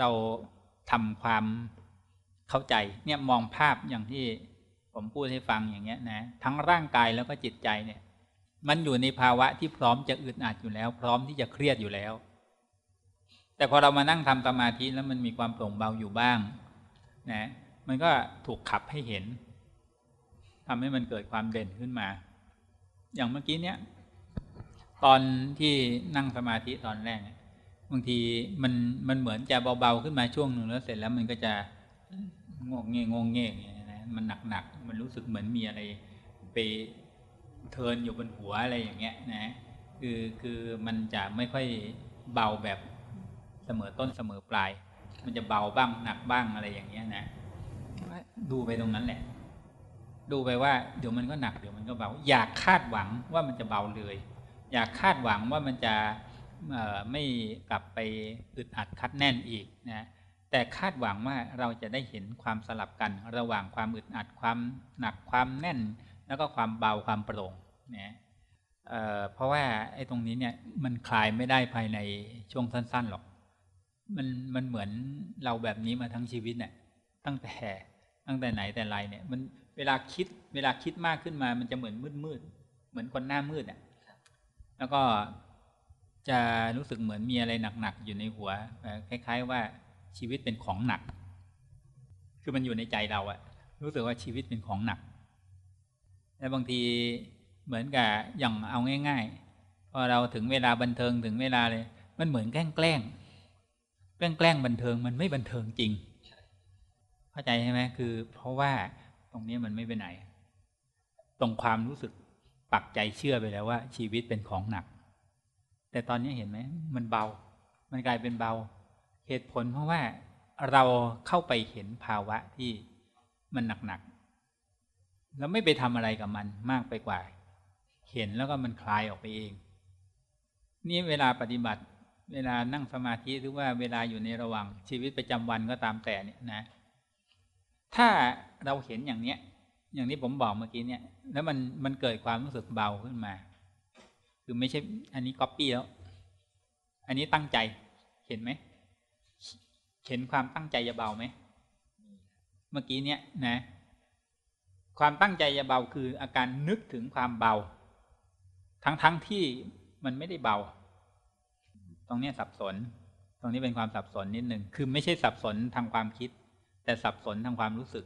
[SPEAKER 1] เราทำความเข้าใจเนี่ยมองภาพอย่างที่ผมพูดให้ฟังอย่างเงี้ยนะทั้งร่างกายแล้วก็จิตใจเนี่ย มันอยู่ในภาวะที่พร้อมจะอึดอัดอยู่แล้ว พร้อมที่จะเครียดอยู่แล้ว แต่พอเรามานั่งทำสมาธิแล้วมันมีความโปร่งเบาอยู่บ้างนะมันก็ถูกขับให้เห็นทำให้มันเกิดความเด่นขึ้นมา อย่างเมื่อกี้เนี้ยตอนที่นั่งสมาธิตอนแรกบางทีมันมันเหมือนจะเบาๆขึ้นมาช่วงหนึ่งแล้วเสร็จแล้วมันก็จะงงเงงงเงงนะมันหนักๆมันรู้สึกเหมือนมีอะไรไป เทินอยู่บนหัวอะไรอย่างเงี้ยนะคือคือมันจะไม่ค่อยเบาแบบเสมอต้นเสมอปลาย มันจะเบาบ้างหนักบ้างอะไรอย่างเงี้ยนะดูไปตรงนั้นแหละ ดูไปว่าเดี๋ยวมันก็หนักเดี๋ยวมันก็เบา อยากคาดหวังว่ามันจะเบาเลย อยากคาดหวังว่ามันจะไม่กลับไปอึดอัดคัดแน่นอีกนะแต่คาดหวังว่าเราจะได้เห็นความสลับกันระหว่างความอึดอัดความหนักความแน่น แล้วก็ความเบาความโปร่งนะเเพราะว่าไอ้ตรงนี้เนี่ยมันคลายไม่ได้ภายในช่วงสั้น ๆหรอก มันมันเหมือนเราแบบนี้มาทั้งชีวิตเนี่ยตั้งแต่ตั้งแต่ไหนแต่ไรเนี่ย มันเวลาคิดเวลาคิดมากขึ้นมา มันจะเหมือนมืดมืดเหมือนคนหน้ามืดอะแล้วก็จะรู้สึกเหมือนมีอะไรหนักๆอยู่ในหัวคล้าย ๆ ว่าชีวิตเป็นของหนัก คือมันอยู่ในใจเราอะรู้สึกว่าชีวิตเป็นของหนัก และบางทีเหมือนกับอย่างเอาง่าย ๆ พอเราถึงเวลาบันเทิงถึงเวลาเลย มันเหมือนแกล้งแกล้งแกล้งแกล้งบันเทิงมันไม่บันเทิงจริง เข้าใจใช่ไหมคือ เพราะว่าตรงนี้มันไม่ไปไหน ตรงความรู้สึกปักใจเชื่อไปแล้วว่า ชีวิตเป็นของหนัก แต่ตอนนี้เห็นไหมมันเบา มันกลายเป็นเบา เหตุผลเพราะว่าเราเข้าไปเห็นภาวะที่มันหนักๆ แล้วไม่ไปทำอะไรกับมันมากไปกว่า เห็นแล้วก็มันคลายออกไปเอง นี่เวลาปฏิบัติ เวลานั่งสมาธิหรือว่าเวลาอยู่ในระหว่างชีวิตประจำวันก็ตามแต่เนี่ยนะ ถ้าเราเห็นอย่างเนี้ย อย่างที่ผมบอกเมื่อกี้เนี่ย แล้วมันมันเกิดความรู้สึกเบาขึ้นมา คือไม่ใช่ อันนี้ก๊อปปี้แล้ว อันนี้ตั้งใจเห็นไหมเห็นความตั้งใจจะเบาไหมเมื่อกี้เนี้ยนะ ความตั้งใจจะเบาคืออาการนึกถึงความเบา ทั้งๆทที่มันไม่ได้เบา ตรงนี้สับสน ตรงนี้เป็นความสับสนนิดหนึ่งคือไม่ใช่สับสนทางความคิด แต่สับสนทางความรู้สึก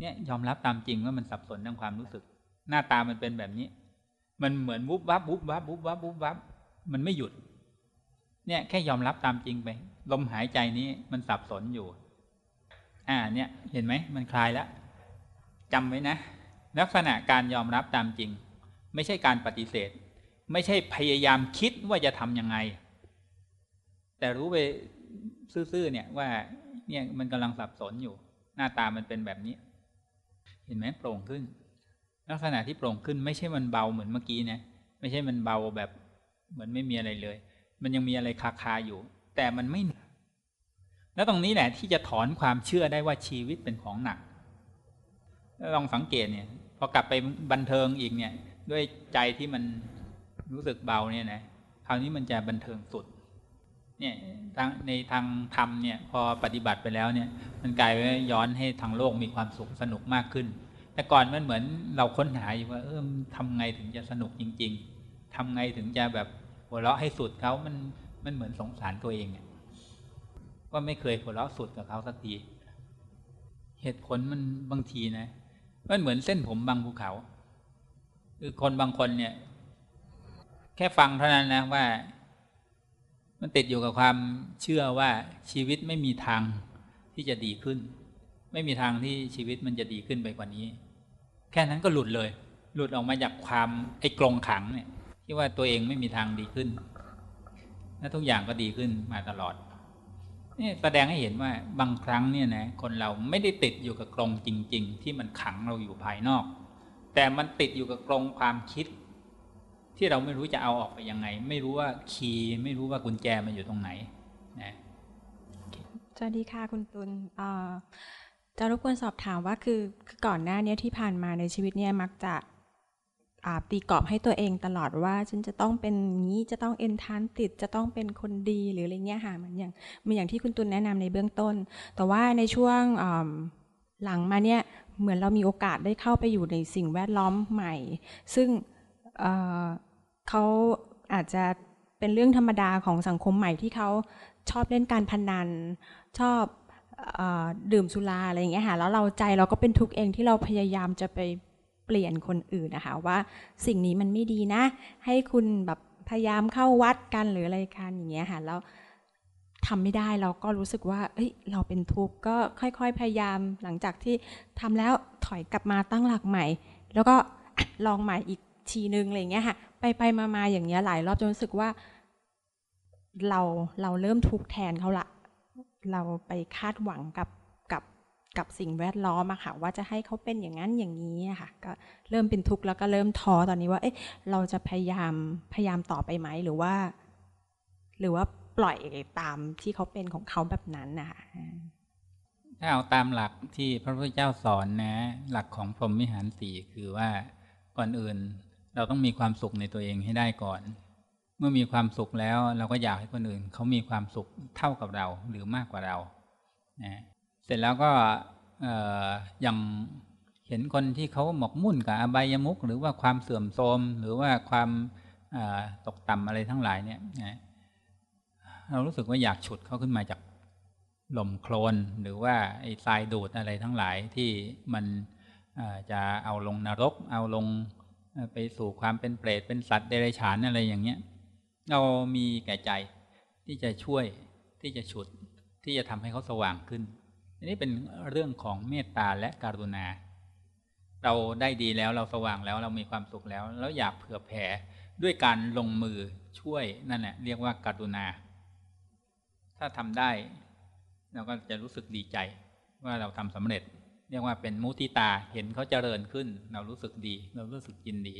[SPEAKER 1] เนี่ยยอมรับตามจริงว่ามันสับสนทางความรู้สึก หน้าตามันเป็นแบบนี้ มันเหมือนวุบวับวุบวับวุบวับวุบวับมันไม่หยุด เนี่ยแค่ยอมรับตามจริงไปลมหายใจนี้มันสับสนอยู่ อ่าเนี่ย เห็นไหมมันคลายแล้ว จำไว้นะ ลักษณะการยอมรับตามจริง ไม่ใช่การปฏิเสธ ไม่ใช่พยายามคิดว่าจะทำยังไง แต่รู้ไปซื่อๆเนี่ยว่าเนี่ยมันกำลังสับสนอยู่ หน้าตามันเป็นแบบนี้ เห็นไหมโปร่งขึ้น ลักษณะที่โปร่งขึ้นไม่ใช่มันเบาเหมือนเมื่อกี้นะไม่ใช่มันเบาแบบเหมือนไม่มีอะไรเลย มันยังมีอะไรคาคาอยู่ แต่มันไม่แล้วตรงนี้แหละที่จะถอนความเชื่อได้ว่าชีวิตเป็นของหนัก ลองสังเกตเนี่ย พอกลับไปบันเทิงอีกเนี่ย ด้วยใจที่มันรู้สึกเบาเนี่ยนะคราวนี้มันจะบันเทิงสุด เนี่ยในทางธรรมเนี่ย พอปฏิบัติไปแล้วเนี่ย มันกลายไปย้อนให้ทางโลกมีความสุขสนุกมากขึ้น แต่ก่อนมันเหมือนเราค้นหาอยู่ว่า เออทำไงถึงจะสนุกจริง ๆทำไงถึงจะแบบหัวเราะให้สุดเขามันมันเหมือนสงสารตัวเองว่าไม่เคยหัวเราะสุดกับเขาสักทีเหตุผลมันบางทีนะ มันเหมือนเส้นผมบางภูเขา คือคนบางคนเนี่ย แค่ฟังเท่านั้นนะว่า มันติดอยู่กับความเชื่อว่าชีวิตไม่มีทางที่จะดีขึ้น ไม่มีทางที่ชีวิตมันจะดีขึ้นไปกว่านี้ แค่นั้นก็หลุดเลย หลุดออกมาจากความไอ้กรงขังเนี่ยที่ว่าตัวเองไม่มีทางดีขึ้น และทุกอย่างก็ดีขึ้นมาตลอด นี่แสดงให้เห็นว่าบางครั้งเนี่ยนะคนเราไม่ได้ติดอยู่กับกรงจริง ๆ ที่มันขังเราอยู่ภายนอก แต่มันติดอยู่กับกรงความคิด ที่เราไม่รู้จะเอาออกไปยังไง ไม่รู้ว่าคีย์ไม่รู้ว่ากุญแจมันอยู่ตรงไหนนะ
[SPEAKER 11] สวัสดีค่ะคุณตุลจะรบกวนสอบถามว่าคือคือก่อนหน้านี้ที่ผ่านมาในชีวิตเนี่ยมักจะ ตีกรอบให้ตัวเองตลอดว่า ฉันจะต้องเป็นนี้จะต้องเอนทานติดจะต้องเป็นคนดีหรืออะไรเงี้ยค่ะเหมือนอย่างเหมือนอย่างที่คุณตุลแนะนำในเบื้องต้น แต่ว่าในช่วงหลังมาเนี่ยเหมือนเรามีโอกาสได้เข้าไปอยู่ในสิ่งแวดล้อมใหม่ ซึ่งเขาอาจจะเป็นเรื่องธรรมดาของสังคมใหม่ที่เขาชอบเล่นการพนัน ชอบดื่มสุราอะไรอย่างเงี้ยค่ะแล้วเราใจเราก็เป็นทุกข์เองที่เราพยายามจะไป เปลี่ยนคนอื่นนะคะว่าสิ่งนี้มันไม่ดีนะ ให้คุณแบบพยายามเข้าวัดกันหรืออะไรกันอย่างเงี้ยค่ะแล้วทำไม่ได้เราก็รู้สึกว่าเฮ้ยเราเป็นทุกข์ก็ค่อยๆพยายามหลังจากที่ทำแล้วถอยกลับมาตั้งหลักใหม่ แล้วก็ลองใหม่อีกทีนึงอะไรเงี้ยค่ะ ไปไปมาๆอย่างเงี้ยหลายรอบจนรู้สึกว่า เราเราเริ่มทุกข์แทนเขาละ เราไปคาดหวังกับ กับสิ่งแวดล้อมอะค่ะว่าจะให้เขาเป็นอย่างนั้นอย่างนี้ค่ะก็เริ่มเป็นทุกข์แล้วก็เริ่มท้อตอนนี้ว่าเอ๊ะเราจะพยายามพยายามต่อไปไหมหรือว่า หรือว่าปล่อยตามที่เขาเป็นของเขาแบบนั้นนะคะ
[SPEAKER 1] ถ้าเอาตามหลักที่พระพุทธเจ้าสอนนะ หลักของพรหมวิหารสี่คือว่าก่อนอื่นเราต้องมีความสุขในตัวเองให้ได้ก่อน เมื่อมีความสุขแล้วเราก็อยากให้คนอื่นเขามีความสุขเท่ากับเราหรือมากกว่าเรานะ ร็จแล้วก็อย่างเห็นคนที่เขาหมกมุ่นกับอบายมุกหรือว่าความเสื่อมโทรมหรือว่าความตกต่ำอะไรทั้งหลายเนี่ยเรารู้สึกว่าอยากฉุดเขาขึ้นมาจากลมโคลนหรือว่าไอ้ทรายดูดอะไรทั้งหลายที่มันจะเอาลงนรก เอาลงไปสู่ความเป็นเปรตเป็นสัตว์เดรัจฉานอะไรอย่างเงี้ย เรามีแก่ใจที่จะช่วยที่จะฉุดที่จะทำให้เขาสว่างขึ้น อันนี้เป็นเรื่องของเมตตาและการุณา เราได้ดีแล้วเราสว่างแล้วเรามีความสุขแล้ว แล้วอยากเผื่อแผ่ด้วยการลงมือช่วยนั่นแหละเรียกว่าการุณา ถ้าทำได้ เราก็จะรู้สึกดีใจว่าเราทำสำเร็จ เรียกว่าเป็นมุติตาเห็นเขาเจริญขึ้น เรารู้สึกดี เรารู้สึกยินดี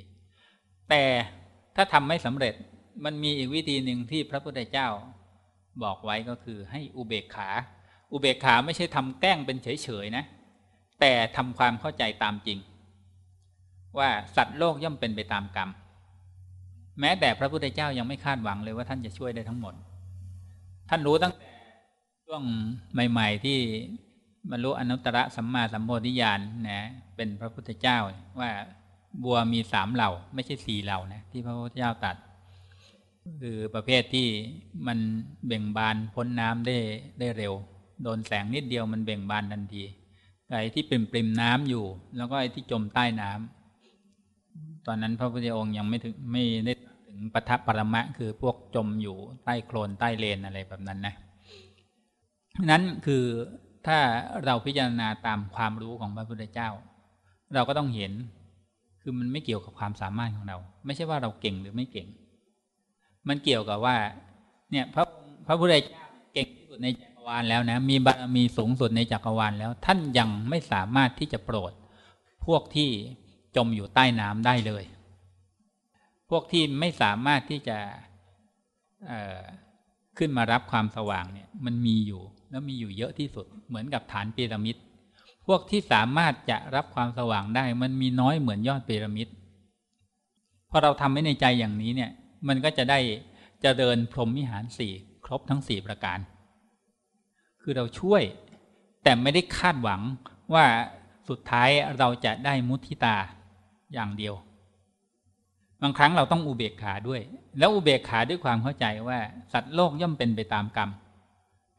[SPEAKER 1] แต่ถ้าทำไม่สำเร็จมันมีอีกวิธีหนึ่งที่พระพุทธเจ้าบอกไว้ก็คือให้อุเบกขา อุเบกขาไม่ใช่ทำแกล้งเป็นเฉยๆนะ แต่ทำความเข้าใจตามจริง ว่าสัตว์โลกย่อมเป็นไปตามกรรม แม้แต่พระพุทธเจ้ายังไม่คาดหวังเลยว่าท่านจะช่วยได้ทั้งหมด ท่านรู้ตั้งแต่ช่วงใหม่ ๆ ที่บรรลุอนุตตรสัมมาสัมโพธิญาณนะเป็นพระพุทธเจ้าว่าบัวมีสามเหล่า ไม่ใช่สี่เหล่านะที่พระพุทธเจ้าตัด คือประเภทที่มันเบ่งบานพ้นน้ำได้ได้เร็ว โดนแสงนิดเดียวมันเบ่งบานทันทีไอ้ที่ปริมปริมน้ำอยู่ แล้วก็ไอ้ที่จมใต้น้ำตอนนั้นพระพุทธองค์ยังไม่ถึงไม่ได้ถึงปทัปรมะ คือพวกจมอยู่ใต้โคลนใต้เลนอะไรแบบนั้นนะนั้นคือถ้าเราพิจารณาตามความรู้ของพระพุทธเจ้า เราก็ต้องเห็น คือมันไม่เกี่ยวกับความสามารถของเรา ไม่ใช่ว่าเราเก่งหรือไม่เก่ง มันเกี่ยวกับว่า เนี่ยพระพระพุทธเจ้าเก่งที่สุดในใจ วาลแล้วนะ มีบารมีสูงสุดในจักรวาลแล้ว ท่านยังไม่สามารถที่จะโปรด พวกที่จมอยู่ใต้น้ำได้เลย พวกที่ไม่สามารถที่จะขึ้นมารับความสว่างเนี่ย มันมีอยู่ แล้วมีอยู่เยอะที่สุด เหมือนกับฐานพีระมิด พวกที่สามารถจะรับความสว่างได้ มันมีน้อยเหมือนยอดพีระมิดพอเราทำไว้ในใจอย่างนี้เนี่ย มันก็จะได้จะเดินพรหมวิหารสี่ครบทั้งสี่ประการ คือเราช่วย แต่ไม่ได้คาดหวังว่าสุดท้ายเราจะได้มุทิตาอย่างเดียว บางครั้งเราต้องอุเบกขาด้วย แล้วอุเบกขาด้วยความเข้าใจว่า สัตว์โลกย่อมเป็นไปตามกรรม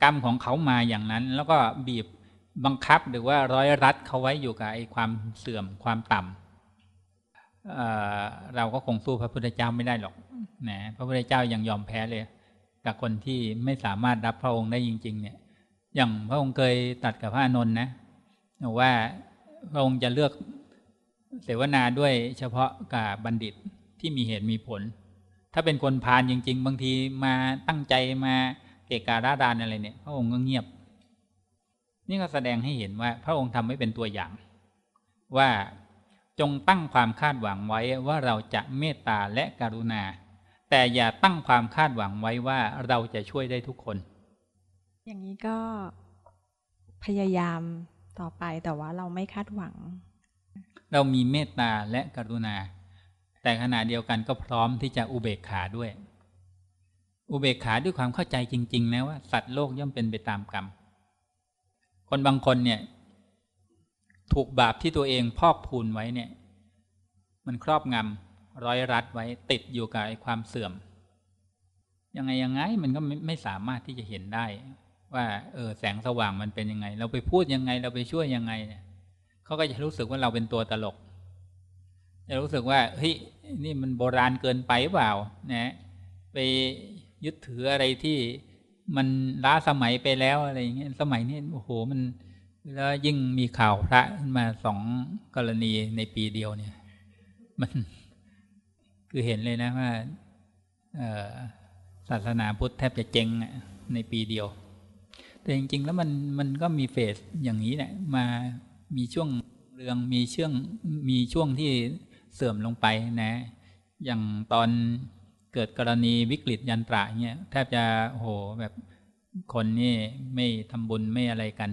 [SPEAKER 1] กรรมของเขามาอย่างนั้น แล้วก็บีบบังคับหรือว่าร้อยรัดเขาไว้อยู่กับไอ้ความเสื่อมความต่ำเราก็คงสู้พระพุทธเจ้าไม่ได้หรอกนะพระพุทธเจ้ายังยอมแพ้เลยกับคนที่ไม่สามารถรับพระองค์ได้จริง ๆ เนี่ย อย่างพระองค์เคยตัดกับพระอานนท์นะว่าพระองค์จะเลือกเสวนาด้วยเฉพาะกับบัณฑิตที่มีเหตุมีผล ถ้าเป็นคนพาลจริง ๆ บางทีมาตั้งใจมาเกะการาดานอะไรเนี่ย พระองค์ก็เงียบ นี่ก็แสดงให้เห็นว่า พระองค์ทำให้เป็นตัวอย่าง ว่าจงตั้งความคาดหวังไว้ว่าเราจะเมตตาและกรุณา แต่อย่าตั้งความคาดหวังไว้ว่าเราจะช่วยได้ทุกคน
[SPEAKER 11] อย่างนี้ก็พยายามต่อไปแต่ว่าเราไม่คาดหวัง
[SPEAKER 1] เรามีเมตตาและกรุณา แต่ขณะเดียวกันก็พร้อมที่จะอุเบกขาด้วย อุเบกขาด้วยความเข้าใจจริง ๆ นะว่า สัตว์โลกย่อมเป็นไปตามกรรม คนบางคนเนี่ย ถูกบาปที่ตัวเองพอกพูนไว้เนี่ย มันครอบงำร้อยรัดไว้ติดอยู่กับความเสื่อม ยังไงยังไงมันก็ไม่ไม่สามารถที่จะเห็นได้ ว่าเออแสงสว่างมันเป็นยังไง เราไปพูดยังไงเราไปช่วยยังไงเนี่ยเขาก็จะรู้สึกว่าเราเป็นตัวตลก จะรู้สึกว่าเฮ้ยนี่มันโบราณเกินไปเปล่านะไปยึดถืออะไรที่มันล้าสมัยไปแล้วอะไรอย่างเงี้ยสมัยนี้โอ้โหมันแล้วยิ่งมีข่าวพระขึ้นมาสองกรณีในปีเดียวเนี่ย มันคือเห็นเลยนะว่าศาสนาพุทธแทบจะเจ๊งในปีเดียว แต่จริง ๆ แล้วมันมันก็มีเฟสอย่างนี้แหละมามีช่วงเรืองมีช่วงมีช่วงที่เสื่อมลงไปนะ อย่างตอนเกิดกรณีวิกฤตยันตระเนี่ยแทบจะโหแบบคนนี่ไม่ทำบุญไม่อะไรกัน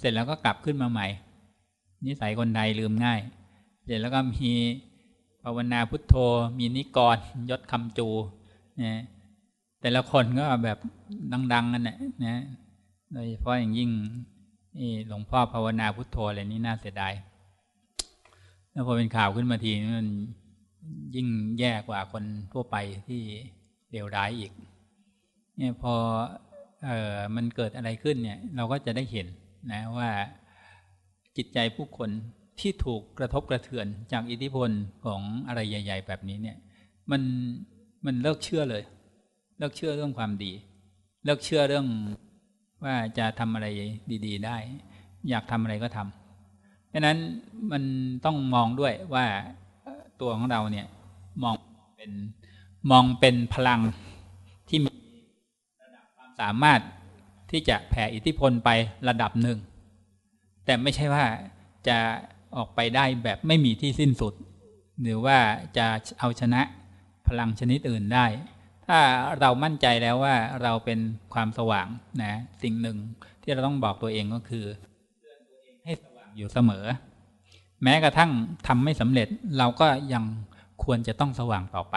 [SPEAKER 1] เสร็จแล้วก็กลับขึ้นมาใหม่ นิสัยคนไทยลืมง่าย เสร็จแล้วก็มีภาวนาพุทโธ มีนิกรยศคำจูนะ แต่ละคนก็แบบดังๆกันนะนะโดยเฉพาะอย่างยิ่งหลวงพ่อภาวนาพุทโธอะไรนี่น่าเสียดายแล้วพอเป็นข่าวขึ้นมาทีมันยิ่งแย่กว่าคนทั่วไปที่เลวร้ายอีก เนี่ยพอเออมันเกิดอะไรขึ้นเนี่ย เราก็จะได้เห็นนะว่าจิตใจผู้คนที่ถูกกระทบกระเทือนจากอิทธิพลของอะไรใหญ่ ๆ แบบนี้เนี่ย มันมันเลิกเชื่อเลย เลิกเชื่อเรื่องความดี เลิกเชื่อเรื่องว่าจะทำอะไรดี ๆ ได้ อยากทำอะไรก็ทำดังนั้นมันต้องมองด้วยว่าตัวของเราเนี่ยมองเป็นมองเป็นพลังที่มีระดับความสามารถที่จะแผ่อิทธิพลไประดับหนึ่ง แต่ไม่ใช่ว่าจะออกไปได้แบบไม่มีที่สิ้นสุด หรือว่าจะเอาชนะพลังชนิดอื่นได้ ถ้าเรามั่นใจแล้วว่าเราเป็นความสว่างนะสิ่งหนึ่งที่เราต้องบอกตัวเองก็คือให้สว่างอยู่เสมอ แม้กระทั่งทำไม่สำเร็จเราก็ยังควรจะต้องสว่างต่อไป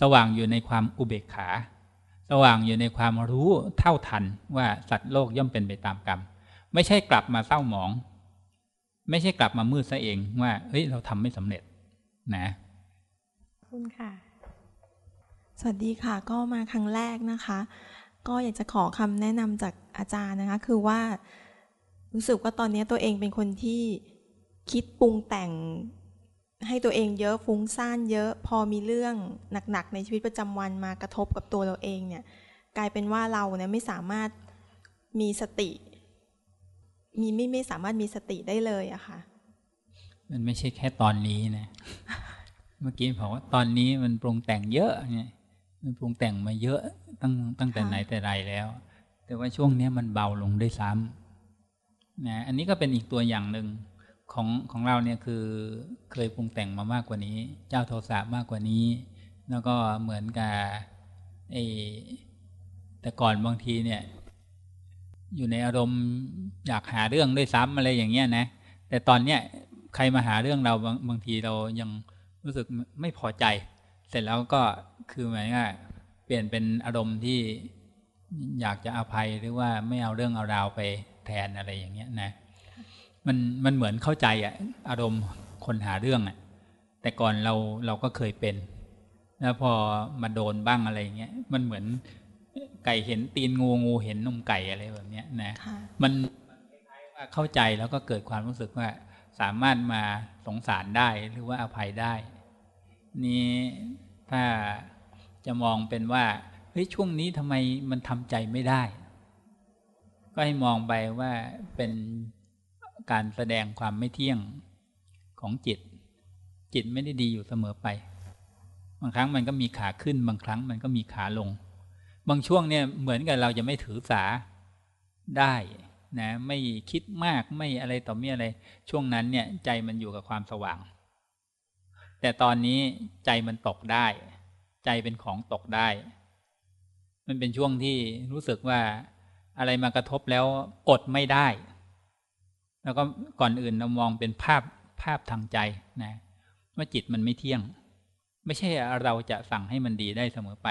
[SPEAKER 1] สว่างอยู่ในความอุเบกขา สว่างอยู่ในความรู้เท่าทันว่าสัตว์โลกย่อมเป็นไปตามกรรม ไม่ใช่กลับมาเศร้าหมอง ไม่ใช่กลับมามืดซะเองว่าเฮ้ยเราทำไม่สำเร็จนะ
[SPEAKER 12] คุณค่ะ สวัสดีค่ะ ก็มาครั้งแรกนะคะ ก็อยากจะขอคำแนะนำจากอาจารย์นะคะ คือว่า รู้สึกว่าตอนนี้ตัวเองเป็นคนที่คิดปรุงแต่งให้ตัวเองเยอะฟุ้งซ่านเยอะ พอมีเรื่องหนักๆ ในชีวิตประจำวันมากระทบกับตัวเราเองเนี่ย กลายเป็นว่าเราเนี่ยไม่สามารถมีสติ มีไม่ไม่สามารถมีสติได้เลยอะค่ะ
[SPEAKER 1] มันไม่ใช่แค่ตอนนี้นะ เมื่อกี้บอกว่าตอนนี้มันปรุงแต่งเยอะเนี่ย มันปรุงแต่งมาเยอะตั้งตั้งแต่ไหนแต่ไรแล้ว แต่ว่าช่วงนี้มันเบาลงได้ซ้ำนะอันนี้ก็เป็นอีกตัวอย่างหนึ่งของของเราเนี่ยคือเคยปรุงแต่งมามากกว่านี้ เจ้าโทสะมากกว่านี้ แล้วก็เหมือนกับไอแต่ก่อนบางทีเนี่ย อยู่ในอารมณ์อยากหาเรื่องด้วยซ้ำอะไรอย่างเงี้ยนะ แต่ตอนเนี้ยใครมาหาเรื่องเราบางบางทีเรายังรู้สึกไม่พอใจ เสร็จแล้วก็คือหมายว่าเปลี่ยนเป็นอารมณ์ที่อยากจะอภัยหรือว่าไม่เอาเรื่องเอาราวไปแทนอะไรอย่างเงี้ยนะ มันมันเหมือนเข้าใจอะอารมณ์คนหาเรื่องอะแต่ก่อนเราเราก็เคยเป็น แล้วพอมาโดนบ้างอะไรเงี้ยมันเหมือนไก่เห็นตีนงูงูเห็นนมไก่อะไรแบบเนี้ยนะมันว่าเข้าใจแล้วก็เกิดความรู้สึกว่าสามารถมาสงสารได้หรือว่าอภัยได้ นี่ถ้าจะมองเป็นว่าเฮ้ยช่วงนี้ทำไมมันทำใจไม่ได้ ก็ให้มองไปว่าเป็นการแสดงความไม่เที่ยงของจิต จิตไม่ได้ดีอยู่เสมอไป บางครั้งมันก็มีขาขึ้น บางครั้งมันก็มีขาลง บางช่วงเนี่ยเหมือนกับเราจะไม่ถือสาได้นะไม่คิดมากไม่อะไรต่อมีอะไร ช่วงนั้นเนี่ยใจมันอยู่กับความสว่าง แต่ตอนนี้ใจมันตกได้ ใจเป็นของตกได้ มันเป็นช่วงที่รู้สึกว่าอะไรมากระทบแล้วอดไม่ได้ แล้วก็ก่อนอื่นเรามองเป็นภาพภาพทางใจนะว่าจิตมันไม่เที่ยง ไม่ใช่เราจะสั่งให้มันดีได้เสมอไป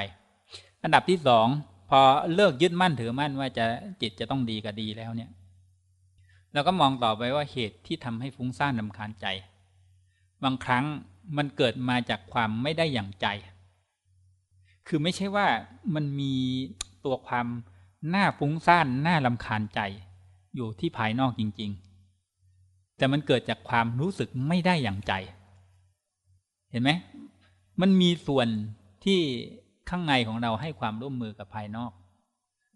[SPEAKER 1] อันดับที่สองพอเลิกยึดมั่นถือมั่นว่าจะจิตจะต้องดีกับดีแล้วเนี่ยเราก็มองต่อไปว่าเหตุที่ทำให้ฟุ้งซ่านลำคาญใจ บางครั้ง มันเกิดมาจากความไม่ได้อย่างใจ คือไม่ใช่ว่ามันมีตัวความหน้าฟุ้งซ่านหน้าลำคาญใจ อยู่ที่ภายนอกจริง ๆ แต่มันเกิดจากความรู้สึกไม่ได้อย่างใจ เห็นไหมมันมีส่วนที่ข้างในของเราให้ความร่วมมือกับภายนอก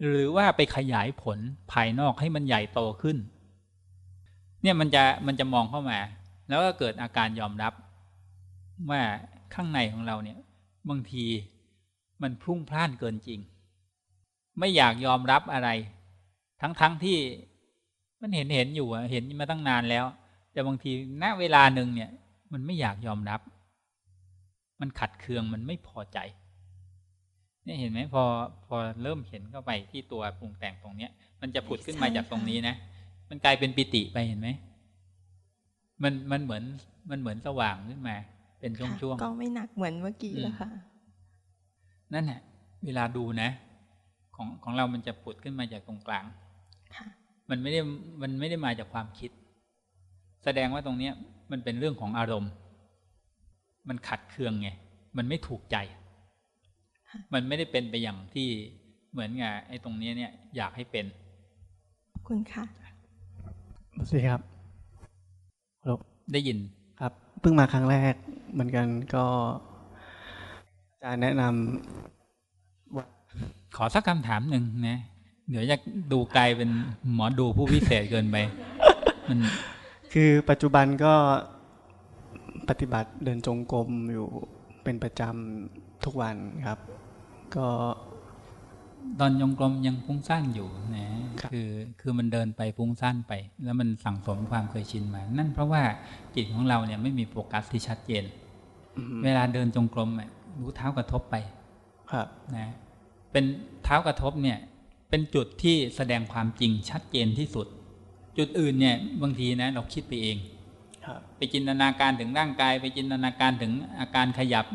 [SPEAKER 1] หรือว่าไปขยายผลภายนอกให้มันใหญ่โตขึ้น เนี่ยมันจะมันจะมองเข้ามา แล้วก็เกิดอาการยอมรับ ว่าข้างในของเราเนี่ย บางทีมันพุ่งพล่านเกินจริง ไม่อยากยอมรับอะไร ทั้งๆทที่มันเห็นเห็นอยู่เห็นมาตั้งนานแล้ว แต่บางทีณเวลาหนึ่งเนี่ย มันไม่อยากยอมรับ มันขัดเคืองมันไม่พอใจนี่เห็นไหมพอพอเริ่มเห็นเข้าไปที่ตัวปรุงแต่งตรงเนี้ย มันจะผุดขึ้นมาจากตรงนี้นะมันกลายเป็นปิติไปเห็นไหมมันมันเหมือนมันเหมือนสว่างขึ้นมา เป็นช่วง
[SPEAKER 12] ๆก็ไม่หนักเหมือนเมื่อกี้แล้วค่ะ
[SPEAKER 1] นั่นแหละเวลาดูนะ ของของเรามันจะผุดขึ้นมาจากตรงกลางมันไม่ได้มันไม่ได้มาจากความคิด แสดงว่าตรงเนี้ย มันเป็นเรื่องของอารมณ์ มันขัดเคืองไงมันไม่ถูกใจ มันไม่ได้เป็นไปอย่างที่เหมือนไงไอ้ตรงนี้เนี่ยอยากให้เป็น
[SPEAKER 12] คุณค่ะ
[SPEAKER 13] สวัสดีครับ
[SPEAKER 1] ได้ยิน
[SPEAKER 13] ครับ เพิ่งมาครั้งแรกเหมือนกันก็อาจารย์แนะนำว่า
[SPEAKER 1] ขอสักคำถามหนึ่งนะ เดี๋ยวจะดูกลายเป็นหมอดูผู้พิเศษเกินไป
[SPEAKER 13] มันคือปัจจุบันก็ปฏิบัติเดินจงกรมอยู่เป็นประจำทุกวันครับ ก็
[SPEAKER 1] ตอนยงกลมยังฟุ้งซ่านอยู่นะคือคือมันเดินไปฟุ้งซ่านไป แล้วมันสั่งสมความเคยชินมา นั่นเพราะว่าจิตของเราเนี่ยไม่มีโฟกัสที่ชัดเจน เวลาเดินจงกรมรู้เท้ากระทบไป
[SPEAKER 13] ครับ
[SPEAKER 1] นะเป็นเท้ากระทบเนี่ย เป็นจุดที่แสดงความจริงชัดเจนที่สุด จุดอื่นเนี่ยบางทีนะเราคิดไปเองไปจินตนาการถึงร่างกาย ไปจินตนาการถึงอาการขยับ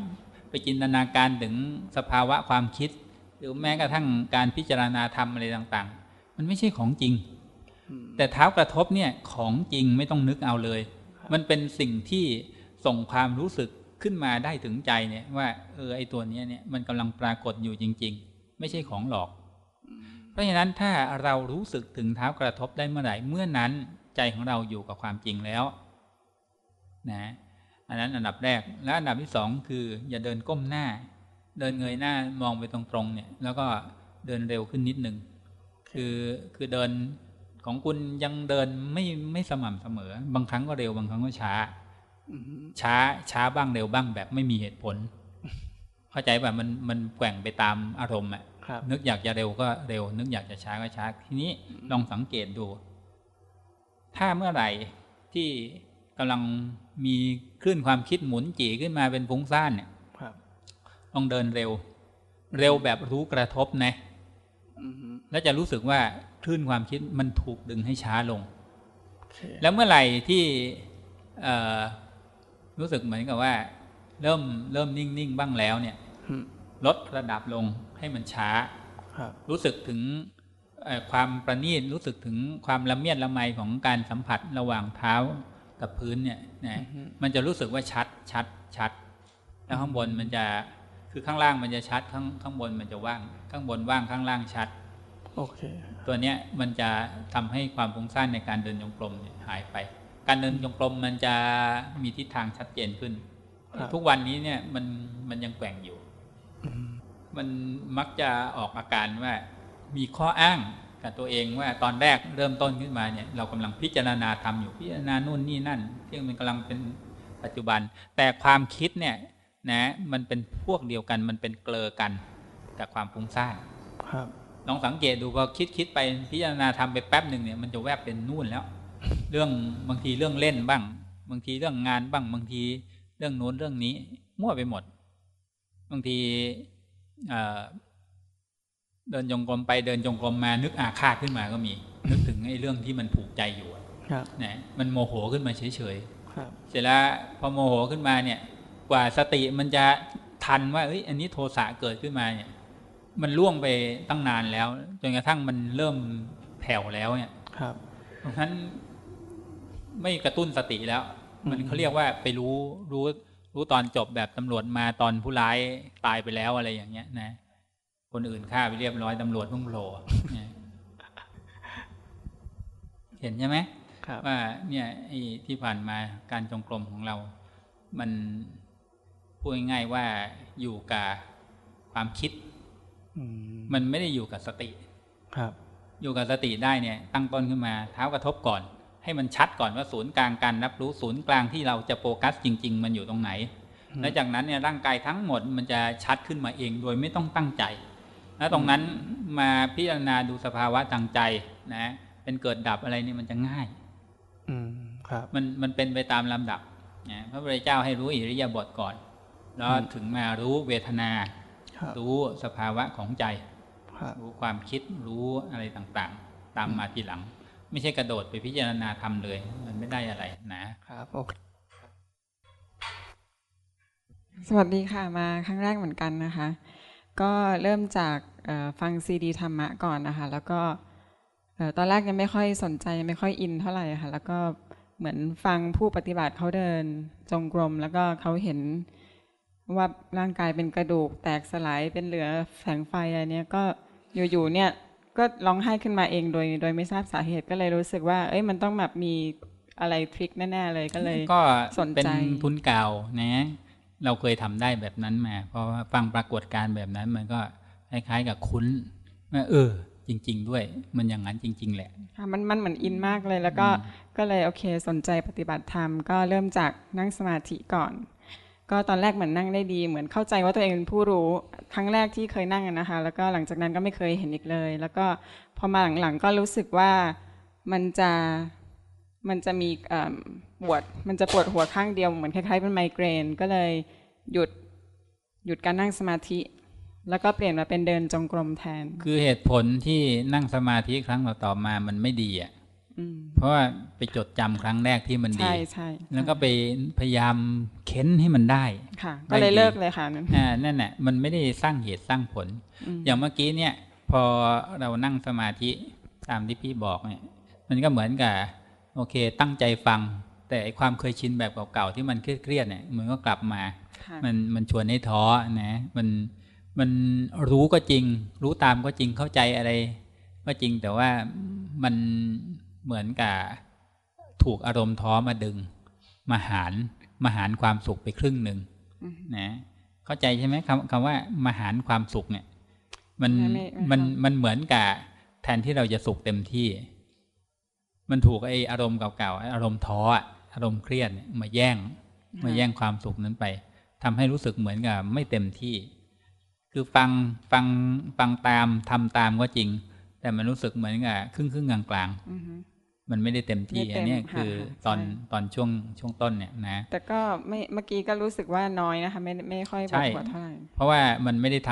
[SPEAKER 1] ไปจินตนาการถึงสภาวะความคิด หรือแม้กระทั่งการพิจารณาธรรมอะไรต่างๆ มันไม่ใช่ของจริง แต่เท้ากระทบเนี่ยของจริงไม่ต้องนึกเอาเลย มันเป็นสิ่งที่ส่งความรู้สึกขึ้นมาได้ถึงใจเนี่ยว่าเออไอตัวนี้เนี่ยมันกำลังปรากฏอยู่จริง ๆ ไม่ใช่ของหลอก เพราะฉะนั้นถ้าเรารู้สึกถึงเท้ากระทบได้เมื่อไหร่เมื่อนั้นใจของเราอยู่กับความจริงแล้วนะอันนั้นอันดับแรกและอันดับที่สองคืออย่าเดินก้มหน้า เดินเงยหน้ามองไปตรงๆเนี่ย แล้วก็เดินเร็วขึ้นนิดหนึ่งคือคือเดินของคุณยังเดินไม่ไม่สม่ำเสมอ บางครั้งก็เร็วบางครั้งก็ช้าช้าช้าบ้างเร็วบ้างแบบไม่มีเหตุผล เข้าใจแบบมันมันแกว่งไปตามอารมณ์อะนึกอยากจะเร็วก็เร็ว นึกอยากจะช้าก็ช้า ทีนี้ลองสังเกตดู ถ้าเมื่อไหร่ที่กำลังมีคลื่นความคิดหมุนจีขึ้นมาเป็นฟุ้งซ่านเนี่ย ต้องเดินเร็ว เร็วแบบรู้กระทบนะแล้วจะรู้สึกว่าคลื่นความคิดมันถูกดึงให้ช้าลง แล้วเมื่อไหร่ที่รู้สึกเหมือนกับว่า เริ่มเริ่มนิ่ง ๆ บ้างแล้วเนี่ยลดระดับลงให้มันช้ารู้สึกถึงความประณีตรู้สึกถึงความละเมียดละไมของการสัมผัสระหว่างเท้ากับพื้นเนี่ยนะมันจะรู้สึกว่าชัดชัดชัด แล้วข้างบนมันจะ คือข้างล่างมันจะชัดข้างข้างบนมันจะว่าง ข้างบนว่างข้างล่างชัด
[SPEAKER 13] โอเค
[SPEAKER 1] ตัวเนี้ยมันจะทำให้ความฟุ้งซ่านในการเดินจงกรมหายไป การเดินจงกรมมันจะมีทิศทางชัดเจนขึ้น ทุกวันนี้เนี่ยมันมันยังแกว่งอยู่ มันมักจะออกอาการว่ามีข้ออ้างกับตัวเองว่าตอนแรกเริ่มต้นขึ้นมาเนี่ยเรากำลังพิจารณาทำอยู่พิจารณานู่นนี่นั่นที่มันกำลังเป็นปัจจุบัน แต่ความคิดเนี่ย นะมันเป็นพวกเดียวกัน มันเป็นเกลอกันกับความฟุ้งซ่าน
[SPEAKER 13] ครับ
[SPEAKER 1] ลองสังเกตดูพอคิดคิดไปพิจารณาทำไปแป๊บหนึ่งเนี่ยมันจะแวบเป็นนู่นแล้ว เรื่องบางทีเรื่องเล่นบ้าง บางทีเรื่องงานบ้าง บางทีเรื่องโน้นเรื่องนี้ มั่วไปหมด บางทีเดินจงกรมไปเดินจงกรมมานึกอาฆาตขึ้นมาก็มี นึกถึงไอ้เรื่องที่มันผูกใจอยู่นะมันโมโหขึ้นมาเฉยๆเสร็จแล้วพอโมโหขึ้นมาเนี่ย กว่าสติมันจะทันว่าเอ้ยอันนี้โทสะเกิดขึ้นมาเนี่ย มันล่วงไปตั้งนานแล้ว จนกระทั่งมันเริ่มแผ่วแล้วเนี่ย
[SPEAKER 13] ครับ
[SPEAKER 1] เพราะฉะนั้นไม่กระตุ้นสติแล้ว มันเขาเรียกว่าไปรู้รู้รู้ตอนจบแบบตำรวจมาตอนผู้ร้ายตายไปแล้วอะไรอย่างเงี้ย นะ คนอื่นฆ่าไปเรียบร้อยตำรวจเพิ่งโผล่เห็นใช่ไหมว่าเนี่ยที่ผ่านมาการจงกรมของเรา มัน พูดง่ายๆว่าอยู่กับความคิดมันไม่ได้อยู่กับสติ
[SPEAKER 13] ครับ
[SPEAKER 1] อยู่กับสติได้เนี่ย ตั้งต้นขึ้นมาเท้ากระทบก่อน ให้มันชัดก่อนว่าศูนย์กลางการรับรู้ศูนย์กลางที่เราจะโฟกัสจริง ๆ มันอยู่ตรงไหน แล้วจากนั้นเนี่ยร่างกายทั้งหมดมันจะชัดขึ้นมาเองโดยไม่ต้องตั้งใจ แล้วตรงนั้นมาพิจารณาดูสภาวะทางใจนะ เป็นเกิดดับอะไรนี่มันจะง่าย
[SPEAKER 13] อืมครับ
[SPEAKER 1] มันมันเป็นไปตามลำดับนะพระพุทธเจ้าให้รู้อิริยาบถก่อน แล้วถึงมารู้เวทนา รู้สภาวะของใจ รู้ความคิดรู้อะไรต่างๆ ตามมาทีหลัง ไม่ใช่กระโดดไปพิจารณาทำเลย มันไม่ได้อะไรนะ
[SPEAKER 13] ครับโอเค
[SPEAKER 14] สวัสดีค่ะมาครั้งแรกเหมือนกันนะคะ ก็เริ่มจากฟังซีดีธรรมะก่อนนะคะ แล้วก็ตอนแรกยังไม่ค่อยสนใจไม่ค่อยอินเท่าไหร่ค่ะ แล้วก็เหมือนฟังผู้ปฏิบัติเขาเดินจงกรมแล้วก็เขาเห็น ว่าร่างกายเป็นกระดูกแตกสลายเป็นเหลือแสงไฟอะไรเนี้ยก็อยู่ๆเนี่ยก็ร้องไห้ขึ้นมาเองโดย โดยไม่ทราบสาเหตุก็เลยรู้สึกว่า เอ้ยมันต้องแบบมีอะไรทริคแน่ ๆ เลยก็เลย
[SPEAKER 1] ก็สนใจเป็นทุนเก่านะเราเคยทำได้แบบนั้นมา เพราะว่าฟังปรากฏการแบบนั้นมันก็คล้ายๆกับคุ้นว่าเออ จริง ๆ ด้วย มันอย่างนั้นจริง ๆ แหละ
[SPEAKER 14] ค่ะมันมันเหมือนอินมากเลย แล้วก็ก็เลยโอเคสนใจปฏิบัติธรรมก็เริ่มจากนั่งสมาธิก่อน ก็ตอนแรกเหมือนนั่งได้ดี เหมือนเข้าใจว่าตัวเองเป็นผู้รู้ครั้งแรกที่เคยนั่งนะคะ แล้วก็หลังจากนั้นก็ไม่เคยเห็นอีกเลย แล้วก็พอมาหลังๆก็รู้สึกว่ามันจะมันจะมีปวดมันจะปวดหัวข้างเดียวเหมือนคล้ายๆเป็นไมเกรน ก็เลยหยุดหยุดการนั่งสมาธิ แล้วก็เปลี่ยนมาเป็นเดินจงกรมแทน
[SPEAKER 1] คือเหตุผลที่นั่งสมาธิครั้งต่อมามันไม่ดีอะ เพราะว่าไปจดจำครั้งแรกที่มันดี
[SPEAKER 14] ใช่ใช่
[SPEAKER 1] แล้วก็ไปพยายามเค้นให้มันได้
[SPEAKER 14] ค่ะก็เลยเลิกเลยค่ะนั่น
[SPEAKER 1] อ่านั่นแหละมันไม่ได้สร้างเหตุสร้างผล อย่างเมื่อกี้เนี่ย พอเรานั่งสมาธิตามที่พี่บอกเนี่ย มันก็เหมือนกับโอเค ตั้งใจฟัง แต่ความเคยชินแบบเก่าๆที่มันเครียดๆเนี่ยมันก็กลับมา มันมันชวนให้ท้อนะมันมันรู้ก็จริง รู้ตามก็จริงเข้าใจอะไร ก็จริงแต่ว่ามัน เหมือนกับถูกอารมณ์ท้อมาดึง มาหารมาหารความสุขไปครึ่งหนึ่งนะเข้าใจใช่ไหมคำคำว่ามาหารความสุขเนี่ย มันมันมันเหมือนกับแทนที่เราจะสุขเต็มที่ มันถูกไออารมณ์เก่าๆอารมณ์ท้ออารมณ์เครียดมาแย่ง มาแย่งความสุขนั้นไปทำให้รู้สึกเหมือนกับไม่เต็มที่ คือฟังฟังฟังตามทำตามก็จริง แต่มันรู้สึกเหมือนกับครึ่งครึ่งกลางกลาง มันไม่ได้เต็มที่อันนี้คือตอนตอนช่วงช่วงต้นเนี่ยนะ
[SPEAKER 14] แต่ก็ไม่เมื่อกี้ก็รู้สึกว่าน้อยนะคะ ไม่ไม่ค่อยปวดหัวเท่าไหร่
[SPEAKER 1] เพราะว่ามันไม่ได้ท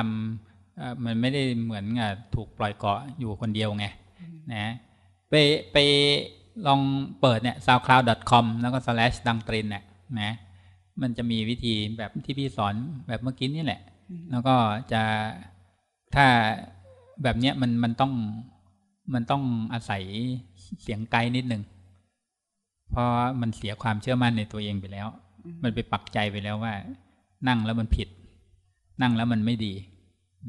[SPEAKER 1] ำมันไม่ได้เหมือนกับถูกปล่อยเกาะอยู่คนเดียวไงนะไปไปลองเปิดเนี่ย soundcloud.com แล้วก็ slash ดังตรินเนี่ยนะ มันจะมีวิธีแบบที่พี่สอนแบบเมื่อกี้นี่แหละ แล้วก็จะถ้าแบบเนี้ยมันมันต้องมันต้องอาศัย เสียงไกลนิดหนึ่งเพราะมันเสียความเชื่อมั่นในตัวเองไปแล้ว มันไปปักใจไปแล้วว่า นั่งแล้วมันผิด นั่งแล้วมันไม่ดี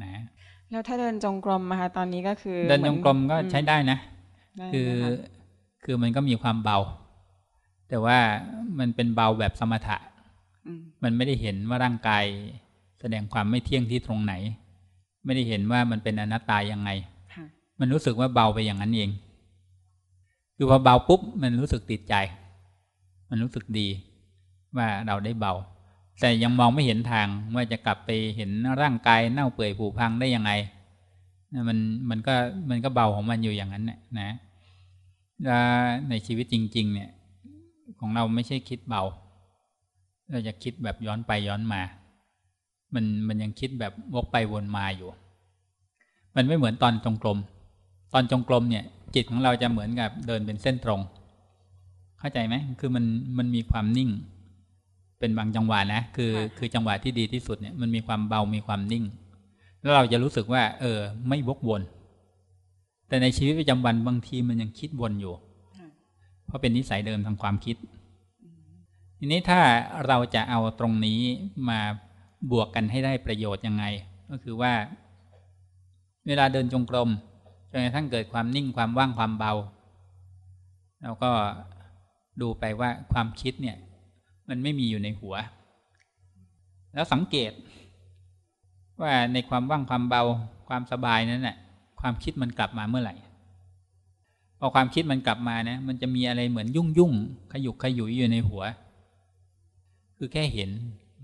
[SPEAKER 1] นะ
[SPEAKER 14] แล้วถ้าเดินจงกรมมาคะตอนนี้ก็คือ
[SPEAKER 1] เดินจงกรมก็ใช้ได้นะ คือคือมันก็มีความเบา แต่ว่ามันเป็นเบาแบบสมถะ มันไม่ได้เห็นว่าร่างกายแสดงความไม่เที่ยงที่ตรงไหน ไม่ได้เห็นว่ามันเป็นอนัตตายังไง มันรู้สึกว่าเบาไปอย่างนั้นเอง คือพอเบาปุ๊บมันรู้สึกติดใจ มันรู้สึกดีว่าเราได้เบา แต่ยังมองไม่เห็นทางว่าจะกลับไปเห็นร่างกายเน่าเปื่อยผุพังได้ยังไงมันมันก็มันก็เบาของมันอยู่อย่างนั้นแหละนะในชีวิตจริง ๆ เนี่ย ของเราไม่ใช่คิดเบา เราจะคิดแบบย้อนไปย้อนมา มันมันยังคิดแบบวกไปวนมาอยู่ มันไม่เหมือนตอนจงกรม ตอนจงกรมเนี่ย จิตของเราจะเหมือนกับเดินเป็นเส้นตรง เข้าใจไหมคือมันมันมีความนิ่ง เป็นบางจังหวะนะคือ คือจังหวะที่ดีที่สุดเนี่ยมันมีความเบามีความนิ่ง แล้วเราจะรู้สึกว่า เออ ไม่วกวน แต่ในชีวิตประจำวันบางทีมันยังคิดวนอยู่ เพราะเป็นนิสัยเดิมทางความคิด ทีนี้ถ้าเราจะเอาตรงนี้มาบวกกันให้ได้ประโยชน์ยังไง ก็คือว่า เวลาเดินจงกรม จนกระทั่งเกิดความนิ่งความว่างความเบาเราก็ดูไปว่าความคิดเนี่ย มันไม่มีอยู่ในหัว แล้วสังเกต ว่าในความว่างความเบาความสบายนั้นแหละความคิดมันกลับมาเมื่อไหร่พอความคิดมันกลับมานะ มันจะมีอะไรเหมือนยุ่งยุ่งขยุกขยุยอยู่ในหัว คือแค่เห็น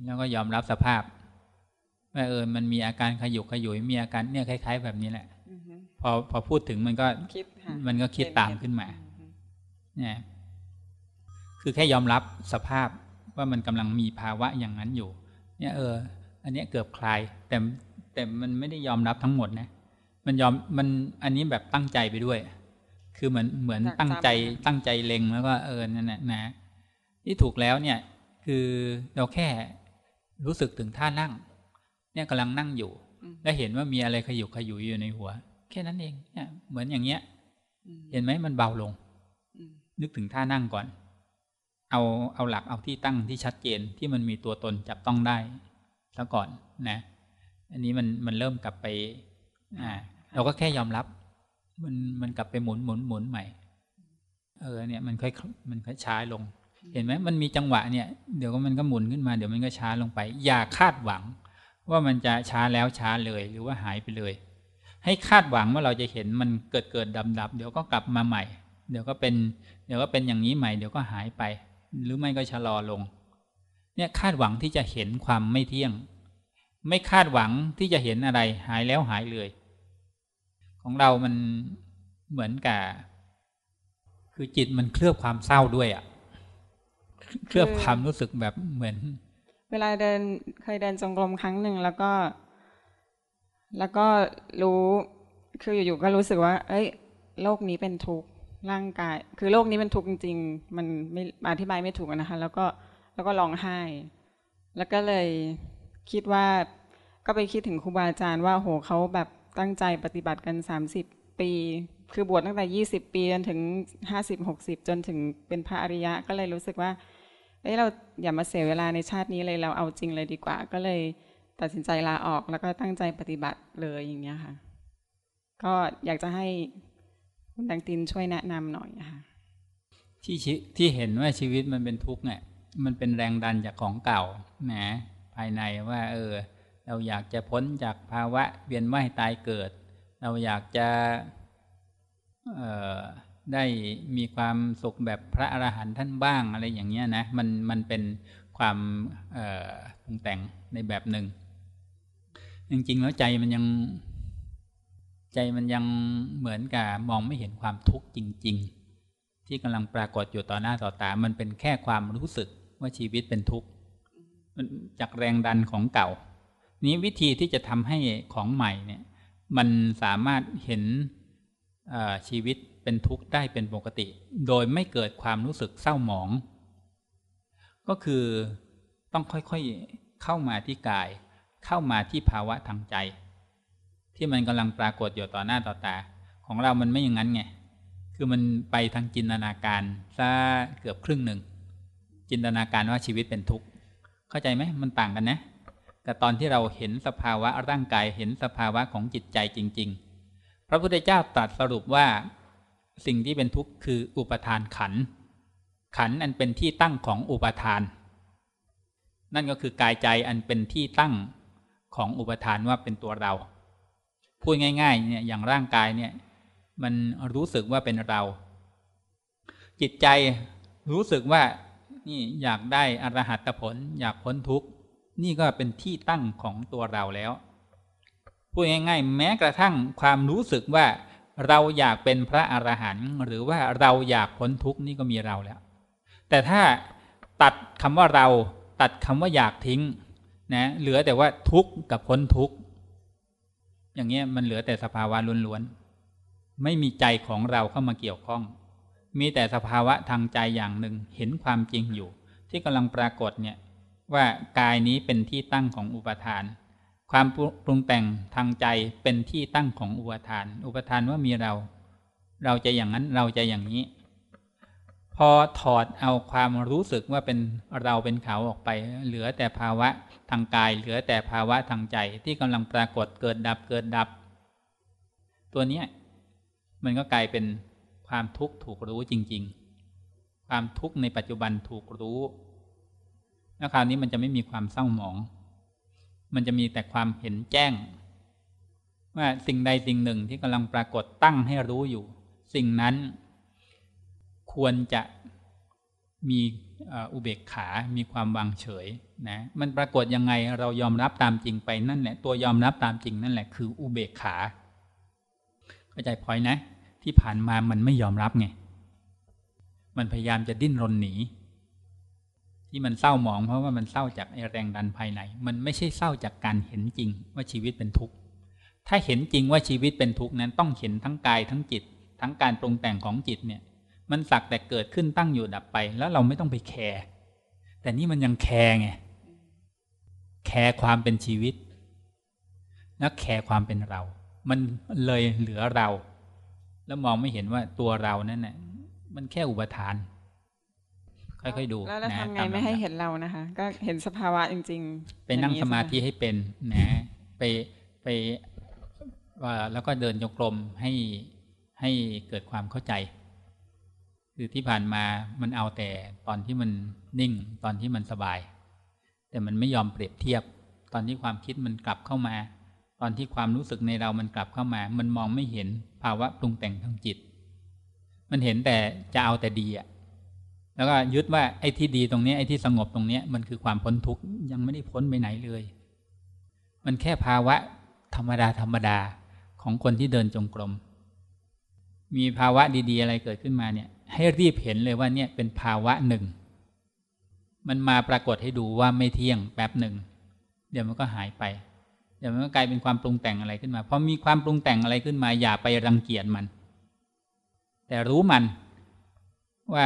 [SPEAKER 1] แล้วก็ยอมรับสภาพว่าเออมันมีอาการขยุกขยุยมีอาการเนี่ยคล้าย ๆ แบบนี้แหละ พอพอพูดถึงมันก็มันก็คิดตามขึ้นมาเนี่ยคือแค่ยอมรับสภาพว่ามันกำลังมีภาวะอย่างนั้นอยู่ เนี่ย เออ อันนี้เกือบคลาย แต่แต่มันไม่ได้ยอมรับทั้งหมดนะ มันยอมมันอันนี้แบบตั้งใจไปด้วย คือเหมือนเหมือนตั้งใจตั้งใจเล็งแล้วก็เออนั่นแหละนะที่ถูกแล้วเนี่ย คือเราแค่รู้สึกถึงท่านั่ง เนี่ยกำลังนั่งอยู่ แล้วเห็นว่ามีอะไรขยุกขยุยอยู่ในหัว แค่นั้นเองเนี่ยเหมือนอย่างเงี้ย เห็นไหมมันเบาลง นึกถึงท่านั่งก่อน เอาเอาหลักเอาที่ตั้งที่ชัดเจนที่มันมีตัวตนจับต้องได้ซะก่อนนะ อันนี้มันมันเริ่มกลับไป อ่า เราก็แค่ยอมรับ มันมันกลับไปหมุนหมุนหมุนใหม่ เออเนี่ยมันค่อยมันค่อยช้าลง เห็นไหมมันมีจังหวะเนี่ยเดี๋ยวก็มันก็หมุนขึ้นมาเดี๋ยวมันก็ช้าลงไป อย่าคาดหวัง ว่ามันจะช้าแล้วช้าเลยหรือว่าหายไปเลย ให้คาดหวังว่าเราจะเห็นมันเกิดเกิดดับดับเดี๋ยวก็กลับมาใหม่ เดี๋ยวก็เป็น เดี๋ยวก็เป็นอย่างนี้ใหม่เดี๋ยวก็หายไป หรือไม่ก็ชะลอลง เนี่ยคาดหวังที่จะเห็นความไม่เที่ยง ไม่คาดหวังที่จะเห็นอะไรหายแล้วหายเลย ของเรามันเหมือนกับคือจิตมันเคลือบความเศร้าด้วยอะ่ะเคลือบความรู้สึกแบบเหมือน
[SPEAKER 14] เวลาเดินเคยเดินจงกรมครั้งหนึ่งแล้วก็ แล้วก็รู้คืออยู่ๆก็รู้สึกว่า เอ้ย โลกนี้เป็นทุกข์ร่างกาย คือโลกนี้มันทุกข์จริง ๆ มันไม่อธิบายไม่ถูกนะคะ แล้วก็แล้วก็ร้องไห้ แล้วก็เลยคิดว่าก็ไปคิดถึงครูบาอาจารย์ว่าโหเขาแบบตั้งใจปฏิบัติกันสามสิบปี คือบวชตั้งแต่ยี่สิบปีจนถึงห้าสิบหกสิบจนถึงเป็นพระอริยะ ก็เลยรู้สึกว่าเอ้ยเราอย่ามาเสียเวลาในชาตินี้เลยเราเอาจริงเลยดีกว่า ก็เลย ตัดสินใจลาออกแล้วก็ตั้งใจปฏิบัติเลยอย่างเงี้ยค่ะ ก็อยากจะให้คุณดังตินช่วยแนะนำหน่อยค่ะ
[SPEAKER 1] ที่ที่เห็นว่าชีวิตมันเป็นทุกข์เนี่ยมันเป็นแรงดันจากของเก่านะภายในว่า เออ เราอยากจะพ้นจากภาวะเวียนว่ายตายเกิด เราอยากจะเออได้มีความสุขแบบพระอรหันต์ท่านบ้างอะไรอย่างเงี้ยนะมันมันเป็นความปรุงแต่งในแบบหนึ่ง จริงๆแล้วใจมันยังใจมันยังเหมือนกับมองไม่เห็นความทุกข์จริง ๆ ที่กำลังปรากฏอยู่ต่อหน้าต่อตา มันเป็นแค่ความรู้สึกว่าชีวิตเป็นทุกข์จากแรงดันของเก่า นี้วิธีที่จะทำให้ของใหม่เนี่ย มันสามารถเห็นชีวิตเป็นทุกข์ได้เป็นปกติ โดยไม่เกิดความรู้สึกเศร้าหมอง ก็คือต้องค่อยๆเข้ามาที่กาย เข้ามาที่ภาวะทางใจ ที่มันกำลังปรากฏอยู่ต่อหน้าต่อตา ของเรามันไม่อย่างนั้นไงคือมันไปทางจินตนาการซะเกือบครึ่งหนึ่ง จินตนาการว่าชีวิตเป็นทุกข์เข้าใจไหมมันต่างกันนะ แต่ตอนที่เราเห็นสภาวะร่างกายเห็นสภาวะของจิตใจจริง ๆ พระพุทธเจ้าตรัสสรุปว่าสิ่งที่เป็นทุกข์คืออุปทานขัน ขันอันเป็นที่ตั้งของอุปทาน นั่นก็คือกายใจอันเป็นที่ตั้ง ของอุปทานว่าเป็นตัวเรา พูดง่าย ๆ เนี่ยอย่างร่างกายเนี่ยมันรู้สึกว่าเป็นเรา จิตใจรู้สึกว่านี่อยากได้อรหัตผล อยากพ้นทุกข์ นี่ก็เป็นที่ตั้งของตัวเราแล้ว พูดง่ายๆ แม้กระทั่งความรู้สึกว่าเราอยากเป็นพระอรหันต์หรือว่าเราอยากพ้นทุกข์นี่ก็มีเราแล้ว แต่ถ้าตัดคำว่าเราตัดคำว่าอยากทิ้ง นะเหลือแต่ว่าทุกข์กับพ้นทุกข์อย่างเงี้ยมันเหลือแต่สภาวะล้วนๆไม่มีใจของเราเข้ามาเกี่ยวข้อง มีแต่สภาวะทางใจอย่างหนึ่งเห็นความจริงอยู่ ที่กำลังปรากฏเนี่ยว่ากายนี้เป็นที่ตั้งของอุปทาน ความปรุงแต่งทางใจเป็นที่ตั้งของอุปทาน อุปทานว่ามีเรา เราจะอย่างนั้นเราจะอย่างนี้ พอถอดเอาความรู้สึกว่าเป็นเราเป็นเขาออกไป เหลือแต่ภาวะ ทางกายเหลือแต่ภาวะทางใจที่กำลังปรากฏเกิดดับเกิดดับ ตัวนี้มันก็กลายเป็นความทุกข์ถูกรู้จริง ๆ ความทุกข์ในปัจจุบันถูกรู้แล้วคราวนี้มันจะไม่มีความเศร้าหมอง มันจะมีแต่ความเห็นแจ้ง ว่าสิ่งใดสิ่งหนึ่งที่กำลังปรากฏตั้งให้รู้อยู่ สิ่งนั้นควรจะมีอุเบกขา มีความวางเฉย นะมันปรากฏยังไงเรายอมรับตามจริงไปนั่นแหละ ตัวยอมรับตามจริงนั่นแหละคืออุเบกขาเข้าใจพอยนะ ที่ผ่านมามันไม่ยอมรับไง มันพยายามจะดิ้นรนหนี ที่มันเศร้าหมองเพราะว่ามันเศร้าจากไอแรงดันภายใน มันไม่ใช่เศร้าจากการเห็นจริงว่าชีวิตเป็นทุกข์ถ้าเห็นจริงว่าชีวิตเป็นทุกข์นั้นต้องเห็นทั้งกายทั้งจิต ทั้งการปรุงแต่งของจิตเนี่ยมันสักแต่เกิดขึ้นตั้งอยู่ดับไป แล้วเราไม่ต้องไปแคร์แต่นี่มันยังแคร์ไง แคร์ความเป็นชีวิตแล้วแคร์ความเป็นเรา มันเลยเหลือเรา แล้วมองไม่เห็นว่าตัวเรานั่นน่ะมันแค่อุปทาน ค่อยๆดู
[SPEAKER 14] แล้วเราทำไงไม่ให้เห็นเรานะคะ ก็เห็นสภาวะจริง
[SPEAKER 1] ๆไปนั่งสมาธิให้เป็นนะไปไปว่าแล้วก็เดินโยกลมให้ให้เกิดความเข้าใจ คือที่ผ่านมามันเอาแต่ตอนที่มันนิ่งตอนที่มันสบาย แต่มันไม่ยอมเปรียบเทียบ ตอนที่ความคิดมันกลับเข้ามา ตอนที่ความรู้สึกในเรามันกลับเข้ามา มันมองไม่เห็นภาวะปรุงแต่งทางจิต มันเห็นแต่จะเอาแต่ดีอะแล้วก็ยึดว่าไอ้ที่ดีตรงนี้ไอ้ที่สงบตรงนี้มันคือความพ้นทุกข์ยังไม่ได้พ้นไปไหนเลย มันแค่ภาวะธรรมดาธรรมดาของคนที่เดินจงกรม มีภาวะดี ๆ อะไรเกิดขึ้นมาเนี่ย ให้รีบเห็นเลยว่าเนี่ยเป็นภาวะหนึ่ง มันมาปรากฏให้ดูว่าไม่เที่ยงแป๊บหนึ่งเดี๋ยวมันก็หายไป เดี๋ยวมันก็กลายเป็นความปรุงแต่งอะไรขึ้นมาพอมีความปรุงแต่งอะไรขึ้นมา อย่าไปรังเกียจมัน แต่รู้มันว่า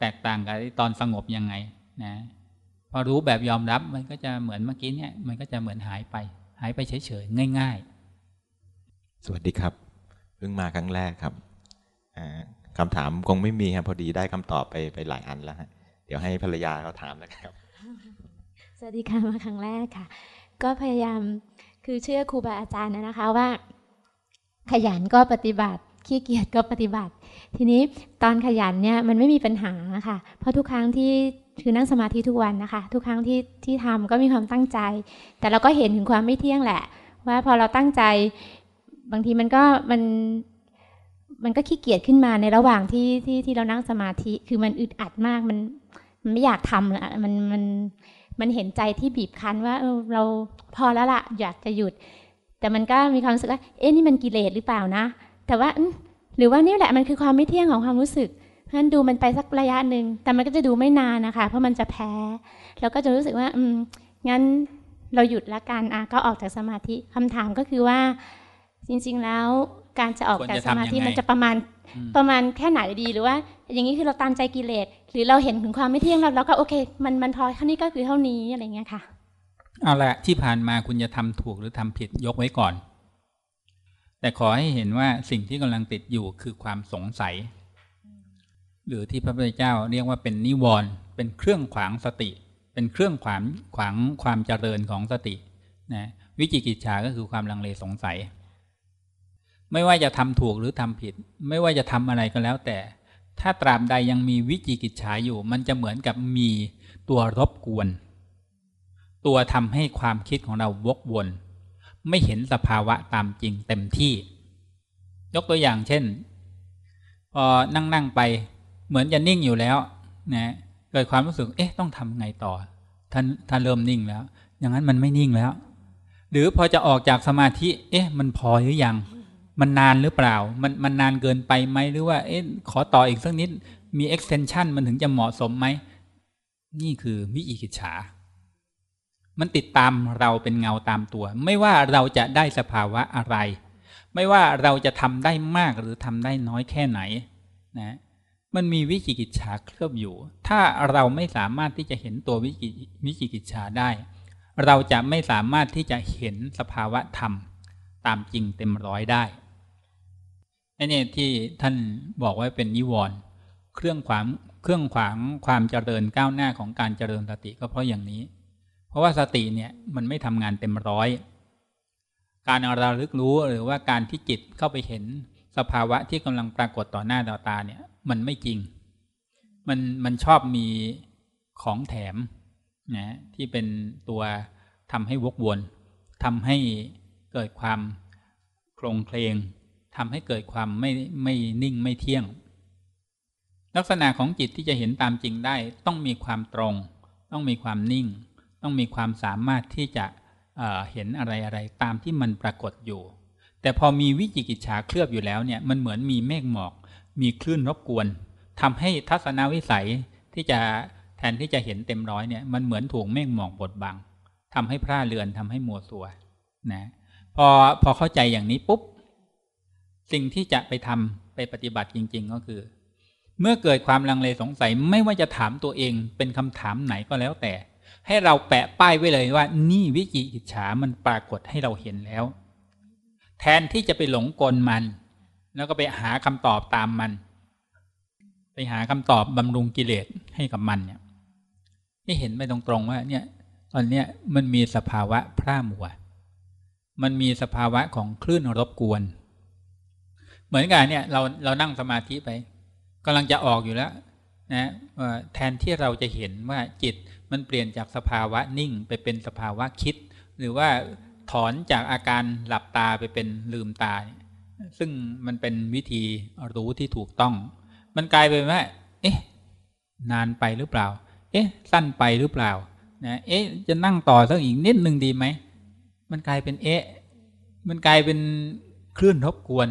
[SPEAKER 1] แตกต่างกับตอนสงบยังไงนะพอรู้แบบยอมรับมันก็จะเหมือนเมื่อกี้เนี่ยมันก็จะเหมือนหายไป หายไปเฉยๆง่าย
[SPEAKER 15] ๆ สวัสดีครับเพิ่งมาครั้งแรกครับคำถามคงไม่มีครับพอดีได้คำตอบไปไปหลายอันแล้วฮะ เดี๋ยวให้ภรรยาเขาถามนะครับ
[SPEAKER 16] สวัสดีค่ะมาครั้งแรกค่ะ ก็พยายามคือเชื่อครูบาอาจารย์นะคะว่า ขยันก็ปฏิบัติขี้เกียจก็ปฏิบัติ ทีนี้ตอนขยันเนี่ยมันไม่มีปัญหาค่ะ เพราะทุกครั้งที่คือนั่งสมาธิทุกวันนะคะ ทุกครั้งที่ที่ทำก็มีความตั้งใจ แต่เราก็เห็นถึงความไม่เที่ยงแหละ ว่าพอเราตั้งใจ บางทีมันก็มัน มันก็ขี้เกียจขึ้นมาในระหว่างที่ที่ที่เรานั่งสมาธิ คือมันอึดอัดมากมันมันไม่อยากทำละมันมันมันเห็นใจที่บีบคั้นว่าเออเราพอแล้วละอยากจะหยุด แต่มันก็มีความรู้สึกว่าเอ๊ะนี่มันกิเลสหรือเปล่านะ แต่ว่าหรือว่านี่แหละมันคือความไม่เที่ยงของความรู้สึกเพราะงั้นดูมันไปสักระยะหนึ่งแต่มันก็จะดูไม่นานนะคะ เพราะมันจะแพ้แล้วก็จะรู้สึกว่า อืมงั้นเราหยุดละกันอะก็ออกจากสมาธิคำถามก็คือว่า จริง ๆแล้ว การจะออกจากสมาธิมันจะประมาณประมาณแค่ไหนดีหรือว่า อย่างนี้คือเราตามใจกิเลสหรือเราเห็นถึงความไม่เที่ยงเราแล้วก็โอเค มันมันพอเท่านี้ก็คือเท่านี้อะไรเงี้ยค่ะ
[SPEAKER 1] เอาละที่ผ่านมาคุณจะทำถูกหรือทำผิดยกไว้ก่อน แต่ขอให้เห็นว่าสิ่งที่กำลังติดอยู่คือความสงสัย หรือที่พระพุทธเจ้าเรียกว่าเป็นนิวรณ์เป็นเครื่องขวางสติ เป็นเครื่องขวางขวางความเจริญของสตินะวิจิกิจฉาก็คือความลังเลสงสัย ไม่ว่าจะทำถูกหรือทำผิด ไม่ว่าจะทำอะไรก็แล้ว แต่ ถ้าตราบใดยังมีวิจิกิจฉาอยู่ มันจะเหมือนกับมีตัวรบกวน ตัวทำให้ความคิดของเราวกวน ไม่เห็นสภาวะตามจริงเต็มที่ ยกตัวอย่างเช่นพอนั่งนั่งไป เหมือนจะนิ่งอยู่แล้วนะเกิดความรู้สึกเอ๊ะต้องทำไงต่อท่านท่านเริ่มนิ่งแล้ว อย่างนั้นมันไม่นิ่งแล้ว หรือพอจะออกจากสมาธิ เอ๊ะ มันพอหรือยัง มันนานหรือเปล่า มันมันนานเกินไปไหมหรือว่า เอ๊ะขอต่ออีกสักนิด มี extension มันถึงจะเหมาะสมไหม นี่คือวิจิกิจฉา มันติดตามเราเป็นเงาตามตัว ไม่ว่าเราจะได้สภาวะอะไร ไม่ว่าเราจะทำได้มากหรือทำได้น้อยแค่ไหน นะ มันมีวิจิกิจฉาเคลือบอยู่ ถ้าเราไม่สามารถที่จะเห็นตัววิจิวิจิกิจฉาได้ เราจะไม่สามารถที่จะเห็นสภาวะธรรม ตามจริงเต็มร้อยได้ นี่ที่ท่านบอกว่าเป็นนิวรณ์เครื่องขวางเครื่องขวางความเจริญก้าวหน้าของการเจริญสติก็เพราะอย่างนี้ เพราะว่าสติเนี่ยมันไม่ทำงานเต็มร้อย การระลึกรู้หรือว่าการที่จิตเข้าไปเห็นสภาวะที่กำลังปรากฏต่อหน้าต่อตาเนี่ยมันไม่จริง มันมันชอบมีของแถมนะที่เป็นตัวทำให้วกวนทำให้เกิดความโครงเคลง ทำให้เกิดความไม่ไม่นิ่งไม่เที่ยง ลักษณะของจิตที่จะเห็นตามจริงได้ ต้องมีความตรง ต้องมีความนิ่ง ต้องมีความสามารถที่จะเเห็นอะไรอะไรตามที่มันปรากฏอยู่ แต่พอมีวิจิกิจฉาเคลือบอยู่แล้วเนี่ยมันเหมือนมีเมฆหมอก มีคลื่นรบกวนทำให้ทัศนวิสัยที่จะแทนที่จะเห็นเต็มร้อยเนี่ยมันเหมือนถูกเมฆหมอกบดบังทำให้พร่าเรือนทำให้มัวสัวนะพอพอเข้าใจอย่างนี้ปุ๊บ สิ่งที่จะไปทำไปปฏิบัติจริง ๆ ก็คือ เมื่อเกิดความลังเลสงสัยไม่ว่าจะถามตัวเองเป็นคำถามไหนก็แล้วแต่ ให้เราแปะป้ายไว้เลยว่า นี่วิจิกิจฉามันปรากฏให้เราเห็นแล้ว แทนที่จะไปหลงกลมัน แล้วก็ไปหาคำตอบตามมัน ไปหาคำตอบบำรุงกิเลสให้กับมันเนี่ยให้เห็นไปตรงๆว่า เนี่ย ตอนเนี้ยมันมีสภาวะพร่ามัว มันมีสภาวะของคลื่นรบกวน เหมือนกันเนี่ยเราเรานั่งสมาธิไปกำลังจะออกอยู่แล้ว นะแทนที่เราจะเห็นว่าจิตมันเปลี่ยนจากสภาวะนิ่งไปเป็นสภาวะคิด หรือว่าถอนจากอาการหลับตาไปเป็นลืมตายซึ่งมันเป็นวิธีรู้ที่ถูกต้อง มันกลายเป็นว่า เอ๊ะ นานไปหรือเปล่า เอ๊ะ สั้นไปหรือเปล่า นะ เอ๊ะ จะนั่งต่อสักอีกนิดหนึ่งดีไหม มันกลายเป็นเอ๊ะ มันกลายเป็นคลื่นรบกวน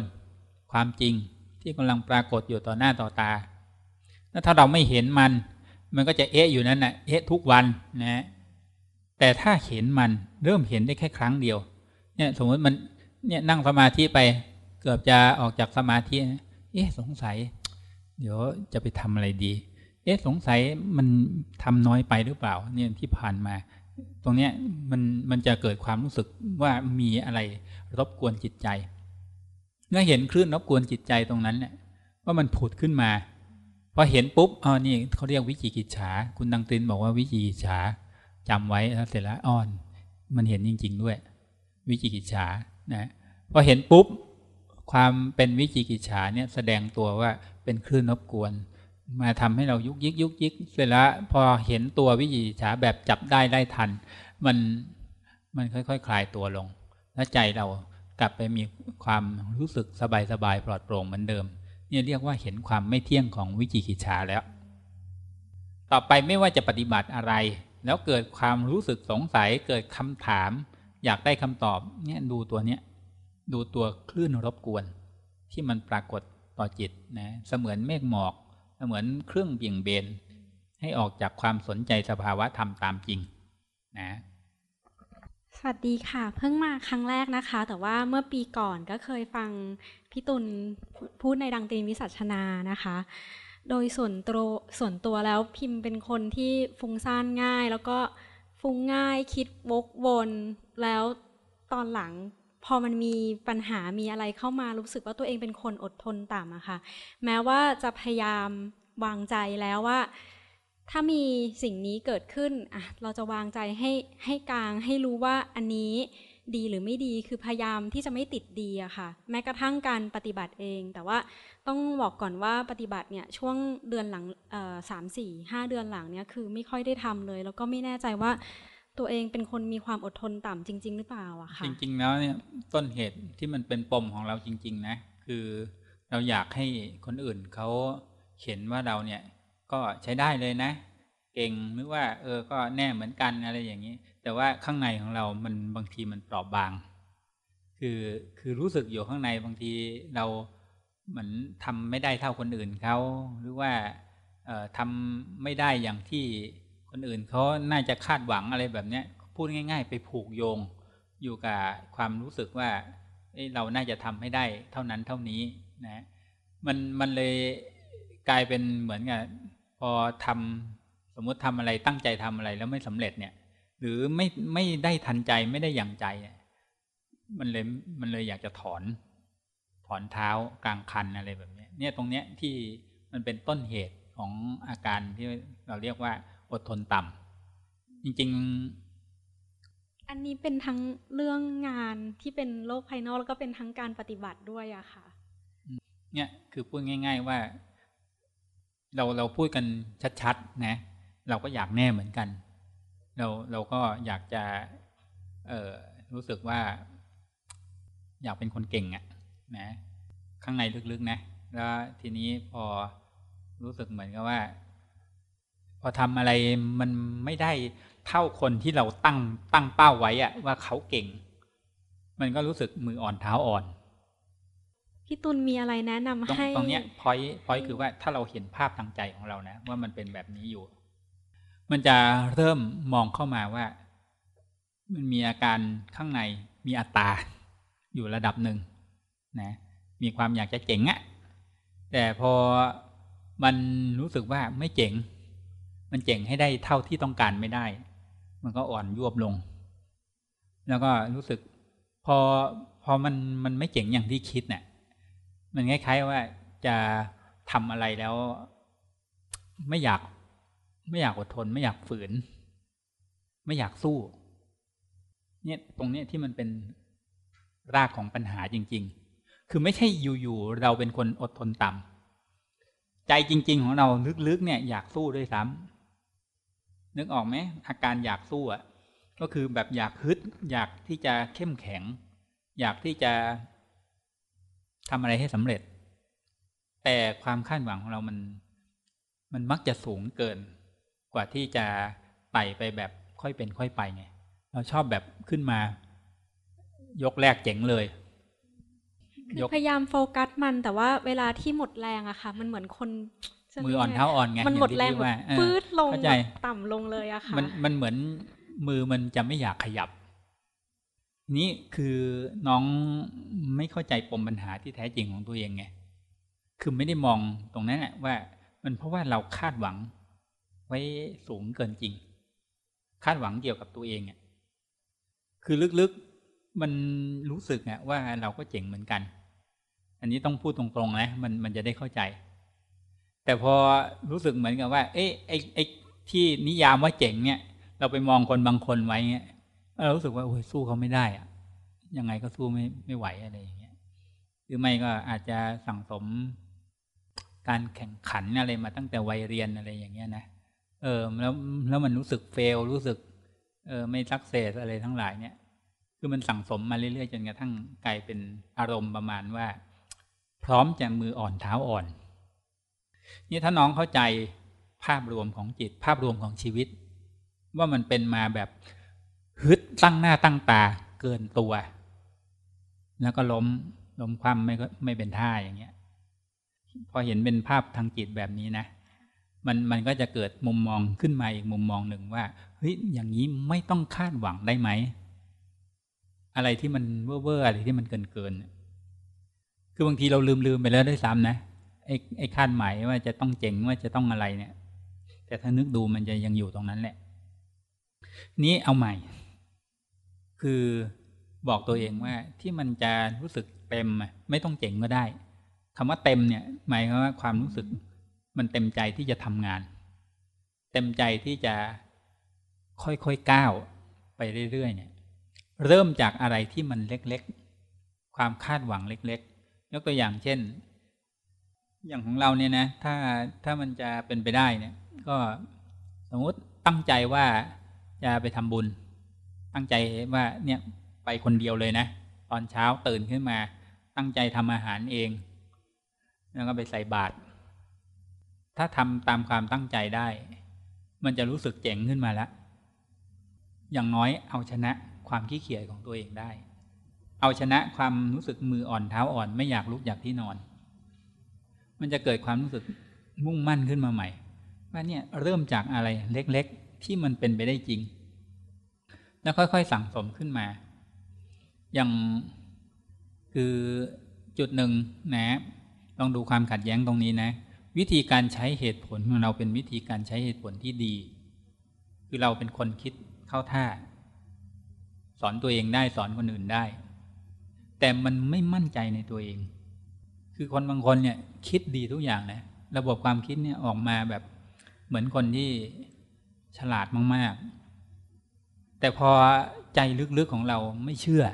[SPEAKER 1] ความจริงที่กำลังปรากฏอยู่ต่อหน้าต่อตา แล้วถ้าเราไม่เห็นมัน มันก็จะเอะอยู่นั้นนะ่ะ เอะทุกวันนะ แต่ถ้าเห็นมันเริ่มเห็นได้แค่ครั้งเดียว เนี่ยสมมติมันเนี่ยนั่งสมาธิไปเกือบจะออกจากสมาธิเอ๊ะสงสัย เดี๋ยวจะไปทำอะไรดี เอ๊ะสงสัยมันทำน้อยไปหรือเปล่า เนี่ยที่ผ่านมา ตรงเนี้ยมันมันจะเกิดความรู้สึกว่ามีอะไรรบกวนจิตใจ เมื่อเห็นคลื่นรบกวนจิตใจตรงนั้นเนี่ยว่ามันผุดขึ้นมาพอเห็นปุ๊บอ๋อนี่เขาเรียกวิจิกิจฉา คุณดังตินบอกว่าวิจิกิจฉาจำไว้แล้วเสร็จแล้วอ่อน มันเห็นจริง ๆ ด้วย วิจิกิจฉานะพอเห็นปุ๊บความเป็นวิจิกิจฉาเนี่ยแสดงตัวว่าเป็นคลื่นรบกวน มาทำให้เรายุกยิกยุกยิกเสร็จแล้วพอเห็นตัววิจิกิจฉาแบบจับได้ได้ทัน มันมันค่อยๆคคลายตัวลง แล้วใจเรา กลับไปมีความรู้สึกสบายสบายปลอดโปร่งเหมือนเดิมเนี่ยเรียกว่าเห็นความไม่เที่ยงของวิจิกิจฉาแล้ว ต่อไปไม่ว่าจะปฏิบัติอะไร แล้วเกิดความรู้สึกสงสัยเกิดคำถาม อยากได้คำตอบเนี่ยดูตัวเนี้ยดูตัวคลื่นรบกวน ที่มันปรากฏต่อจิตนะเสมือนเมฆหมอก เสมือนเครื่องเบี่ยงเบน ให้ออกจากความสนใจสภาวะธรรมตามจริงนะ
[SPEAKER 17] วัสดีค่ะ เพิ่งมาครั้งแรกนะคะ แต่ว่าเมื่อปีก่อนก็เคยฟังพี่ตุลพูดในดังตีนวิสัชนานะคะ โดยส่วนตัวส่วนตัวแล้วพิมพ์เป็นคนที่ฟุ้งซ่านง่าย แล้วก็ฟุ้งง่ายคิดวกวนแล้วตอนหลังพอมันมีปัญหามีอะไรเข้ามารู้สึกว่าตัวเองเป็นคนอดทนต่ำอะค่ะ แม้ว่าจะพยายามวางใจแล้วว่า ถ้ามีสิ่งนี้เกิดขึ้นอะเราจะวางใจให้ให้กลางให้รู้ว่าอันนี้ดีหรือไม่ดีคือพยายามที่จะไม่ติดดีอะค่ะ แม้กระทั่งการปฏิบัติเอง แต่ว่าต้องบอกก่อนว่าปฏิบัติเนี่ยช่วงเดือนหลังสามสี่ห้าเดือนหลังเนี่ยคือไม่ค่อยได้ทำเลย แล้วก็ไม่แน่ใจว่าตัวเองเป็นคนมีความอดทนต่ำจริง ๆ หรือเปล่าอะค่ะ
[SPEAKER 1] จริง ๆ แล้วเนี่ยต้นเหตุที่มันเป็นปมของเราจริง ๆ นะ คือเราอยากให้คนอื่นเขาเห็นว่าเราเนี่ย ก็ใช้ได้เลยนะ เก่งหรือว่า เออ ก็แน่เหมือนกันอะไรอย่างนี้ แต่ว่าข้างในของเรามันบางทีมันเปราะบาง คือคือรู้สึกอยู่ข้างในบางทีเราเหมือนทำไม่ได้เท่าคนอื่นเขาหรือว่าเออทำไม่ได้อย่างที่คนอื่นเขาน่าจะคาดหวังอะไรแบบเนี้ยพูดง่าย ๆ ไปผูกโยงอยู่กับความรู้สึกว่าเราน่าจะทำให้ได้เท่านั้นเท่านี้นะมันมันเลยกลายเป็นเหมือนกับ พอทำสมมติทำอะไรตั้งใจทำอะไรแล้วไม่สำเร็จเนี่ย หรือไม่ไม่ได้ทันใจไม่ได้อย่างใจ มันเลยมันเลยอยากจะถอน ถอนเท้ากลางคันอะไรแบบนี้เนี่ยตรงเนี้ยที่มันเป็นต้นเหตุของอาการที่เราเรียกว่าอดทนต่ำจริง
[SPEAKER 17] ๆ อันนี้เป็นทั้งเรื่องงานที่เป็นโลกภายนอกแล้วก็เป็นทั้งการปฏิบัติด้วยอะค่ะ
[SPEAKER 1] เนี่ยคือพูดง่าย ๆ ว่า เราเราพูดกันชัดๆนะ เราก็อยากแน่เหมือนกัน เราเราก็อยากจะเออรู้สึกว่า อยากเป็นคนเก่งอะ่ะนะ ข้างในลึกๆนะ แล้วทีนี้พอรู้สึกเหมือนกับว่า พอทำอะไรมันไม่ได้เท่าคนที่เราตั้งตั้งเป้าไว้อะว่าเขาเก่ง มันก็รู้สึกมืออ่อนเท้าอ่อน
[SPEAKER 17] พี่ตุลมีอะไรแนะนำให้
[SPEAKER 1] ตรงเนี้ยพอยพอยคือว่าถ้าเราเห็นภาพทางใจของเรานะว่ามันเป็นแบบนี้อยู่ มันจะเริ่มมองเข้ามาว่า มันมีอาการข้างในมีอัตตาอยู่ระดับหนึ่งนะมีความอยากจะเจ๋งอะแต่พอมันรู้สึกว่าไม่เจ๋ง มันเจ๋งให้ได้เท่าที่ต้องการไม่ได้ มันก็อ่อนยวบลง แล้วก็รู้สึก พอพอมันมันไม่เจ๋งอย่างที่คิดเนะี่ย มันคล้ายๆว่าจะทำอะไรแล้ว ไม่อยาก ไม่อยากอดทน ไม่อยากฝืน ไม่อยากสู้ เนี่ยตรงเนี้ยที่มันเป็นรากของปัญหาจริง ๆ คือไม่ใช่อยู่ๆเราเป็นคนอดทนต่ำใจจริง ๆ ของเราลึกๆเนี่ย อยากสู้ด้วยซ้ำนึกออกไหมอาการอยากสู้อะก็คือแบบอยากฮึด อยากที่จะเข้มแข็ง อยากที่จะ ทำอะไรให้สำเร็จ แต่ความคาดหวังของเรามัน มันมักจะสูงเกิน กว่าที่จะไต่ไปแบบค่อยเป็นค่อยไปไง เราชอบแบบขึ้นมา ยกแรกเจ๋งเลย
[SPEAKER 17] คือพยายามโฟกัสมันแต่ว่าเวลาที่หมดแรงอะค่ะ มันเหมือนคน
[SPEAKER 1] มืออ่อนเท้าอ่อนไง
[SPEAKER 17] มันหมดแรงแบบปื้ดลง ต่ำลงเลยอะค่ะ
[SPEAKER 1] มันมันเหมือนมือมันจะไม่อยากขยับ นี่คือน้องไม่เข้าใจปมปัญหาที่แท้จริงของตัวเองไง คือไม่ได้มองตรงนั้นแหละว่า มันเพราะว่าเราคาดหวัง ไว้สูงเกินจริง คาดหวังเกี่ยวกับตัวเองอะคือลึกๆมันรู้สึกอะว่าเราก็เจ๋งเหมือนกัน อันนี้ต้องพูดตรงๆนะมันมันจะได้เข้าใจ แต่พอรู้สึกเหมือนกับว่า เอ๊ะไอ้ไอ้ที่นิยามว่าเจ๋งเนี่ย เราไปมองคนบางคนไว้เนี่ย เรารู้สึกว่าโอ้ยสู้เขาไม่ได้อะยังไงก็สู้ไม่ไม่ไหวอะไรอย่างเงี้ยหรือไม่ก็อาจจะสั่งสมการแข่งขันอะไรมาตั้งแต่วัยเรียนอะไรอย่างเงี้ยนะเออแล้วแล้วมันรู้สึกเฟลรู้สึก เออไม่สักเซสอะไรทั้งหลายเนี่ย คือมันสั่งสมมาเรื่อยๆจนกระทั่งกลายเป็นอารมณ์ประมาณว่า พร้อมจะมืออ่อนเท้าอ่อน นี่ถ้าน้องเข้าใจภาพรวมของจิต ภาพรวมของชีวิต ว่ามันเป็นมาแบบ ฮึดตั้งหน้าตั้งตาเกินตัว แล้วก็ล้มล้มความไม่ไม่เป็นท่าอย่างเงี้ย พอเห็นเป็นภาพทางจิตแบบนี้นะมันมันก็จะเกิดมุมมองขึ้นมาอีกมุมมองหนึ่งว่าเฮ้ยอย่างนี้ไม่ต้องคาดหวังได้ไหม อะไรที่มันเว่อร์อะไรที่มันเกินเกินคือบางทีเราลืมลืมไปแล้วด้วยซ้ำนะไอ้ไอ้คาดหมายว่าจะต้องเจ๋งว่าจะต้องอะไรเนี่ย แต่ถ้านึกดูมันจะยังอยู่ตรงนั้นแหละ นี้เอาใหม่ คือบอกตัวเองว่าที่มันจะรู้สึกเต็มไม่ต้องเจ๋งก็ได้คำว่าเต็มเนี่ย หมายความว่าความรู้สึก มันเต็มใจที่จะทำงาน เต็มใจที่จะค่อยๆก้าวไปเรื่อยๆเนี่ย เริ่มจากอะไรที่มันเล็กๆ ความคาดหวังเล็ก ๆ ยกตัวอย่างเช่น อย่างของเราเนี่ยนะ ถ้าถ้ามันจะเป็นไปได้เนี่ย ก็สมมติตั้งใจว่าจะไปทำบุญ ตั้งใจว่าเนี่ยไปคนเดียวเลยนะ ตอนเช้าตื่นขึ้นมา ตั้งใจทำอาหารเอง แล้วก็ไปใส่บาตรถ้าทำตามความตั้งใจได้ มันจะรู้สึกเจ๋งขึ้นมาแล้ว อย่างน้อยเอาชนะความขี้เกียจของตัวเองได้ เอาชนะความรู้สึกมืออ่อนเท้าอ่อนไม่อยากลุกจากที่นอน มันจะเกิดความรู้สึกมุ่งมั่นขึ้นมาใหม่ว่าเนี่ยเริ่มจากอะไรเล็กๆ ที่มันเป็นไปได้จริง แล้วค่อยๆสั่งสมขึ้นมา อย่างคือจุดหนึ่งนะลองดูความขัดแย้งตรงนี้นะ วิธีการใช้เหตุผลของเราเป็นวิธีการใช้เหตุผลที่ดี คือเราเป็นคนคิดเข้าท่า สอนตัวเองได้สอนคนอื่นได้ แต่มันไม่มั่นใจในตัวเอง คือคนบางคนเนี่ยคิดดีทุกอย่างนะระบบความคิดเนี่ยออกมาแบบเหมือนคนที่ฉลาดมากๆ แต่พอใจลึกๆของเราไม่เชื่อ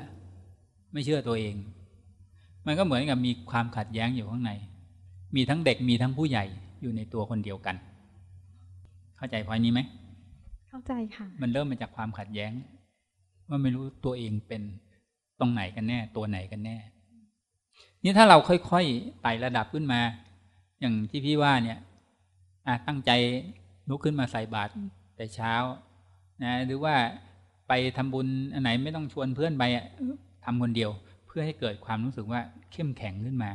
[SPEAKER 1] ไม่เชื่อตัวเอง มันก็เหมือนกับมีความขัดแย้งอยู่ข้างใน มีทั้งเด็กมีทั้งผู้ใหญ่อยู่ในตัวคนเดียวกัน เข้าใจพอยนี้ไหม
[SPEAKER 17] เข้าใจค่ะ
[SPEAKER 1] มันเริ่มมาจากความขัดแย้ง ว่าไม่รู้ตัวเองเป็นตรงไหนกันแน่ ตัวไหนกันแน่ นี่ถ้าเราค่อยๆไต่ระดับขึ้นมา อย่างที่พี่ว่าเนี่ยตั้งใจลุกขึ้นมาใส่บาตรแต่เช้านะหรือว่า ไปทำบุญอันไหนไม่ต้องชวนเพื่อนไปทำคนเดียว เพื่อให้เกิดความรู้สึกว่าเข้มแข็งขึ้นมา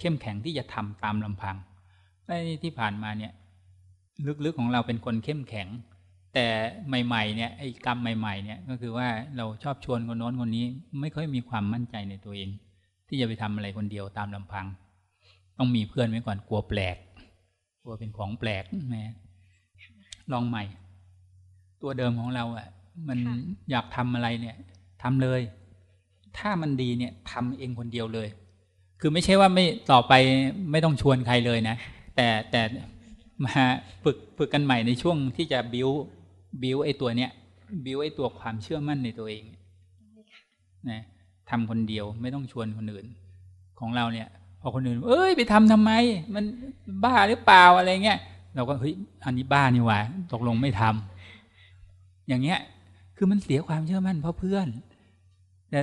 [SPEAKER 1] เข้มแข็งที่จะทำตามลำพังในที่ผ่านมาเนี่ย ลึกๆของเราเป็นคนเข้มแข็ง แต่ใหม่ๆเนี่ยไอ้กรรมใหม่ ๆ เนี่ยก็คือว่าเราชอบชวนคนโน้นคนนี้ ไม่ค่อยมีความมั่นใจในตัวเอง ที่จะไปทำอะไรคนเดียวตามลำพัง ต้องมีเพื่อนไว้ก่อนกลัวแปลก กลัวเป็นของแปลกแม่ลองใหม่ ตัวเดิมของเราอะ่ะ มันอยากทำอะไรเนี่ยทำเลย ถ้ามันดีเนี่ยทำเองคนเดียวเลย คือไม่ใช่ว่าไม่ต่อไปไม่ต้องชวนใครเลยนะ แต่แต่มาฝึกฝึกกันใหม่ในช่วงที่จะบิวบิวไอ้ตัวเนี้ยบิวไอ้ตัวความเชื่อมั่นในตัวเองนะทำคนเดียวไม่ต้องชวนคนอื่น ของเราเนี่ย พอคนอื่น เอ้ยไปทำทำไม มันบ้าหรือเปล่าอะไรเงี้ยเราก็เฮ้ยอันนี้บ้านี่หว่าตกลงไม่ทำอย่างเงี้ย คือมันเสียความเชื่อมั่นเพราะเพื่อน แต่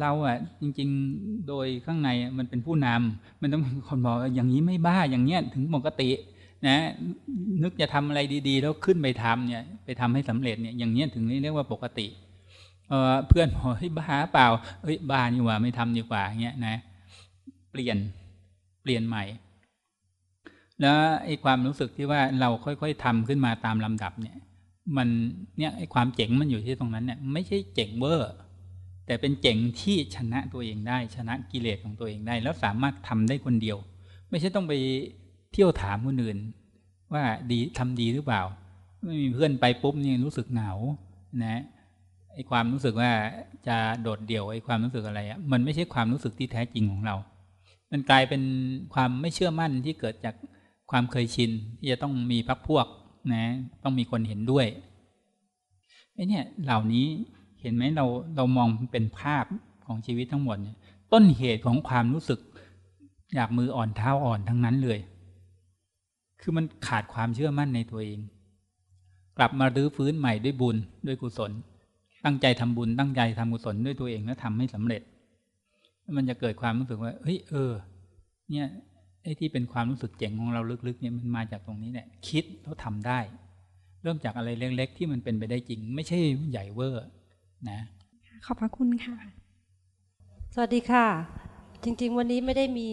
[SPEAKER 1] เราอะ จริง ๆ โดยข้างในมันเป็นผู้นำมันต้องคนบอกอย่างนี้ไม่บ้าอย่างเงี้ยถึงปกติ นะ นึกจะทำอะไรดี ๆ แล้วขึ้นไปทำเนี่ย ไปทำให้สำเร็จเนี่ยอย่างเงี้ยถึงเรียกว่าปกติเออเพื่อนบอกเฮ้ยบ้าเปล่าเฮ้ยบ้านี่ว่าไม่ทำดีกว่าเงี้ยนะ เปลี่ยนเปลี่ยนใหม่ แล้วไอ้ความรู้สึกที่ว่าเราค่อยๆทำขึ้นมาตามลำดับเนี่ย มันเนี่ยไอ้ความเจ๋งมันอยู่ที่ตรงนั้นเนี่ยไม่ใช่เจ๋งเวอร์แต่เป็นเจ๋งที่ชนะตัวเองได้ชนะกิเลสของตัวเองได้ แล้วสามารถทำได้คนเดียว ไม่ใช่ต้องไปเที่ยวถามคนอื่น ว่าดีทำดีหรือเปล่า ไม่มีเพื่อนไปปุ๊บนี่รู้สึกเหงานะไอ้ความรู้สึกว่าจะโดดเดี่ยวไอ้ความรู้สึกอะไรอะมันไม่ใช่ความรู้สึกที่แท้จริงของเรา มันกลายเป็นความไม่เชื่อมั่นที่เกิดจากความเคยชินที่จะต้องมีพักพวก นะ ต้องมีคนเห็นด้วยไอ้เนี่ยเหล่านี้เห็นไหมเราเรามองเป็นภาพของชีวิตทั้งหมดต้นเหตุของความรู้สึก อยากมืออ่อนเท้าอ่อนทั้งนั้นเลย คือมันขาดความเชื่อมั่นในตัวเอง กลับมารื้อฟื้นใหม่ด้วยบุญด้วยกุศล ตั้งใจทำบุญตั้งใจทำกุศลด้วยตัวเองแล้วทำให้สำเร็จ มันจะเกิดความรู้สึกว่าเฮ้ยเออ เนี่ย ไอ้ที่เป็นความรู้สึกเจ๋งของเราลึกๆเนี่ยมันมาจากตรงนี้แหละคิดแล้วทำได้ เริ่มจากอะไรเล็ก ๆ ที่มันเป็นไปได้จริง ไม่ใช่ใหญ่เวอร์นะ
[SPEAKER 17] ขอบพระคุณค่ะ
[SPEAKER 18] สวัสดีค่ะ จริง ๆ วันนี้ไม่ได้มี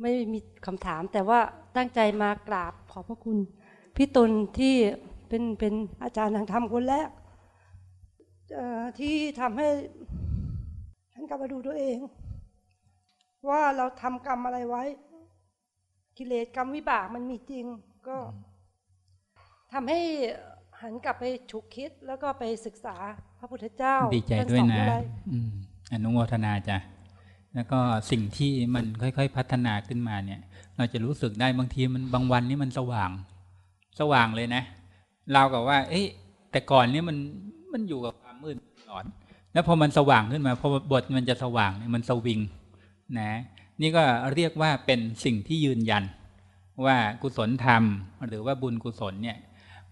[SPEAKER 18] ไม่มีคำถาม แต่ว่าตั้งใจมากราบขอบพระคุณพี่ตุลที่เป็นเป็นอาจารย์ทางธรรมคนแรกที่ทำให้ฉันกลับมาดูตัวเอง ว่าเราทำกรรมอะไรไว้ กิเลสกรรมวิบากมันมีจริง ก็ทำให้หันกลับไปฉุกคิดแล้วก็ไปศึกษาพระพุทธเจ้า
[SPEAKER 1] ดีใจด้วยนะอนุโมทนาจ้ะแล้วก็สิ่งที่มันค่อย ๆ พัฒนาขึ้นมาเนี่ย เราจะรู้สึกได้บางทีมันบางวันนี้มันสว่าง สว่างเลยนะเรากับว่า เอ้แต่ก่อนนี้มันมันอยู่กับความมืดตลอด แล้วพอมันสว่างขึ้นมาพอบทมันจะสว่างเนี่ยมันสวิงนะ นี่ก็เรียกว่าเป็นสิ่งที่ยืนยัน ว่ากุศลธรรม หรือว่าบุญกุศลเนี่ย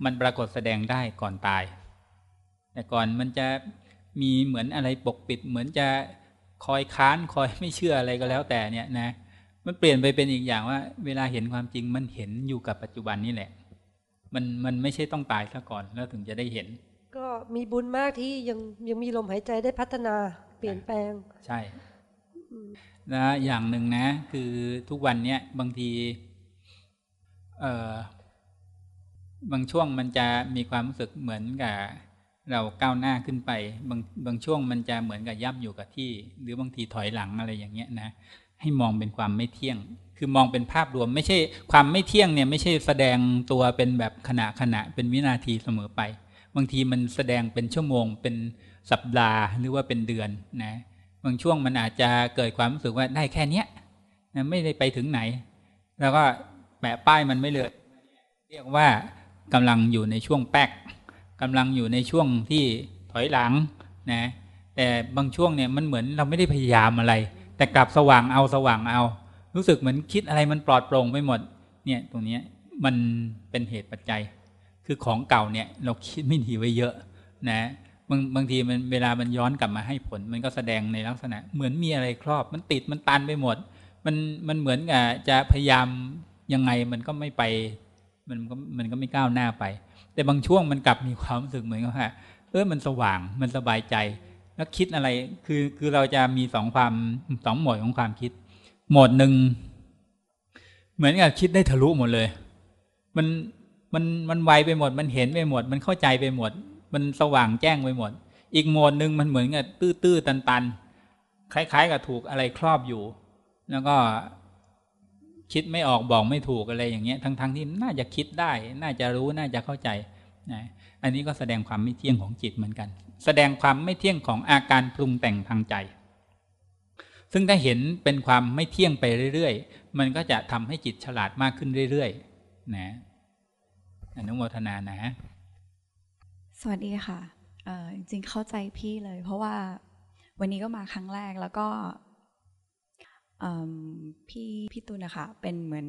[SPEAKER 1] มันปรากฏแสดงได้ก่อนตาย แต่ก่อนมันจะมีเหมือนอะไรปกปิด เหมือนจะคอยค้านคอยไม่เชื่ออะไรก็แล้วแต่เนี่ยนะ มันเปลี่ยนไปเป็นอีกอย่างว่า เวลาเห็นความจริงมันเห็นอยู่กับปัจจุบันนี่แหละ มันมันไม่ใช่ต้องตายซะก่อนแล้วถึงจะได้เห็น
[SPEAKER 18] ก็มีบุญมากที่ยังยังมีลมหายใจได้พัฒนาเปลี่ยนแปลง
[SPEAKER 1] ใช่ นะอย่างหนึ่งนะ คือทุกวันเนี้ยบางที เอ่อบางช่วงมันจะมีความรู้สึกเหมือนกับเราก้าวหน้าขึ้นไปบางบางช่วงมันจะเหมือนกับย่ำอยู่กับที่ หรือบางทีถอยหลังอะไรอย่างเงี้ยนะ ให้มองเป็นความไม่เที่ยง คือมองเป็นภาพรวมไม่ใช่ความไม่เที่ยงเนี่ยไม่ใช่แสดงตัวเป็นแบบขณะขณะเป็นวินาทีเสมอไป บางทีมันแสดงเป็นชั่วโมง เป็นสัปดาห์หรือว่าเป็นเดือนนะ บางช่วงมันอาจจะเกิดความรู้สึกว่าได้แค่เนี้ยนะไม่ได้ไปถึงไหน แล้วก็แปะป้ายมันไม่เลย เรียกว่ากำลังอยู่ในช่วงแป๊กกำลังอยู่ในช่วงที่ถอยหลังนะแต่บางช่วงเนี่ยมันเหมือนเราไม่ได้พยายามอะไร แต่กลับสว่างเอาสว่างเอา รู้สึกเหมือนคิดอะไรมันปลอดโปร่งไปหมดเนี่ยตรงนี้มันเป็นเหตุปัจจัย คือของเก่าเนี่ยเราคิดไม่ดีไว้เยอะนะ บางบางทีมันเวลามันย้อนกลับมาให้ผล มันก็แสดงในลักษณะ เหมือนมีอะไรครอบ มันติดมันตันไปหมด มันมันเหมือนกับจะพยายามยังไงมันก็ไม่ไป มันก็มันก็ไม่ก้าวหน้าไป แต่บางช่วงมันกลับมีความรู้สึกเหมือนกับว่าเออมันสว่างมันสบายใจ แล้วคิดอะไรคือคือเราจะมีสองความสองโหมดของความคิด โหมดหนึ่งเหมือนกับคิดได้ทะลุหมดเลย มันมันมันไวไปหมด มันเห็นไปหมด มันเข้าใจไปหมด มันสว่างแจ้งไปหมด อีกโหมดหนึ่งมันเหมือนกับตื้อๆตันๆ คล้าย ๆ กับถูกอะไรครอบอยู่ แล้วก็คิดไม่ออกบอกไม่ถูกอะไรอย่างเงี้ย ทั้งๆทที่น่าจะคิดได้ น่าจะรู้น่าจะเข้าใจนะอันนี้ก็แสดงความไม่เที่ยงของจิตเหมือนกัน แสดงความไม่เที่ยงของอาการปรุงแต่งทางใจ ซึ่งถ้าเห็นเป็นความไม่เที่ยงไปเรื่อยๆ มันก็จะทำให้จิตฉลาดมากขึ้นเรื่อยๆ นะอนุโมทนานะ
[SPEAKER 19] สวัสดีค่ะจริงๆเข้าใจพี่เลย เพราะว่าวันนี้ก็มาครั้งแรกแล้วก็พี่พี่ตุลนะคะเป็นเหมือน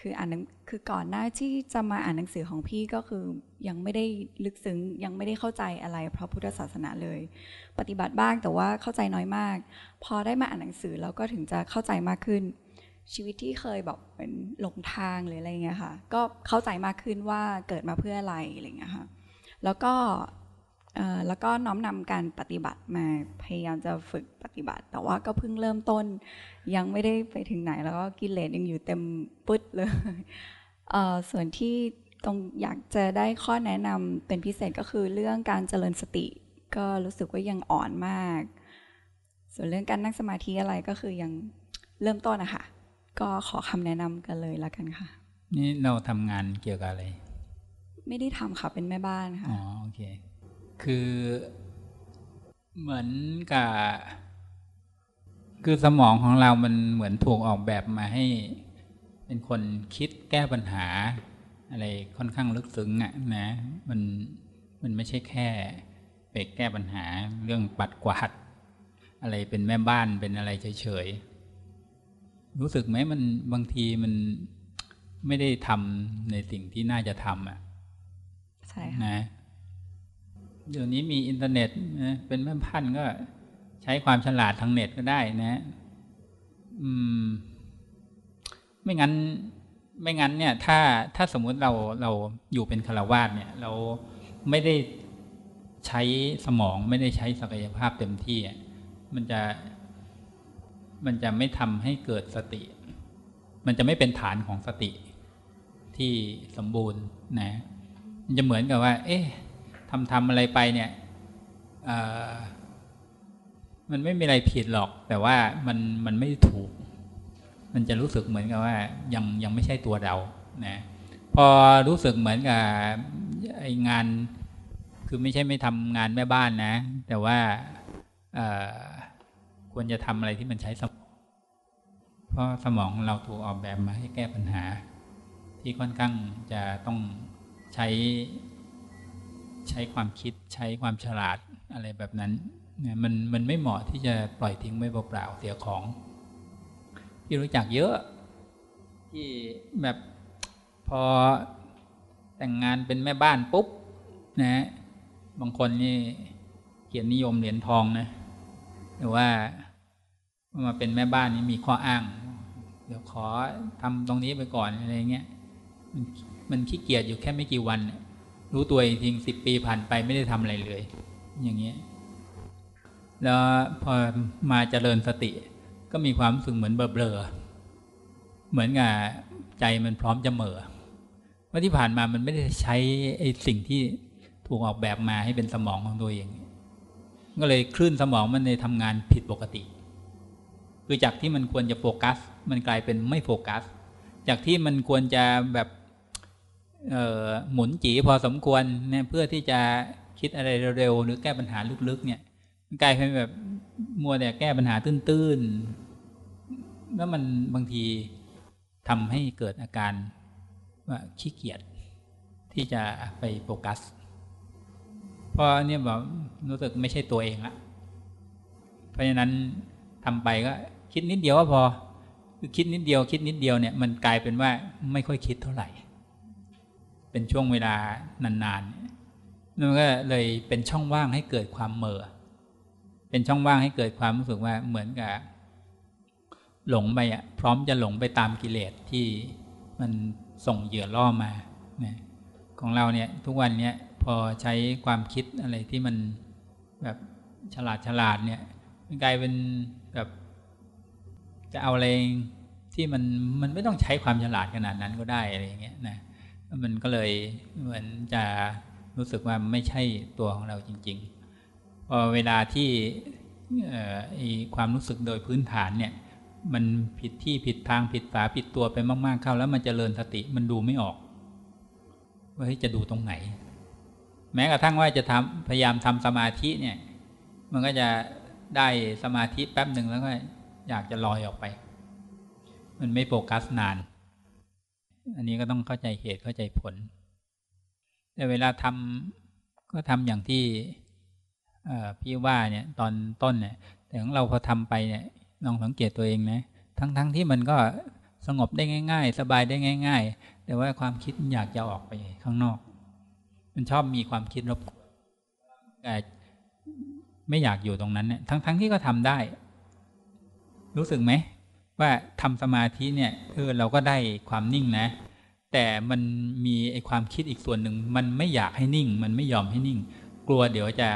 [SPEAKER 19] คืออ่านคือก่อนหน้าที่จะมาอ่านหนังสือของพี่ก็คือยังไม่ได้ลึกซึ้งยังไม่ได้เข้าใจอะไรพระพุทธศาสนาเลย ปฏิบัติบ้างแต่ว่าเข้าใจน้อยมาก พอได้มาอ่านหนังสือแล้วก็ถึงจะเข้าใจมากขึ้น ชีวิตที่เคยแบบเป็นหลงทางหรืออะไรเงี้ยค่ะ ก็เข้าใจมากขึ้นว่าเกิดมาเพื่ออะไรอะไรเงี้ยค่ะ แล้วก็แล้วก็น้อมนำการปฏิบัติมาพยายามจะฝึกปฏิบัติ แต่ว่าก็เพิ่งเริ่มต้น ยังไม่ได้ไปถึงไหน แล้วก็กิเลสยังอยู่เต็มปึ๊ดเลยส่วนที่ตรงอยากจะได้ข้อแนะนำเป็นพิเศษก็คือเรื่องการเจริญสติ ก็รู้สึกว่ายังอ่อนมาก ส่วนเรื่องการนั่งสมาธิอะไรก็คือยังเริ่มต้นนะคะก็ขอคำแนะนำกันเลยแล้วกันค่ะ
[SPEAKER 1] นี่เราทำงานเกี่ยวกับอะไร
[SPEAKER 19] ไม่ได้ทำค่ะเป็นแม่บ้านค่ะ
[SPEAKER 1] อ๋อโอเคคือเหมือนกับคือสมองของเรามันเหมือนถูกออกแบบมาให้ เป็นคนคิดแก้ปัญหา อะไรค่อนข้างลึกซึ้งอะนะมันมันไม่ใช่แค่ไปแก้ปัญหาเรื่องปัดกวาด อะไรเป็นแม่บ้านเป็นอะไรเฉยๆรู้สึกไหมมันบางทีมันไม่ได้ทำในสิ่งที่น่าจะทำอะ
[SPEAKER 19] ช่
[SPEAKER 1] นะเดี๋ยวนี้มีอินเทอร์เน็ตนะเป็นแม่พันก็ใช้ความฉลาดทางเน็ตก็ได้นะ อืม ไม่งั้น ไม่งั้นเนี่ย ถ้าถ้าสมมุติเราเราอยู่เป็นคารวาสเนี่ย เราไม่ได้ใช้สมองไม่ได้ใช้ศักยภาพเต็มที่มันจะ มันจะไม่ทำให้เกิดสติ มันจะไม่เป็นฐานของสติที่สมบูรณ์นะ มันจะเหมือนกับว่า เอ๊ะทำทำอะไรไปเนี่ยมันไม่มีอะไรผิดหรอก แต่ว่ามันมันไม่ถูก มันจะรู้สึกเหมือนกับว่า ยังยังไม่ใช่ตัวเรานะพอรู้สึกเหมือนกับไองาน คือไม่ใช่ไม่ทำงานแม่บ้านนะ แต่ว่าควรจะทำอะไรที่มันใช้สมองเพราะสมองเราถูกออกแบบมาให้แก้ปัญหา ที่ค่อนข้างจะต้อง ใช้ใช้ความคิดใช้ความฉลาดอะไรแบบนั้นเนี่ยมันมันไม่เหมาะที่จะปล่อยทิ้งไว้เปล่าๆเสียของที่รู้จักเยอะ ที่แบบพอแต่งงานเป็นแม่บ้านปุ๊บนะบางคนนี่เกียรตินิยมเหรียญทองนะแต่ว่ามาเป็นแม่บ้านนี่มีข้ออ้าง เดี๋ยวขอทำตรงนี้ไปก่อนอะไรเงี้ย มันขี้เกียจอยู่แค่ไม่กี่วัน รู้ตัวจริงสิบปีผ่านไปไม่ได้ทำอะไรเลย อย่างเงี้ยแล้วพอมาเจริญสติ ก็มีความรู้สึกเหมือนเบลอเหมือนกับใจมันพร้อมจะเหม่อว่าที่ผ่านมามันไม่ได้ใช้ไอ้สิ่งที่ถูกออกแบบมาให้เป็นสมองของตัวเอง ก็เลยคลื่นสมองมันในทำงานผิดปกติ คือจากที่มันควรจะโฟกัส มันกลายเป็นไม่โฟกัส จากที่มันควรจะแบบ หมุนจีพอสมควรเนี่ยเพื่อที่จะคิดอะไรเร็วๆหรือแก้ปัญหาลึกๆ เนี่ยกลายเป็นแบบมัวแต่แก้ปัญหาตื้นๆ แล้วมันบางทีทำให้เกิดอาการว่าขี้เกียจที่จะไปโฟกัส เพราะเนี่ยแบบรู้สึกไม่ใช่ตัวเองละเพราะฉะนั้นทำไปก็คิดนิดเดียวก็พอคือคิดนิดเดียว คิดนิดเดียวเนี่ยมันกลายเป็นว่าไม่ค่อยคิดเท่าไหร่ เป็นช่วงเวลานานๆนั่นก็เลยเป็นช่องว่างให้เกิดความเมื่อเป็นช่องว่างให้เกิดความรู้สึกว่าเหมือนกับ หลงไปอะพร้อมจะหลงไปตามกิเลสที่มันส่งเหยื่อล่อมาเนี่ยของเราเนี่ยทุกวันเนี้ยพอใช้ความคิดอะไรที่มันแบบฉลาดฉลาดเนี่ยมันกลายเป็นแบบจะเอาอะไรที่มันมันไม่ต้องใช้ความฉลาดขนาดนั้นก็ได้อะไรอย่างเงี้ยนะ มันก็เลยเหมือนจะรู้สึกว่าไม่ใช่ตัวของเราจริง ๆ พอเวลาที่ความรู้สึกโดยพื้นฐานเนี่ย มันผิดที่ผิดทางผิดฝาผิดตัวไปมากๆเข้า แล้วมันจเจริญสติมันดูไม่ออก ว่าจะดูตรงไหน แม้กระทั่งว่าจะทำพยายามทำสมาธิเนี่ย มันก็จะได้สมาธิแป๊บหนึ่งแล้วก็อยากจะลอยออกไป มันไม่โฟกัสนาน อันนี้ก็ต้องเข้าใจเหตุเข้าใจผล แต่เวลาทำก็ทำอย่างที่พี่ว่าเนี่ย ตอนต้นเนี่ย แต่ของเราพอทำไปเนี่ยลองสังเกตตัวเองนะทั้งๆทที่มันก็สงบได้ง่าย ๆ สบายได้ง่าย ๆ แต่ว่าความคิดอยากจะออกไปข้างนอก มันชอบมีความคิดรบกวนแต่ไม่อยากอยู่ตรงนั้นเนี่ยทั้งๆทที่ก็ทำได้ รู้สึกไหม ว่าทำสมาธิเนี่ยเออเราก็ได้ความนิ่งนะ แต่มันมีไอความคิดอีกส่วนหนึ่ง มันไม่อยากให้นิ่ง มันไม่ยอมให้นิ่ง กลัวเดี๋ยวจะ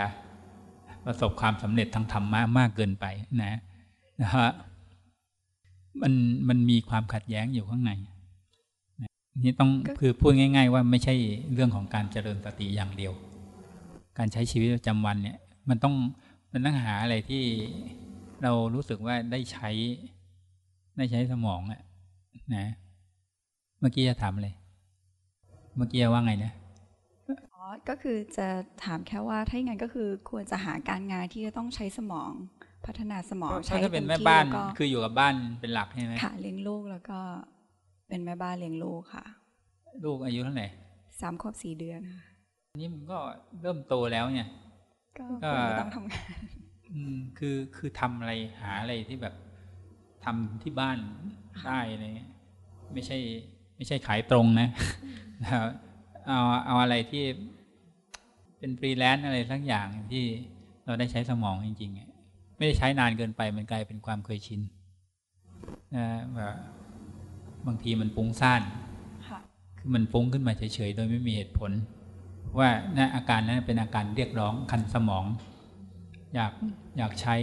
[SPEAKER 1] ประสบความสำเร็จทางธรรมะมากเกินไปนะนะฮะมันมันมีความขัดแย้งอยู่ข้างในนี่ต้องคือพูดง่าย ๆ ว่าไม่ใช่เรื่องของการเจริญสติอย่างเดียว การใช้ชีวิตประจำวันเนี่ย มันต้องมันต้องหาอะไรที่เรารู้สึกว่าได้ใช้ ได้ใช้สมองอะนะ เมื่อกี้จะถามเลยเมื่อกี้ว่าไงนะ
[SPEAKER 19] อ๋อก็คือจะถามแค่ว่าถ้าอย่างนั้นก็คือควรจะหาการงานที่จะต้องใช้สมอง พัฒนาสมอง
[SPEAKER 1] ใช้ถ้าเป็นแม่บ้านคืออยู่กับบ้านเป็นหลักใช่ไหม
[SPEAKER 19] ค่ะเลี้ยงลูกแล้วก็ เป็นแม่บ้านเลี้ยงลูกค่ะ
[SPEAKER 1] ลูกอายุเท่าไหร่
[SPEAKER 19] สามขวบสี่เดือนค่ะ
[SPEAKER 1] นี่มันก็เริ่มโตแล้วเนี่ย
[SPEAKER 19] ก็ต้องทำงาน
[SPEAKER 1] คือคือทำอะไรหาอะไรที่แบบ ทำที่บ้านได้อะไรเงี้ยไม่ใช่ไม่ใช่ขายตรงนะเอาเอาอะไรที่เป็นฟรีแลนซ์อะไรสักอย่างที่เราได้ใช้สมองจริงๆไม่ได้ใช้นานเกินไปมันกลายเป็นความเคยชินนะแบบบางทีมันฟุ้งซ่านคือมันฟุ้งขึ้นมาเฉยๆ โดยไม่มีเหตุผล ว่านะอาการนั้นเป็นอาการเรียกร้องคันสมอง อยากอยากใช้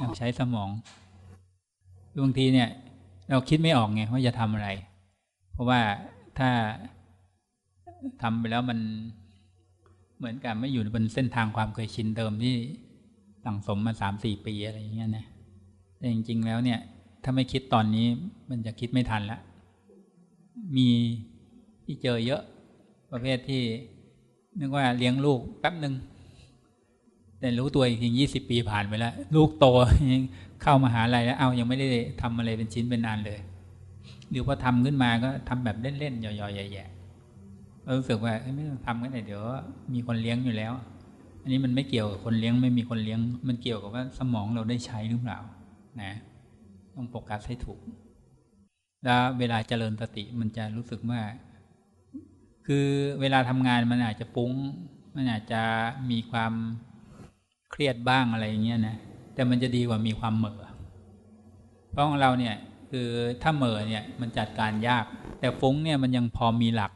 [SPEAKER 1] อยากใช้สมอง บางทีเนี่ย เราคิดไม่ออกไงว่าจะทำอะไร เพราะว่าถ้าทำไปแล้วมันเหมือนกับไม่อยู่บนเส้นทางความเคยชินเดิมที่สั่งสมมาสามสี่ปีอะไรอย่างเงี้ยนะแต่จริง ๆ แล้วเนี่ย ถ้าไม่คิดตอนนี้มันจะคิดไม่ทันละมีที่เจอเยอะประเภทที่นึกว่าเลี้ยงลูกแป๊บหนึ่งแต่รู้ตัวอีกทียี่สิบปีผ่านไปแล้ว ลูกโตยัง เข้ามาหาลัยแล้วเอายังไม่ได้ทำอะไรเป็นชิ้นเป็นนานเลยหรือพอทำขึ้นมาก็ทำแบบเล่นๆย่อยๆแย่ๆรู้สึกว่าไม่ต้องทำกันเลยเดี๋ยวมีคนเลี้ยงอยู่แล้ว อันนี้มันไม่เกี่ยวกับคนเลี้ยงไม่มีคนเลี้ยง มันเกี่ยวกับว่าสมองเราได้ใช้หรือเปล่านะต้องโฟกัสให้ถูก แล้วเวลาเจริญสติมันจะรู้สึกว่า คือเวลาทำงานมันอาจจะปุ้ง มันอาจจะมีความเครียดบ้างอะไรอย่างเงี้ยนะ แต่มันจะดีกว่ามีความเหม่อเพราะของเราเนี่ยคือถ้าเหม่อเนี่ยมันจัดการยาก แต่ฟุ้งเนี่ยมันยังพอมีหลัก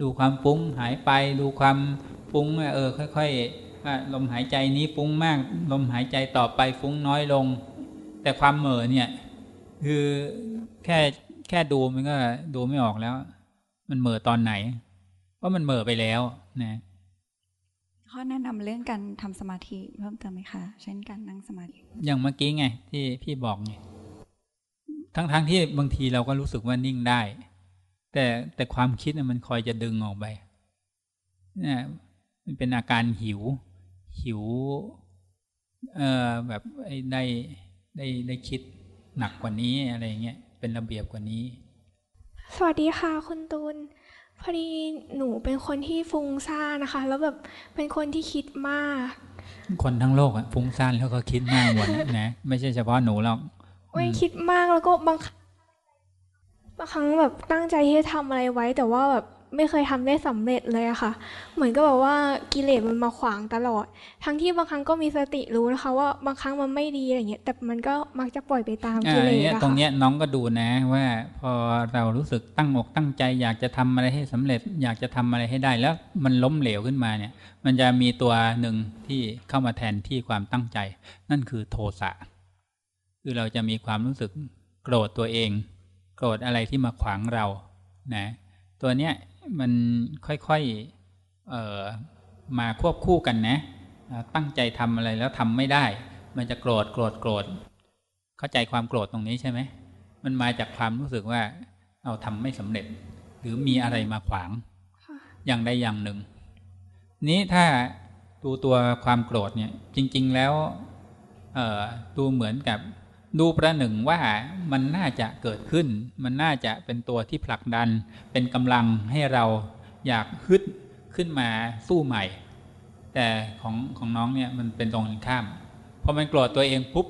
[SPEAKER 1] ดูความฟุ้งหายไป ดูความฟุ้งเออค่อยๆลมหายใจนี้ฟุ้งมาก ลมหายใจต่อไปฟุ้งน้อยลง แต่ความเหม่อเนี่ยคือแค่แค่ดูมันก็ดูไม่ออกแล้ว มันเหม่อตอนไหน เพราะมันเหม่อไปแล้วนะ
[SPEAKER 19] ข้อแนะนำเรื่องการทำสมาธิเพิ่มเติมไหมคะเช่นการนั่งสมาธิ
[SPEAKER 1] อย่างเมื่อกี้ไง ที่พี่บอกไงทั้งๆทที่บางทีเราก็รู้สึกว่านิ่งได้ แต่แต่ความคิดมันคอยจะดึงออกไปเนี่ยมันเป็นอาการหิว หิว เอ่อแบบได้ได้ได้คิดหนักกว่านี้อะไรเงี้ยเป็นระเบียบกว่านี้
[SPEAKER 20] สวัสดีค่ะคุณตูน พอดีหนูเป็นคนที่ฟุ้งซ่านนะคะ แล้วแบบเป็นคนที่คิดมาก
[SPEAKER 1] คนทั้งโลกอะฟุ้งซ่านแล้วก็คิดมากหมดนะไม่ใช่เฉพาะหนูหรอก
[SPEAKER 20] ไม่คิดมากแล้วก็บางบางครั้งแบบตั้งใจที่จะทำอะไรไว้ แต่ว่าแบบ ไม่เคยทำได้สำเร็จเลยอะค่ะ เหมือนก็แบบว่ากิเลสมันมาขวางตลอด ทั้งที่บางครั้งก็มีสติรู้นะคะ ว่าบางครั้งมันไม่ดีอะไรเงี้ย แต่มันก็มักจะปล่อยไปตามกิเลสอะ
[SPEAKER 1] ตรงเนี้ยน้องก็ดูนะว่าพอเรารู้สึกตั้งอกตั้งใจ อยากจะทำอะไรให้สำเร็จ อยากจะทำอะไรให้ได้แล้วมันล้มเหลวขึ้นมาเนี่ย มันจะมีตัวหนึ่งที่เข้ามาแทนที่ความตั้งใจ นั่นคือโทสะ คือเราจะมีความรู้สึกโกรธตัวเอง โกรธอะไรที่มาขวางเรา นะ ตัวเนี้ย มันค่อยๆเออมาควบคู่กันนะ ตั้งใจทำอะไรแล้วทำไม่ได้ มันจะโกรธโกรธโกรธ เข้าใจความโกรธตรงนี้ใช่ไหม มันมาจากความรู้สึกว่าเราทำไม่สำเร็จ หรือมีอะไรมาขวาง อย่างใดอย่างหนึ่ง นี้ถ้าดูตัวความโกรธเนี่ย จริง ๆ แล้วดูเหมือนกับ ดูประหนึ่งว่ามันน่าจะเกิดขึ้น มันน่าจะเป็นตัวที่ผลักดัน เป็นกำลังให้เราอยากฮึดขึ้นมาสู้ใหม่ แต่ของของน้องเนี่ยมันเป็นตรงข้ามพอมันโกรธตัวเองปุ๊บ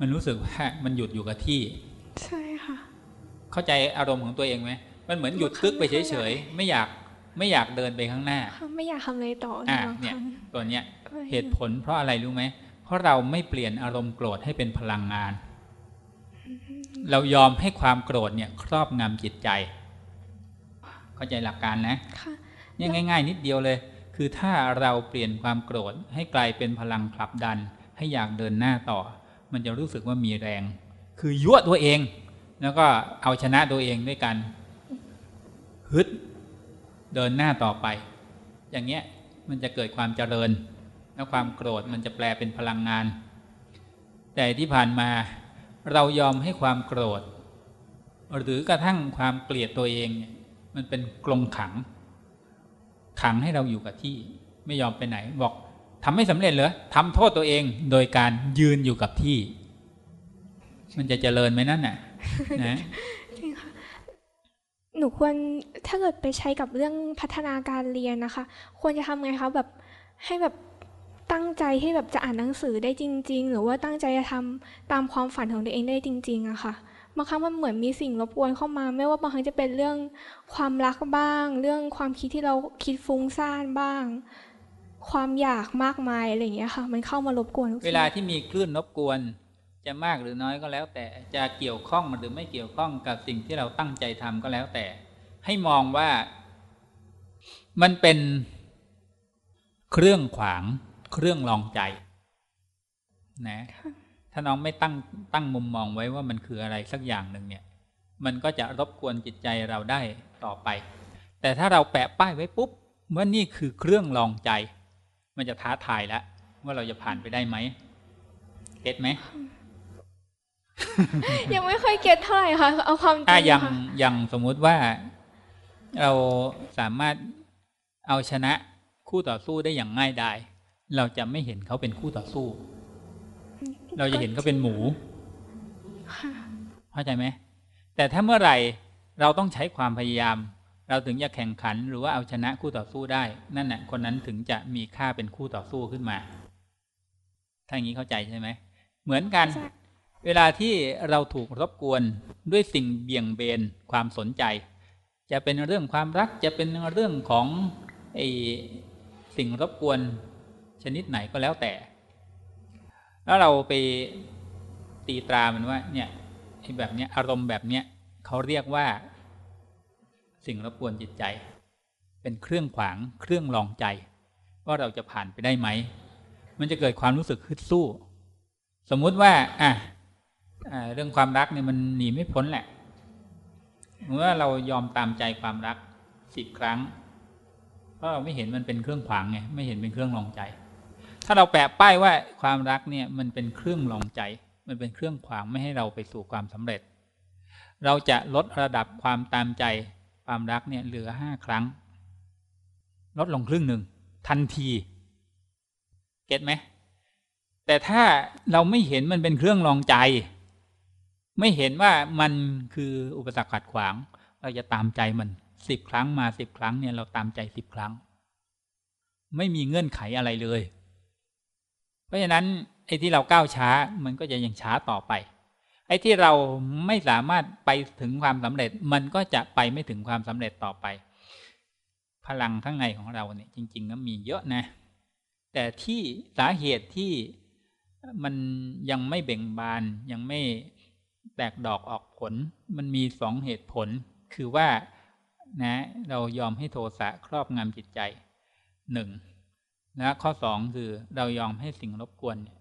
[SPEAKER 1] มันรู้สึกว่ามันหยุดอยู่กับที่
[SPEAKER 20] ใช่ค่ะ
[SPEAKER 1] เข้าใจอารมณ์ของตัวเองไหมมันเหมือนหยุดตึกไปเฉยๆ ไม่อยากไม่อยากเดินไปข้างหน้า
[SPEAKER 20] ไม่อยากทำอะไรต่อ
[SPEAKER 1] อ่าเนี่ยตัวเนี้ยเหตุผลเพราะอะไรรู้ไหมเพราะเราไม่เปลี่ยนอารมณ์โกรธให้เป็นพลังงาน เรายอมให้ความโกรธเนี่ยครอบงำจิตใจ เข้าใจหลักการนะเนี่ยง่าย ๆ นิดเดียวเลย คือถ้าเราเปลี่ยนความโกรธให้กลายเป็นพลังผลักดัน ให้อยากเดินหน้าต่อ มันจะรู้สึกว่ามีแรง คือยั่วตัวเอง แล้วก็เอาชนะตัวเองด้วยกันฮึดเดินหน้าต่อไป อย่างเงี้ยมันจะเกิดความเจริญ แล้วความโกรธมันจะแปลเป็นพลังงาน แต่ที่ผ่านมา เรายอมให้ความโกรธ หรือกระทั่งความเกลียดตัวเองเนี่ยมันเป็นกลงขัง ขังให้เราอยู่กับที่ไม่ยอมไปไหน บอกทำไม่สำเร็จเหรอทำโทษตัวเองโดยการยืนอยู่กับที่ มันจะเจริญไหมนั่นน่ะนะ
[SPEAKER 20] จริงค่ะหนูควรถ้าเกิดไปใช้กับเรื่องพัฒนาการเรียนนะคะ ควรจะทำไงคะแบบให้แบบ ตั้งใจที่แบบจะอ่านหนังสือได้จริง ๆ หรือว่าตั้งใจจะทำตามความฝันของตัวเองได้จริงๆอะค่ะบางครั้งมันเหมือนมีสิ่งรบกวนเข้ามา ไม่ว่าบางครั้งจะเป็นเรื่องความรักบ้าง เรื่องความคิดที่เราคิดฟุ้งซ่านบ้าง ความอยากมากมายอะไรอย่างเงี้ยค่ะ มันเข้ามารบกวน
[SPEAKER 1] เวลาที่มีคลื่นรบกวน จะมากหรือน้อยก็แล้ว แต่จะเกี่ยวข้องหรือไม่เกี่ยวข้องกับสิ่งที่เราตั้งใจทำก็แล้วแต่ ให้มองว่า มันเป็นเครื่องขวาง เครื่องลองใจนะถ้าน้องไม่ตั้งตั้งมุมมองไว้ว่ามันคืออะไรสักอย่างหนึ่งเนี่ย มันก็จะรบกวนจิตใจเราได้ต่อไป แต่ถ้าเราแปะป้ายไว้ปุ๊บว่านี่คือเครื่องลองใจ มันจะท้าทายแล้วว่าเราจะผ่านไปได้ไหม get ไหม
[SPEAKER 20] ยังไม่ค่อย get เท่าไหร่ค่ะเอาความจริง
[SPEAKER 1] อย่างอย่างสมมุติว่า เราสามารถเอาชนะคู่ต่อสู้ได้อย่างง่ายดาย เราจะไม่เห็นเขาเป็นคู่ต่อสู้ เราจะเห็นเขาเป็นหมูเข้าใจไหมแต่ถ้าเมื่อไหร่เราต้องใช้ความพยายาม เราถึงจะแข่งขันหรือว่าเอาชนะคู่ต่อสู้ได้ นั่นแหละคนนั้นถึงจะมีค่าเป็นคู่ต่อสู้ขึ้นมาถ้าอย่างนี้เข้าใจใช่ไหมเหมือนกัน เวลาที่เราถูกรบกวนด้วยสิ่งเบี่ยงเบนความสนใจ จะเป็นเรื่องความรักจะเป็นเรื่องของไอสิ่งรบกวน ชนิดไหนก็แล้วแต่ แล้วเราไปตีตรามันว่า เนี่ยแบบเนี้ยอารมณ์แบบเนี้ยเขาเรียกว่าสิ่งรบกวนจิตใจ เป็นเครื่องขวางเครื่องลองใจ ว่าเราจะผ่านไปได้ไหม มันจะเกิดความรู้สึกฮึดสู้ สมมุติว่าอะเรื่องความรักเนี่ยมันหนีไม่พ้นแหละเมื่อเรายอมตามใจความรักสิบครั้งเพราะเราไม่เห็นมันเป็นเครื่องขวางไงไม่เห็นเป็นเครื่องลองใจ ถ้าเราแปะป้ายว่าความรักเนี่ยมันเป็นเครื่องลองใจ มันเป็นเครื่องขวางไม่ให้เราไปสู่ความสำเร็จ เราจะลดระดับความตามใจความรักเนี่ยเหลือห้าครั้ง ลดลงครึ่งหนึ่งทันที เก็ตไหม แต่ถ้าเราไม่เห็นมันเป็นเครื่องลองใจ ไม่เห็นว่ามันคืออุปสรรคขัดขวาง เราจะตามใจมันสิบครั้งมาสิบครั้งเนี่ยเราตามใจสิบครั้ง ไม่มีเงื่อนไขอะไรเลย เพราะฉะนั้นไอ้ที่เราก้าวช้ามันก็จะยังช้าต่อไป ไอ้ที่เราไม่สามารถไปถึงความสำเร็จมันก็จะไปไม่ถึงความสำเร็จต่อไป พลังข้างในของเราเนี่ยจริง ๆ ก็มีเยอะนะ แต่ที่สาเหตุที่มันยังไม่เบ่งบานยังไม่แตกดอกออกผล มันมีสองเหตุผล คือว่านะ เรายอมให้โทสะครอบงำจิตใจหนึ่ง และข้อสองคือเรายอมให้สิ่งรบกวนเนี่ย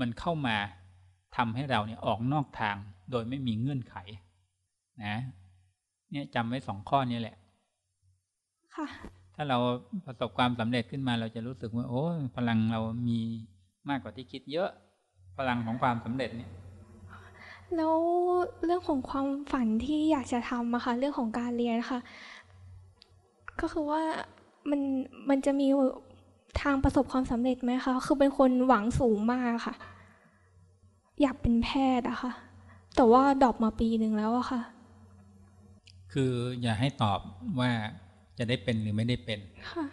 [SPEAKER 1] มันเข้ามาทำให้เราเนี่ยออกนอกทางโดยไม่มีเงื่อนไข นะ เนี่ยจำไว้สองข้อนี้แหละ
[SPEAKER 20] ค่ะ
[SPEAKER 1] ถ้าเราประสบความสำเร็จขึ้นมาเราจะรู้สึกว่า โอ้พลังเรามีมากกว่าที่คิดเยอะ พลังของความสำเร็จเนี่ย
[SPEAKER 20] แล้วเรื่องของความฝันที่อยากจะทำอะค่ะเรื่องของการเรียนค่ะ ก็คือว่ามันมันจะมี ทางประสบความสำเร็จไหมคะคือเป็นคนหวังสูงมากค่ะ อยากเป็นแพทย์อะค่ะ แต่ว่าดรอปมาปีหนึ่งแล้วอะค่ะ
[SPEAKER 1] คืออย่าให้ตอบว่าจะได้เป็นหรือไม่ได้เป็น
[SPEAKER 20] ค่ะ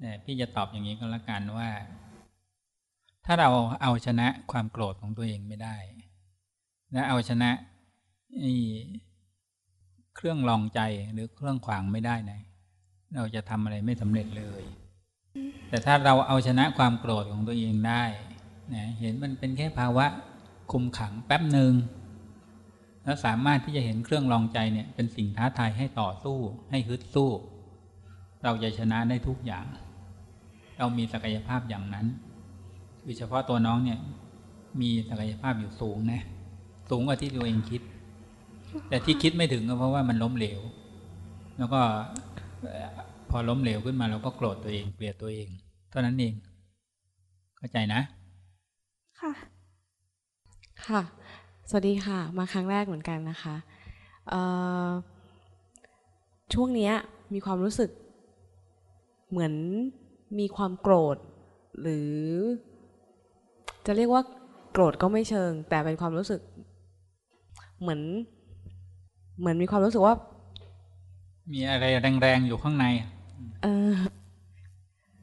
[SPEAKER 1] แต่พี่จะตอบอย่างนี้ก็แล้วกันว่า ถ้าเราเอาชนะความโกรธของตัวเองไม่ได้ และเอาชนะเครื่องลองใจหรือเครื่องขวางไม่ได้นะเราจะทำอะไรไม่สำเร็จเลย แต่ถ้าเราเอาชนะความโกรธของตัวเองได้นะเห็นมันเป็นแค่ภาวะคุมขังแป๊บหนึ่งแล้วสามารถที่จะเห็นเครื่องลองใจเนี่ยเป็นสิ่งท้าทายให้ต่อสู้ ให้ฮึดสู้ เราจะชนะได้ทุกอย่าง เรามีศักยภาพอย่างนั้นโดยเฉพาะตัวน้องเนี่ยมีศักยภาพอยู่สูงนะสูงกว่าที่ตัวเองคิด แต่ที่คิดไม่ถึงก็เพราะว่ามันล้มเหลว แล้วก็ พอล้มเหลวขึ้นมาเราก็โกรธตัวเองเกลียดตัวเองเท่านั้นเอง เข้าใจนะ
[SPEAKER 20] ค่ะ
[SPEAKER 21] ค่ะ สวัสดีค่ะ มาครั้งแรกเหมือนกันนะคะช่วงนี้มีความรู้สึก เหมือนมีความโกรธ หรือ จะเรียกว่าโกรธก็ไม่เชิง แต่เป็นความรู้สึก เหมือน เหมือนมีความรู้สึกว่า
[SPEAKER 1] มีอะไรแรงๆอยู่ข้างใน
[SPEAKER 21] เออ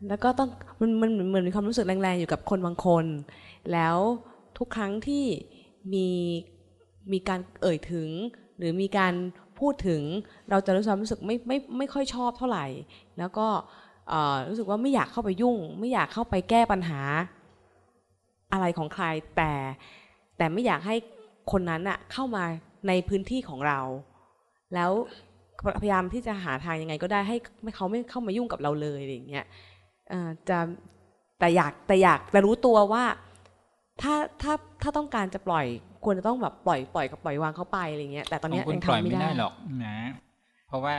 [SPEAKER 21] แล้วก็ต้องมันมันเหมือนมีความรู้สึกแรงๆอยู่กับคนบางคน แล้วทุกครั้งที่มีมีการเอ่ยถึง หรือมีการพูดถึง เราจะรู้สึกรู้สึกไม่ไม่ไม่ค่อยชอบเท่าไหร่ แล้วก็รู้สึกว่าไม่อยากเข้าไปยุ่ง ไม่อยากเข้าไปแก้ปัญหาอะไรของใครแต่ แต่ไม่อยากให้คนนั้นอะเข้ามาในพื้นที่ของเรา แล้ว พยายามที่จะหาทางยังไงก็ได้ให้ไม่เขาไม่เข้ามายุ่งกับเราเลยอย่างเงี้ยจะแต่อยากแต่อยากแต่รู้ตัวว่าถ้าถ้าถ้าต้องการจะปล่อยควรจะต้องแบบปล่อยปล่อยกับปล่อยวางเขาไปอะไรเงี้ยแต่ตอนนี้
[SPEAKER 1] ยังทำไม่ได้หรอกนะ เพราะว่า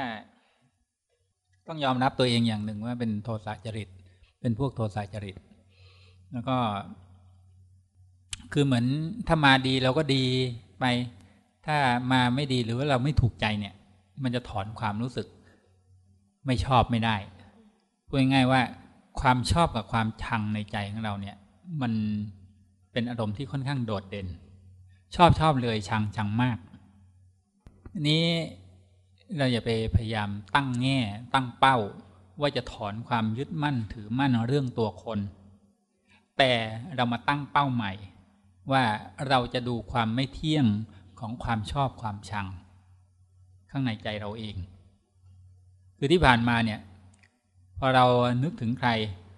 [SPEAKER 1] ต้องยอมรับตัวเองอย่างหนึ่งว่าเป็นโทสะจริต เป็นพวกโทสะจริต แล้วก็ คือเหมือนถ้ามาดีเราก็ดีไป ถ้ามาไม่ดีหรือว่าเราไม่ถูกใจเนี่ย มันจะถอนความรู้สึก ไม่ชอบไม่ได้พูดง่ายๆว่า ความชอบกับความชังในใจของเราเนี่ย มันเป็นอารมณ์ที่ค่อนข้างโดดเด่น ชอบชอบเลยชังชังมากนี้เราอย่าไปพยายามตั้งแง่ตั้งเป้า ว่าจะถอนความยึดมั่นถือมั่นเรื่องตัวคน แต่เรามาตั้งเป้าใหม่ ว่าเราจะดูความไม่เที่ยงของความชอบความชัง ข้างในใจเราเอง คือที่ผ่านมาเนี่ยพอเรานึกถึงใคร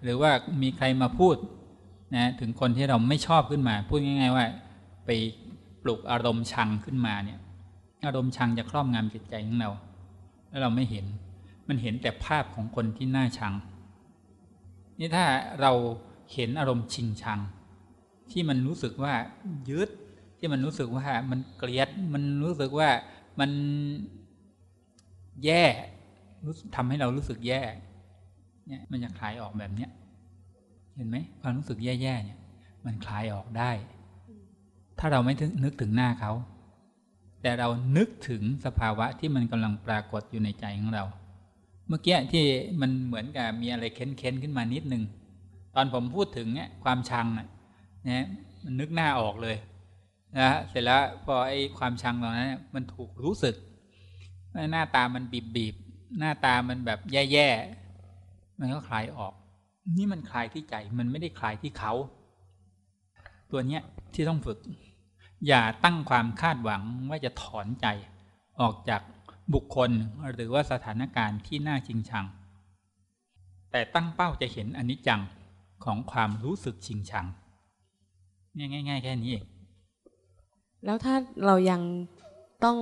[SPEAKER 1] หรือว่ามีใครมาพูดนะถึงคนที่เราไม่ชอบขึ้นมา พูดง่าย ๆ ว่า ไปปลุกอารมณ์ชังขึ้นมาเนี่ย อารมณ์ชังจะครอบงำจิตใจของเรา แล้วเราไม่เห็น มันเห็นแต่ภาพของคนที่น่าชัง นี่ถ้าเราเห็นอารมณ์ชิงชัง ที่มันรู้สึกว่ายึดที่มันรู้สึกว่ามันเกลียด มันรู้สึกว่ามัน แย่ทำให้เรารู้สึกแย่เนี่ยมันจะคลายออกแบบเนี้ยเห็นไหมความรู้สึกแย่ๆเนี่ย มันคลายออกได้ ถ้าเราไม่นึกถึงหน้าเขา แต่เรานึกถึงสภาวะที่มันกำลังปรากฏอยู่ในใจของเรา เมื่อกี้ที่มันเหมือนกับมีอะไรเค้นๆขึ้นมานิดนึง ตอนผมพูดถึงเนี่ยความชังเนี่ยมันนึกหน้าออกเลยนะเสร็จแล้วพอไอ้ความชังตรงนั้นมันถูกรู้สึก หน้าตามันบีบบีบหน้าตามันแบบแย่ๆมันก็คลายออก นี่มันคลายที่ใจมันไม่ได้คลายที่เขา ตัวเนี้ยที่ต้องฝึก อย่าตั้งความคาดหวังว่าจะถอนใจ ออกจากบุคคลหรือว่าสถานการณ์ที่น่าชิงชัง แต่ตั้งเป้าจะเห็นอนิจจังของความรู้สึกชิงชัง เนี่ยง่าย ๆ แค่นี้เอง
[SPEAKER 21] แล้วถ้าเรายังต้อง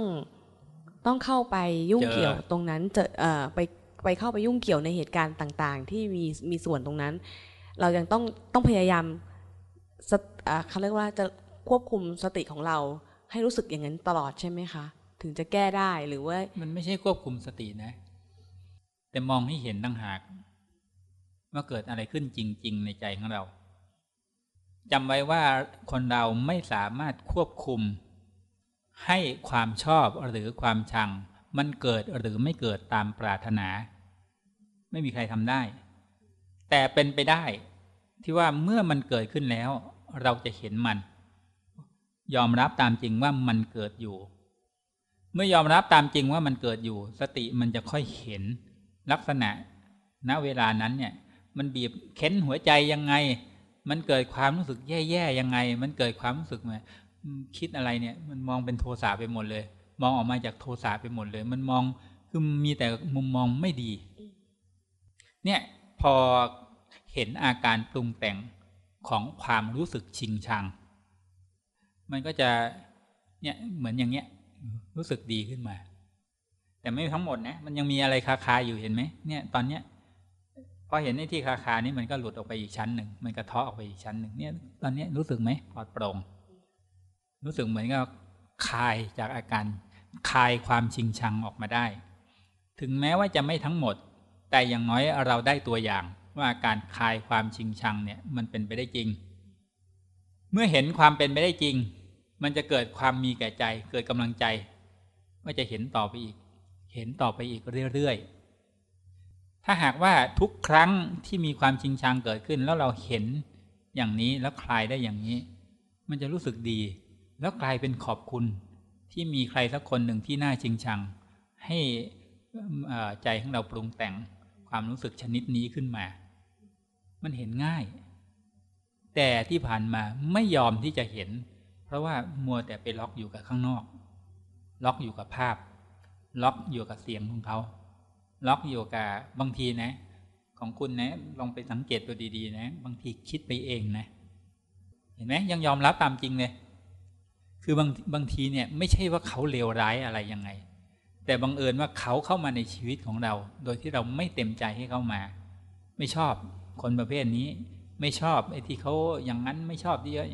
[SPEAKER 21] ต้องเข้าไปยุ่งเกี่ยวตรงนั้นจะเอ่อไปไปเข้าไปยุ่งเกี่ยวในเหตุการณ์ต่าง ๆ ที่มีมีส่วนตรงนั้น เรายังต้องต้องพยายามเขาเรียกว่าจะควบคุมสติของเราให้รู้สึกอย่างนั้นตลอดใช่ไหมคะ ถึงจะแก้ได้หรือว่า
[SPEAKER 1] มันไม่ใช่ควบคุมสตินะ แต่มองให้เห็นตั้งหากว่าเกิดอะไรขึ้นจริง ๆ ในใจของเราจำไว้ว่าคนเราไม่สามารถควบคุม ให้ความชอบหรือความชัง มันเกิดหรือไม่เกิดตามปรารถนา ไม่มีใครทำได้ แต่เป็นไปได้ที่ว่าเมื่อมันเกิดขึ้นแล้ว เราจะเห็นมัน ยอมรับตามจริงว่ามันเกิดอยู่ เมื่อยอมรับตามจริงว่ามันเกิดอยู่ สติมันจะค่อยเห็นลักษณะ ณเวลานั้นเนี่ย มันบีบเค้นหัวใจยังไง มันเกิดความรู้สึกแย่ๆยังไง มันเกิดความรู้สึกมา คิดอะไรเนี่ย มันมองเป็นโทสะไปหมดเลย มองออกมาจากโทสะไปหมดเลย มันมองคือมีแต่มุมมองไม่ดี เนี่ยพอเห็นอาการปรุงแต่งของความรู้สึกชิงชัง มันก็จะเนี่ยเหมือนอย่างเงี้ย รู้สึกดีขึ้นมา แต่ไม่ทั้งหมดนะมันยังมีอะไรคาคาอยู่เห็นไหมเนี่ยตอนเนี้ยพอเห็นในที่คาคานี้มันก็หลุดออกไปอีกชั้นหนึ่งมันกระเทาะออกไปอีกชั้นหนึ่งเนี่ย ตอนนี้รู้สึกไหมปลอดโปร่ง รู้สึกเหมือนกับคลายจากอาการคลายความชิงชังออกมาได้ ถึงแม้ว่าจะไม่ทั้งหมด แต่อย่างน้อยเราได้ตัวอย่างว่าการคลายความชิงชังเนี่ยมันเป็นไปได้จริง เมื่อเห็นความเป็นไปได้จริง มันจะเกิดความมีแก่ใจ เกิดกำลังใจ ว่าจะเห็นต่อไปอีก เห็นต่อไปอีกเรื่อยๆ ถ้าหากว่าทุกครั้งที่มีความชิงชังเกิดขึ้น แล้วเราเห็นอย่างนี้แล้วคลายได้อย่างนี้ มันจะรู้สึกดี แล้วกลายเป็นขอบคุณที่มีใครสักคนหนึ่งที่น่าชิงชัง ให้ใจของเราปรุงแต่งความรู้สึกชนิดนี้ขึ้นมา มันเห็นง่าย แต่ที่ผ่านมาไม่ยอมที่จะเห็น เพราะว่ามัวแต่ไปล็อกอยู่กับข้างนอก ล็อกอยู่กับภาพ ล็อกอยู่กับเสียงของเขา ล็อกอยู่กับบางทีนะ ของคุณนะ ลองไปสังเกตตัวดีๆ นะ บางทีคิดไปเองนะ เห็นไหมยังยอมรับตามจริงเลย คือบางบางทีเนี่ยไม่ใช่ว่าเขาเลวร้ายอะไรยังไง แต่บังเอิญว่าเขาเข้ามาในชีวิตของเรา โดยที่เราไม่เต็มใจให้เขามา ไม่ชอบคนประเภทนี้ ไม่ชอบไอ้ที่เขาอย่างนั้นไม่ชอบที่เยอะ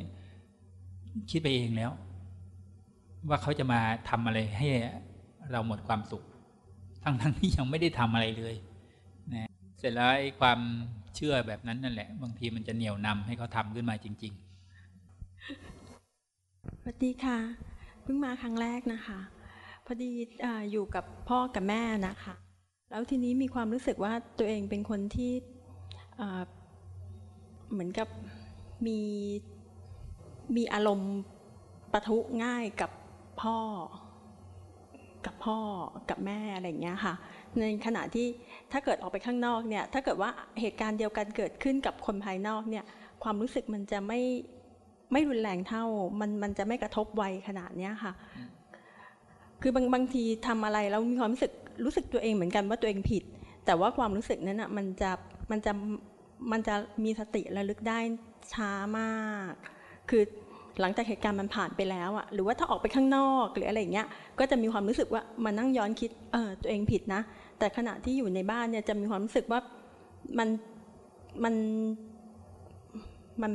[SPEAKER 1] คิดไปเองแล้ว ว่าเขาจะมาทำอะไรให้เราหมดความสุข ทั้งทั้งที่ยังไม่ได้ทำอะไรเลยนะเสร็จแล้วไอ้ความเชื่อแบบนั้นนั่นแหละ บางทีมันจะเหนี่ยวนำให้เขาทำขึ้นมาจริง ๆ
[SPEAKER 22] สวัสดีค่ะ เพิ่งมาครั้งแรกนะคะ พอดีออยู่กับพ่อกับแม่นะคะ แล้วทีนี้มีความรู้สึกว่าตัวเองเป็นคนที่เหมือนกับมีมีอารมณ์ปะทุง่ายกับพ่อ กับพ่อกับแม่อะไรอย่างเงี้ยค่ะ ในขณะที่ถ้าเกิดออกไปข้างนอกเนี่ย ถ้าเกิดว่าเหตุการณ์เดียวกันเกิดขึ้นกับคนภายนอกเนี่ย ความรู้สึกมันจะไม่ ไม่รุนแรงเท่ามันมันจะไม่กระทบไวขนาดเนี้ยค่ะ คือบางบางทีทำอะไรแล้วมีความรู้สึกรู้สึกตัวเองเหมือนกันว่าตัวเองผิด แต่ว่าความรู้สึกนั้นอะมันจะมันจะมันจะมีสติระลึกได้ช้ามาก คือหลังจากเหตุการณ์มันผ่านไปแล้วอะหรือว่าถ้าออกไปข้างนอกหรืออะไรเงี้ย ก็จะมีความรู้สึกว่ามานั่งย้อนคิดเออตัวเองผิดนะ แต่ขณะที่อยู่ในบ้านเนี่ยจะมีความรู้สึกว่ามันมันมัน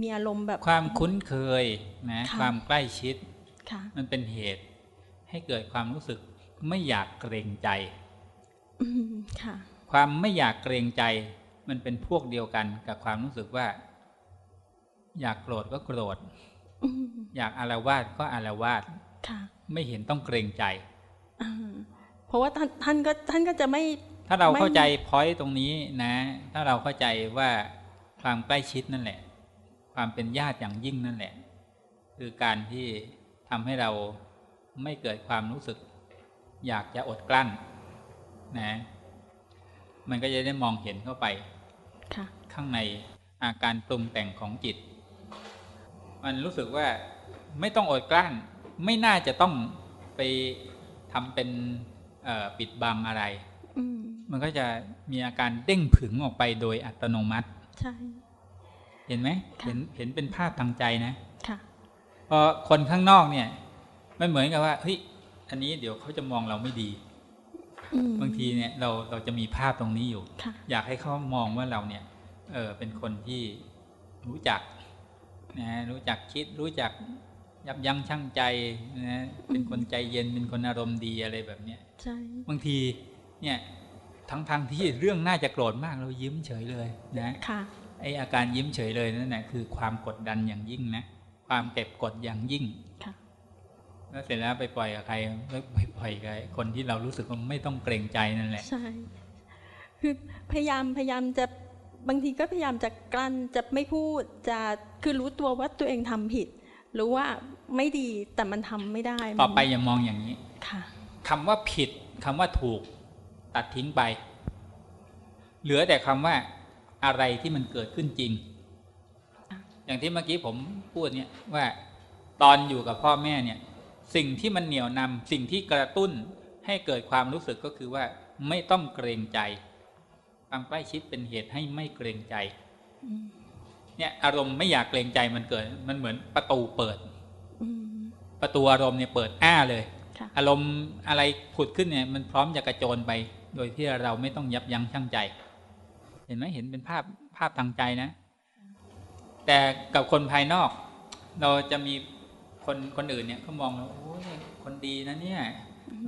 [SPEAKER 22] มีอารมณ์แบบ
[SPEAKER 1] ความคุ้นเคยนะ
[SPEAKER 22] ค่ะ
[SPEAKER 1] ความใกล้ชิด
[SPEAKER 22] ค่ะ
[SPEAKER 1] มันเป็นเหตุ ให้เกิดความรู้สึกไม่อยากเกรงใจ
[SPEAKER 22] อืมค่ะ
[SPEAKER 1] ความไม่อยากเกรงใจ มันเป็นพวกเดียวกันกับความรู้สึกว่า อยากโกรธก็โกรธ
[SPEAKER 22] อืม
[SPEAKER 1] อยากอารวาสก็อารวาส
[SPEAKER 22] ค่ะ
[SPEAKER 1] ไม่เห็นต้องเกรงใจ
[SPEAKER 22] อ่าเพราะว่าท่านท่านก็ท่านก็จะไม่
[SPEAKER 1] ถ้าเรา
[SPEAKER 22] ไม่
[SPEAKER 1] เข้าใจพอยต์ตรงนี้นะ ถ้าเราเข้าใจว่าความใกล้ชิดนั่นแหละ ความเป็นญาติอย่างยิ่งนั่นแหละ คือการที่ทำให้เราไม่เกิดความรู้สึก อยากจะอดกลั้นนะมันก็จะได้มองเห็นเข้าไป
[SPEAKER 22] ค่ะ
[SPEAKER 1] ข้างในอาการปรุงแต่งของจิต มันรู้สึกว่าไม่ต้องอดกลั้น ไม่น่าจะต้องไปทำเป็นเอ่อปิดบังอะไร
[SPEAKER 22] อืม
[SPEAKER 1] มันก็จะมีอาการเด้งผึงออกไปโดยอัตโนมัติ
[SPEAKER 22] ใช่
[SPEAKER 1] เห็นไหมเห็นเห็นเป็นภาพทางใจนะ
[SPEAKER 22] ค่ะ
[SPEAKER 1] พอคนข้างนอกเนี่ย มันเหมือนกับว่าเฮ้ยอันนี้เดี๋ยวเขาจะมองเราไม่ดี
[SPEAKER 22] อืม
[SPEAKER 1] บางทีเนี่ยเราเราจะมีภาพตรงนี้อยู่
[SPEAKER 22] ค่ะ
[SPEAKER 1] อยากให้เขามองว่าเราเนี่ยเออเป็นคนที่รู้จักนะรู้จักคิดรู้จักยับยั้งชั่งใจนะเป็นคนใจเย็นเป็นคนอารมณ์ดีอะไรแบบเนี้ย
[SPEAKER 22] ใช่
[SPEAKER 1] บางทีเนี่ยทั้งทงๆที่เรื่องน่าจะโกรธมากเรายิ้มเฉยเลยนะ
[SPEAKER 22] ค่ะ
[SPEAKER 1] ไออาการยิ้มเฉยเลยนั่นแหละคือความกดดันอย่างยิ่งนะ ความเก็บกดอย่างยิ่ง
[SPEAKER 22] ค่ะ
[SPEAKER 1] แล้วเสร็จแล้วไปปล่อยกับใครไปปล่อยกับคนที่เรารู้สึกว่าไม่ต้องเกรงใจนั่นแหละ
[SPEAKER 22] ใช่คือพยายามพยายามจะบางทีก็พยายามจะกลั้นจะไม่พูดจะคือรู้ตัวว่าตัวเองทำผิด รู้ว่าไม่ดีแต่มันทำไม่ได้
[SPEAKER 1] ต่อไป
[SPEAKER 22] มัน
[SPEAKER 1] อย่ามองอย่างนี้
[SPEAKER 22] ค่ะ
[SPEAKER 1] คำว่าผิดคำว่าถูก ตัดทิ้งไป เหลือแต่คำว่า อะไรที่มันเกิดขึ้นจริง อย่างที่เมื่อกี้ผมพูดเนี่ยว่าตอนอยู่กับพ่อแม่เนี่ย สิ่งที่มันเหนี่ยวนำสิ่งที่กระตุ้นให้เกิดความรู้สึกก็คือว่าไม่ต้องเกรงใจ ความใกล้ชิดเป็นเหตุให้ไม่เกรงใจ
[SPEAKER 22] อืม
[SPEAKER 1] เนี่ยอารมณ์ไม่อยากเกรงใจมันเกิด มันเหมือนประตูเปิด
[SPEAKER 22] อืม
[SPEAKER 1] ประตูอารมณ์เนี่ยเปิดอ้าเลย
[SPEAKER 22] ค่ะ
[SPEAKER 1] อารมณ์อะไรผุดขึ้นเนี่ย มันพร้อมจะกระโจนไป โดยที่เราไม่ต้องยับยั้งชั่งใจ เห็นไหมเห็นเป็นภาพภาพทางใจนะ แต่กับคนภายนอก เราจะมีคนคนอื่นเนี่ยเขามองเราโอ้ยคนดีนะเนี่ย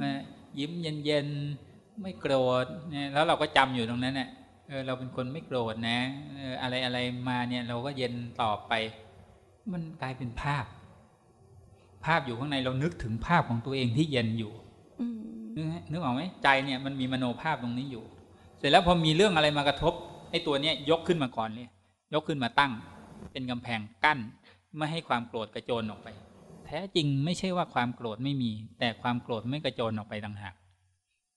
[SPEAKER 1] มายิ้มเย็นๆไม่โกรธเนี่ยแล้วเราก็จำอยู่ตรงนั้นเนี่ยเออเราเป็นคนไม่โกรธนะเอออะไรอะไรมาเนี่ยเราก็เย็นตอบไป มันกลายเป็นภาพ ภาพอยู่ข้างในเรานึกถึงภาพของตัวเองที่เย็นอยู่
[SPEAKER 22] อืม
[SPEAKER 1] นึกนึกออกไหมใจเนี่ยมันมีมโนภาพตรงนี้อยู่เส ร็จแล้วพอมีเรื่องอะไรมากระทบไอ้ตัวเนี้ยยกขึ้นมาก่อนเลยยกขึ้นมาตั้ง เป็นกำแพงกั้น ไม่ให้ความโกรธกระโจนออกไป แท้จริงไม่ใช่ว่าความโกรธไม่มี แต่ความโกรธไม่กระโจนออกไปต่างหาก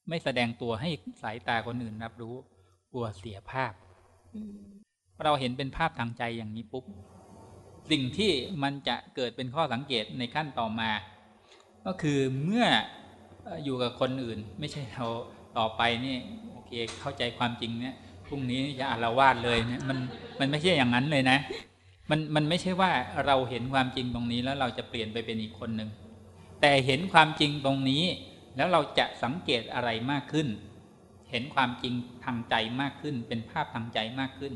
[SPEAKER 1] ไม่แสดงตัวให้สายตาคนอื่นรับรู้กลัวเสียภาพ
[SPEAKER 22] อืม
[SPEAKER 1] เราเห็นเป็นภาพทางใจอย่างนี้ปุ๊บสิ่งที่มันจะเกิดเป็นข้อสังเกตในขั้นต่อมา ก็คือเมื่ออยู่กับคนอื่น ไม่ใช่เราต่อไปนี่โเคเข้าใจความจริงเนี่ยพรุ่งนี้จะอารวาสเลยเนี่ยมันมันไม่ใช่อย่างนั้นเลยนะ มันมันไม่ใช่ว่าเราเห็นความจริงตรงนี้แล้วเราจะเปลี่ยนไปเป็นอีกคนหนึ่งแต่เห็นความจริงตรงนี้ แล้วเราจะสังเกตอะไรมากขึ้น เห็นความจริงทางใจมากขึ้น เป็นภาพทางใจมากขึ้น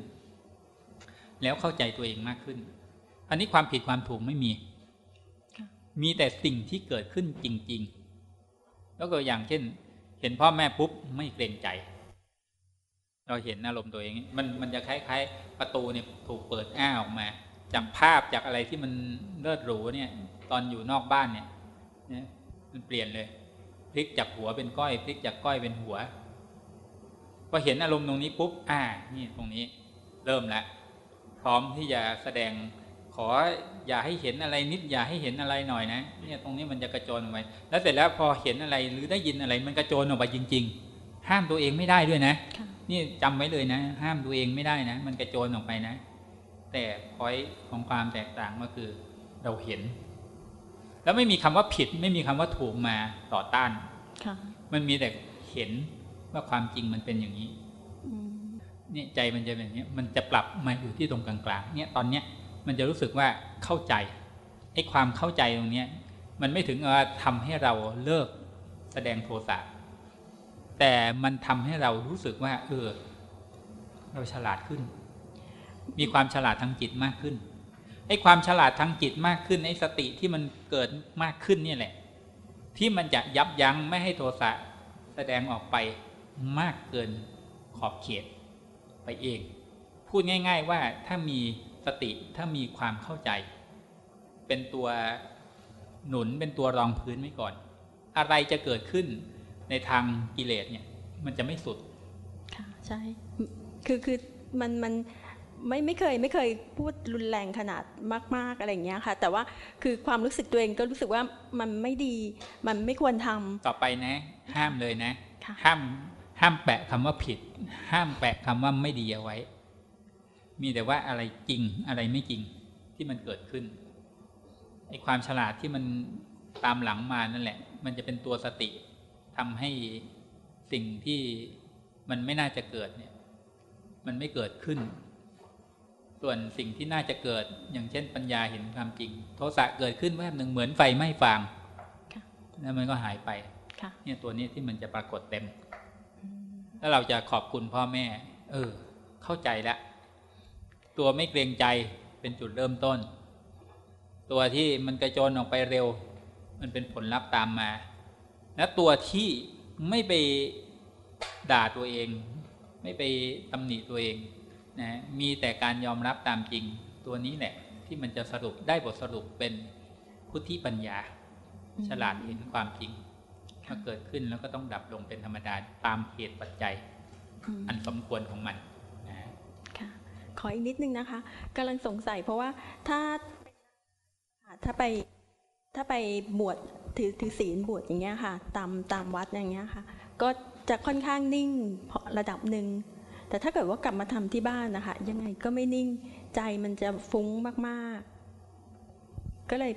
[SPEAKER 1] แล้วเข้าใจตัวเองมากขึ้น อันนี้ความผิดความถูกไม่มี มีแต่สิ่งที่เกิดขึ้นจริง ๆ แล้วก็อย่างเช่น เห็นพ่อแม่ปุ๊บไม่เกรงใจ เราเห็นอารมณ์ตัวเอง มันมันจะคล้ายๆ ประตูเนี่ยถูกเปิดอ้าออกมา จากภาพจากอะไรที่มันเลิศหรูเนี่ย ตอนอยู่นอกบ้านเนี่ยเนี่ยมันเปลี่ยนเลย พลิกจากหัวเป็นก้อย พลิกจากก้อยเป็นหัวพอเห็นอารมณ์ตรงนี้ปุ๊บอ่านี่ตรงนี้ เริ่มแล้วพร้อมที่จะแสดงขออย่าให้เห็นอะไรนิดอย่าให้เห็นอะไรหน่อยนะเนี่ยตรงนี้มันจะกระโจนออกไปแล้วเสร็จแล้วพอเห็นอะไรหรือได้ยินอะไร มันกระโจนออกไปจริง ๆ ห้ามตัวเองไม่ได้ด้วยนะนี่จำไว้เลยนะ ห้ามตัวเองไม่ได้นะ มันกระโจนออกไปนะ แต่พอยของความแตกต่างก็คือ เราเห็น แล้วไม่มีคำว่าผิด ไม่มีคำว่าถูกมาต่อต้าน
[SPEAKER 22] ค่ะ
[SPEAKER 1] มันมีแต่เห็นว่าความจริงมันเป็นอย่างนี้
[SPEAKER 22] อืม
[SPEAKER 1] เนี่ยใจมันจะเป็นอย่างนี้มันจะปรับมาอยู่ที่ตรงกลางๆเนี่ยตอนเนี้ยมันจะรู้สึกว่าเข้าใจไอ้ความเข้าใจตรงเนี้ย มันไม่ถึงว่าทำให้เราเลิกแสดงโทสะ แต่มันทำให้เรารู้สึกว่า เออ เราฉลาดขึ้น มีความฉลาดทางจิตมากขึ้นไอ้ความฉลาดทางจิตมากขึ้นไอ้สติที่มันเกิดมากขึ้นนี่แหละ ที่มันจะยับยั้งไม่ให้โทสะแสดงออกไปมากเกินขอบเขตไปเอง พูดง่าย ๆ ว่าถ้ามีสติถ้ามีความเข้าใจ เป็นตัวหนุนเป็นตัวรองพื้นไว้ก่อน อะไรจะเกิดขึ้น ในทางกิเลสเนี่ย มันจะไม่สุด
[SPEAKER 22] ค่ะใช่ คือคือมันมันไม่ไม่เคยไม่เคยพูดรุนแรงขนาดมาก ๆอะไรอย่างเงี้ยค่ะ แต่ว่าคือความรู้สึกตัวเองก็รู้สึกว่ามันไม่ดีมันไม่ควรทำ
[SPEAKER 1] ต่อไปนะ ห้ามเลยนะ ห้ามห้ามแปะคำว่าผิด ห้ามแปะคำว่าไม่ดีเอาไว้ มีแต่ว่าอะไรจริงอะไรไม่จริงที่มันเกิดขึ้นไอ้ความฉลาดที่มันตามหลังมานั่นแหละ มันจะเป็นตัวสติ ทำให้สิ่งที่มันไม่น่าจะเกิดเนี่ย มันไม่เกิดขึ้น ส่วนสิ่งที่น่าจะเกิด อย่างเช่น ปัญญาเห็นความจริง โทสะเกิดขึ้นแวบหนึ่งเหมือนไฟไหม้ฟางแล้วมันก็หายไปเนี่ยตัวนี้ที่มันจะปรากฏเต็ม แล้วเราจะขอบคุณพ่อแม่ เออ เข้าใจแล้วตัวไม่เกรงใจเป็นจุดเริ่มต้น ตัวที่มันกระโจนออกไปเร็ว มันเป็นผลลัพธ์ตามมา และตัวที่ไม่ไปด่าตัวเอง ไม่ไปตำหนิตัวเองนะมีแต่การยอมรับตามจริง ตัวนี้แหละที่มันจะสรุปได้บทสรุปเป็นพุทธิปัญญา ฉลาดเห็นความจริงมาเกิดขึ้นแล้วก็ต้องดับลงเป็นธรรมดาตามเหตุปัจจัย อันสมควรของมันนะ
[SPEAKER 22] ค่ะขออีกนิดนึงนะคะกำลังสงสัยเพราะว่าถ้าถ้าไปถ้าไปบวช ถือถือศีลบวชอย่างเงี้ยค่ะ ตามตามวัดอย่างเงี้ยค่ะ ก็จะค่อนข้างนิ่งระดับหนึ่งแต่ถ้าเกิดว่ากลับมาทำที่บ้านนะคะ ยังไงก็ไม่นิ่งใจมันจะฟุ้งมากๆ ก็เลย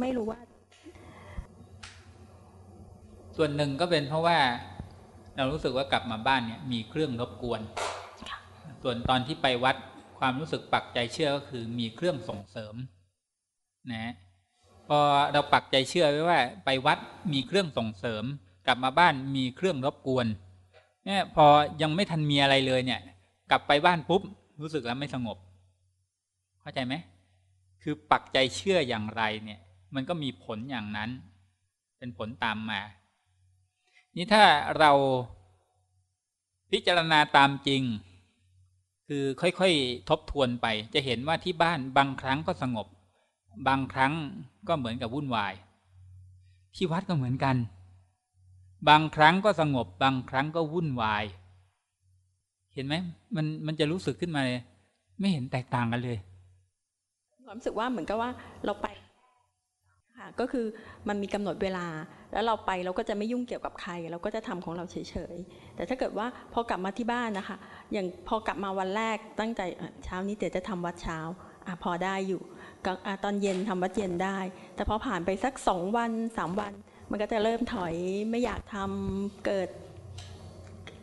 [SPEAKER 22] ไม่รู้ว่า
[SPEAKER 1] ส่วนหนึ่งก็เป็นเพราะว่า เรารู้สึกว่ากลับมาบ้านเนี่ย มีเครื่องรบกวน ส่วนตอนที่ไปวัดความรู้สึกปักใจเชื่อก็คือมีเครื่องส่งเสริม นะ พอเราปักใจเชื่อไว้ว่า ไปวัดมีเครื่องส่งเสริม กลับมาบ้านมีเครื่องรบกวนเนี่ยพอยังไม่ทันมีอะไรเลยเนี่ย กลับไปบ้านปุ๊บรู้สึกแล้วไม่สงบ เข้าใจไหมคือปักใจเชื่ออย่างไรเนี่ย มันก็มีผลอย่างนั้น เป็นผลตามมา นี่ถ้าเราพิจารณาตามจริง คือค่อยๆทบทวนไป จะเห็นว่าที่บ้านบางครั้งก็สงบ บางครั้ง ก็เหมือนกับวุ่นวาย ที่วัดก็เหมือนกัน บางครั้งก็สงบบางครั้งก็วุ่นวาย เห็นไหมมันมันจะรู้สึกขึ้นมาเลย ไม่เห็นแตกต่างกันเลย
[SPEAKER 22] ความรู้สึกว่าเหมือนกับว่าเราไปค่ะก็คือมันมีกำหนดเวลา แล้วเราไปเราก็จะไม่ยุ่งเกี่ยวกับใคร เราก็จะทำของเราเฉยๆแต่ถ้าเกิดว่าพอกลับมาที่บ้านนะคะ อย่างพอกลับมาวันแรกตั้งใจเช้านี้เดี๋ยวจะทำวัดเช้าอะพอได้อยู่ ตอนเย็นทำวัดเย็นได้ แต่พอผ่านไปสักสองวันสามวัน มันก็จะเริ่มถอยไม่อยากทำเกิด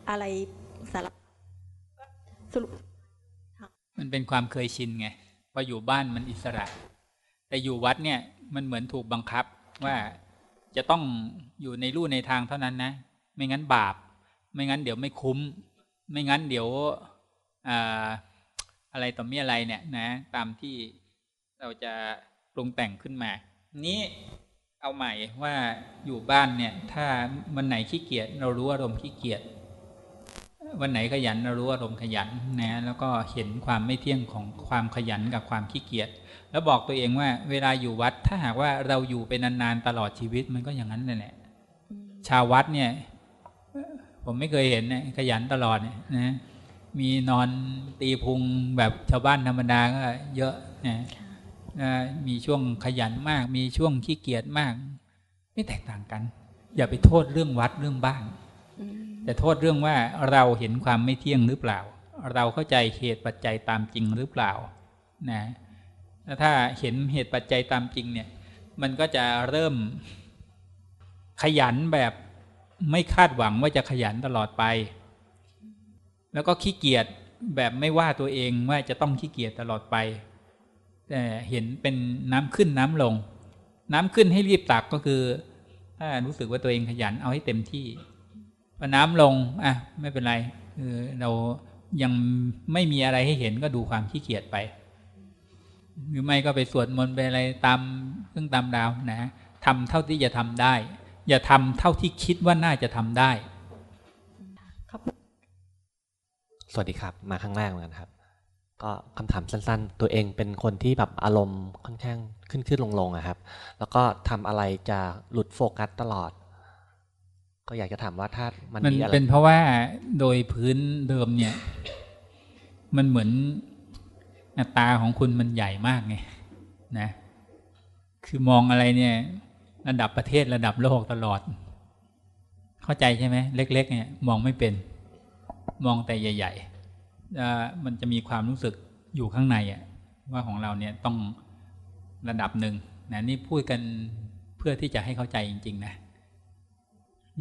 [SPEAKER 22] อะไรสาร
[SPEAKER 1] สรุปมันเป็นความเคยชินไงพออยู่บ้านมันอิสระ แต่อยู่วัดเนี่ยมันเหมือนถูกบังคับว่าจะต้องอยู่ในรูในทางเท่านั้นนะ ไม่งั้นบาป ไม่งั้นเดี๋ยวไม่คุ้ม ไม่งั้นเดี๋ยวอะไรต่อมีอะไรเนี่ยนะ ตามที่ เราจะปรุงแต่งขึ้นมา นี้เอาใหม่ว่าอยู่บ้านเนี่ย ถ้าวันไหนขี้เกียจเรารู้อารมณ์ขี้เกียจวันไหนขยันเรารู้อารมณ์ขยันนะแล้วก็เห็นความไม่เที่ยงของความขยันกับความขี้เกียจแล้วบอกตัวเองว่าเวลาอยู่วัดถ้าหากว่าเราอยู่เป็นนานๆตลอดชีวิตมันก็อย่างนั้นแหละชาววัดเนี่ย ผมไม่เคยเห็นนะขยันตลอดนะมีนอนตีพุงแบบชาวบ้านธรรมดาก็เยอะนะ มีช่วงขยันมาก มีช่วงขี้เกียจมาก ไม่แตกต่างกัน อย่าไปโทษเรื่องวัดเรื่องบ้านแต่โทษเรื่องว่าเราเห็นความไม่เที่ยงหรือเปล่า เราเข้าใจเหตุปัจจัยตามจริงหรือเปล่านะถ้าเห็นเหตุปัจจัยตามจริงเนี่ย มันก็จะเริ่มขยันแบบไม่คาดหวังว่าจะขยันตลอดไป แล้วก็ขี้เกียจแบบไม่ว่าตัวเองว่าจะต้องขี้เกียจตลอดไปแต่ เห็นเป็นน้ำขึ้นน้ำลง น้ำขึ้นให้รีบตักก็คือ ถ้ารู้สึกว่าตัวเองขยันเอาให้เต็มที่พอน้ำลงอะไม่เป็นไรคือเรายังไม่มีอะไรให้เห็นก็ดูความขี้เกียจไป หรือไม่ก็ไปสวดมนต์ไปอะไรตามเรื่องตามดาวนะทำเท่าที่จะทำได้ อย่าทำเท่าที่คิดว่าน่าจะทำได้
[SPEAKER 23] สวัสดีครับ มาครั้งแรกเหมือนกันครับ ก็คำถามสั้นๆ ตัวเองเป็นคนที่แบบอารมณ์ค่อนข้างขึ้นขึ้นลงลงอะครับ แล้วก็ทำอะไรจะหลุดโฟกัสตลอด ก็อยากจะถามว่าถ้ามัน
[SPEAKER 1] มัน
[SPEAKER 23] มีอะไร
[SPEAKER 1] เป็นเพราะว่าโดยพื้นเดิมเนี่ย มันเหมือนอัตราของคุณมันใหญ่มากไงนะ คือมองอะไรเนี่ย ระดับประเทศระดับโลกตลอด เข้าใจใช่ไหมเล็ก ๆ เนี่ย มองไม่เป็น มองแต่ใหญ่ๆอ่า มันจะมีความรู้สึกอยู่ข้างในอะว่าของเราเนี่ยต้องระดับหนึ่งนะนี่พูดกันเพื่อที่จะให้เข้าใจจริง ๆ นะ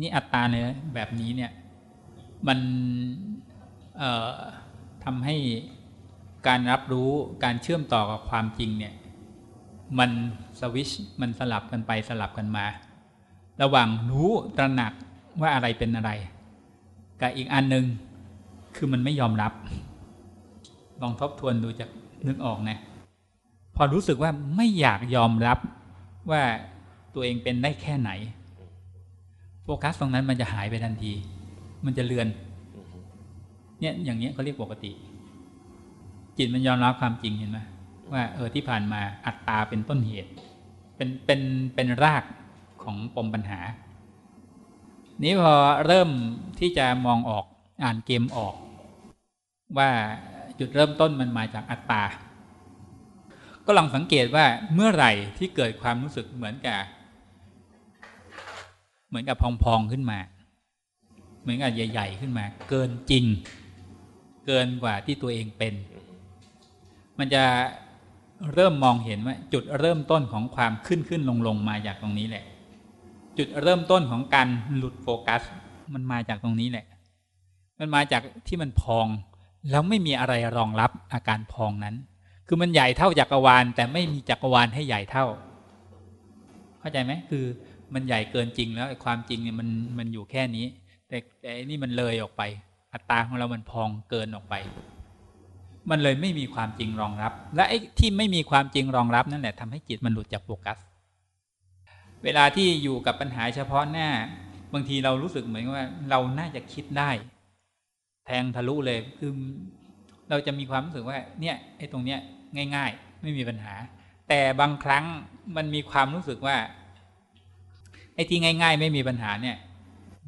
[SPEAKER 1] นี่อัตราในแบบนี้เนี่ย มันทำให้การรับรู้การเชื่อมต่อกับความจริงเนี่ย มันสวิชมันสลับกันไปสลับกันมา ระหว่างรู้ตระหนักว่าอะไรเป็นอะไร กับอีกอันหนึ่ง คือมันไม่ยอมรับ ลองทบทวนดูจากนึกออกนะพอรู้สึกว่าไม่อยากยอมรับว่าตัวเองเป็นได้แค่ไหน โฟกัสตรงนั้นมันจะหายไปทันที มันจะเลือน เนี่ยอย่างเนี้ยเขาเรียกปกติ จิตมันยอมรับความจริงเห็นไหมว่าเออที่ผ่านมาอัตตาเป็นต้นเหตุ เป็นเป็นเป็นรากของปมปัญหา นี้พอเริ่มที่จะมองออกอ่านเกมออก ว่าจุดเริ่มต้นมันมาจากอัตตา ก็ลองสังเกตว่าเมื่อไหร่ที่เกิดความรู้สึกเหมือนกับเหมือนกับพองๆขึ้นมา เหมือนกับใหญ่ ๆ ขึ้นมา เกินจริง เกินกว่าที่ตัวเองเป็น มันจะเริ่มมองเห็นว่า จุดเริ่มต้นของความขึ้นขึ้นลงลงมาจากตรงนี้แหละ จุดเริ่มต้นของการหลุดโฟกัส มันมาจากตรงนี้แหละ มันมาจากที่มันพอง แล้วไม่มีอะไรรองรับอาการพองนั้น คือมันใหญ่เท่าจักรวาล แต่ไม่มีจักรวาลให้ใหญ่เท่า เข้าใจไหมคือมันใหญ่เกินจริงแล้วความจริงเนี่ยมันมันอยู่แค่นี้ แต่แต่นี่มันเลยออกไป อัตราของเรามันพองเกินออกไป มันเลยไม่มีความจริงรองรับ และไอ้ที่ไม่มีความจริงรองรับนั่นแหละทำให้จิตมันหลุดจากโฟกัส เวลาที่อยู่กับปัญหาเฉพาะหน้า บางทีเรารู้สึกเหมือนว่าเราน่าจะคิดได้ แทงทะลุเลยคือเราจะมีความรู้สึกว่าเนี่ยไอ้ตรงเนี้ยง่าย ๆ ไม่มีปัญหา แต่บางครั้งมันมีความรู้สึกว่าไอ้ที่ง่าย ๆ ไม่มีปัญหาเนี่ย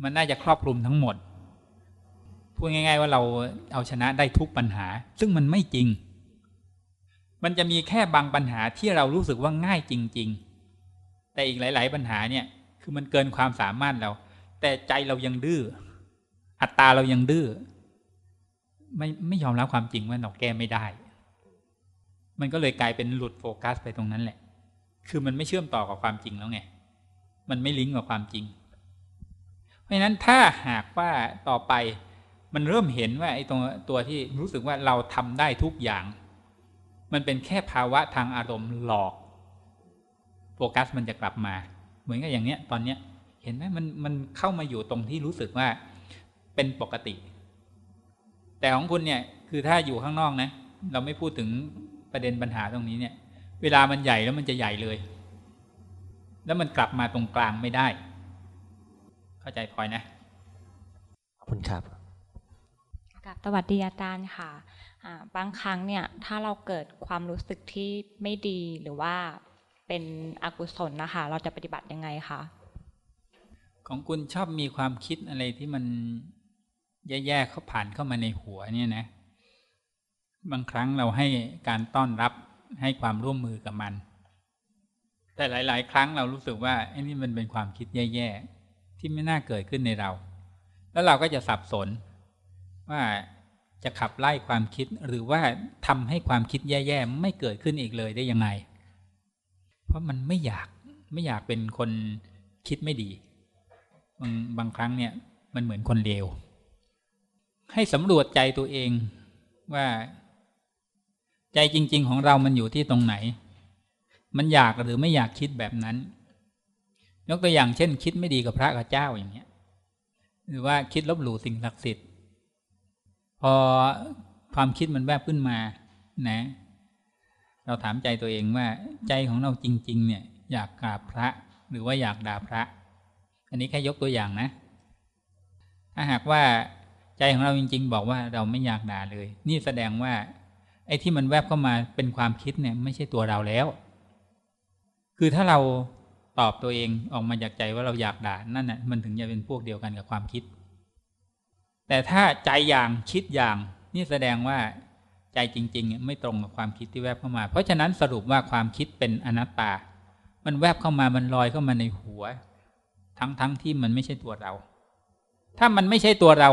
[SPEAKER 1] มันน่าจะครอบคลุมทั้งหมดพูดง่าย ๆ ว่าเราเอาชนะได้ทุกปัญหา ซึ่งมันไม่จริง มันจะมีแค่บางปัญหาที่เรารู้สึกว่าง่ายจริง ๆ แต่อีกหลาย ๆ ปัญหาเนี่ย คือมันเกินความสามารถเรา แต่ใจเรายังดื้ออัตตาเรายังดื้อ ไม่ไม่ยอมรับความจริงว่าเราแก้ไม่ได้ มันก็เลยกลายเป็นหลุดโฟกัสไปตรงนั้นแหละ คือมันไม่เชื่อมต่อกับความจริงแล้วไง มันไม่ลิงก์กับความจริง เพราะฉะนั้นถ้าหากว่าต่อไปมันเริ่มเห็นว่าไอ้ตัวตัวที่รู้สึกว่าเราทำได้ทุกอย่าง มันเป็นแค่ภาวะทางอารมณ์หลอกโฟกัสมันจะกลับมา เหมือนกับอย่างเนี้ย ตอนเนี้ย เห็นไหมมันมันเข้ามาอยู่ตรงที่รู้สึกว่าเป็นปกติ แต่ของคุณเนี่ยคือถ้าอยู่ข้างนอกนะ เราไม่พูดถึงประเด็นปัญหาตรงนี้เนี่ย เวลามันใหญ่แล้วมันจะใหญ่เลย แล้วมันกลับมาตรงกลางไม่ได้ เข้าใจพลอยนะ
[SPEAKER 23] ขอบคุณครับ
[SPEAKER 24] กับสวัสดีอาจารย์ค่ะบางครั้งเนี่ยถ้าเราเกิดความรู้สึกที่ไม่ดีหรือว่าเป็นอกุศลนะคะ เราจะปฏิบัติยังไงคะ
[SPEAKER 1] ของคุณชอบมีความคิดอะไรที่มัน แย่ๆเขาผ่านเข้ามาในหัวเนี่ยนะ บางครั้งเราให้การต้อนรับให้ความร่วมมือกับมัน แต่หลาย ๆ ครั้งเรารู้สึกว่าไอ้นี่มันเป็นความคิดแย่ๆที่ไม่น่าเกิดขึ้นในเรา แล้วเราก็จะสับสนว่าจะขับไล่ความคิดหรือว่าทำให้ความคิดแย่ๆไม่เกิดขึ้นอีกเลยได้ยังไง เพราะมันไม่อยากไม่อยากเป็นคนคิดไม่ดี บางบางครั้งเนี่ยมันเหมือนคนเลว ให้สำรวจใจตัวเองว่า ใจจริง ๆ ของเรามันอยู่ที่ตรงไหน มันอยากหรือไม่อยากคิดแบบนั้น ยกตัวอย่างเช่น คิดไม่ดีกับพระกับเจ้าอย่างเงี้ย หรือว่าคิดลบหลู่สิ่งศักดิ์สิทธิ์ พอความคิดมันแวบขึ้นมา นะ เราถามใจตัวเองว่า ใจของเราจริง ๆ เนี่ย อยากกราบพระ หรือว่าอยากด่าพระ อันนี้แค่ยกตัวอย่างนะ ถ้าหากว่า ใจของเราจริง ๆ บอกว่าเราไม่อยากด่าเลย นี่แสดงว่า ไอ้ที่มันแวบเข้ามาเป็นความคิดเนี่ย ไม่ใช่ตัวเราแล้ว คือถ้าเราตอบตัวเองออกมาจากใจว่าเราอยากด่านั่นน่ะมันถึงจะเป็นพวกเดียวกันกับความคิด แต่ถ้าใจอย่างคิดอย่าง นี่แสดงว่าใจจริงๆไม่ตรงกับความคิดที่แวบเข้ามา เพราะฉะนั้นสรุปว่าความคิดเป็นอนัตตา มันแวบเข้ามามันลอยเข้ามาในหัว ทั้งๆทที่มันไม่ใช่ตัวเรา ถ้ามันไม่ใช่ตัวเรา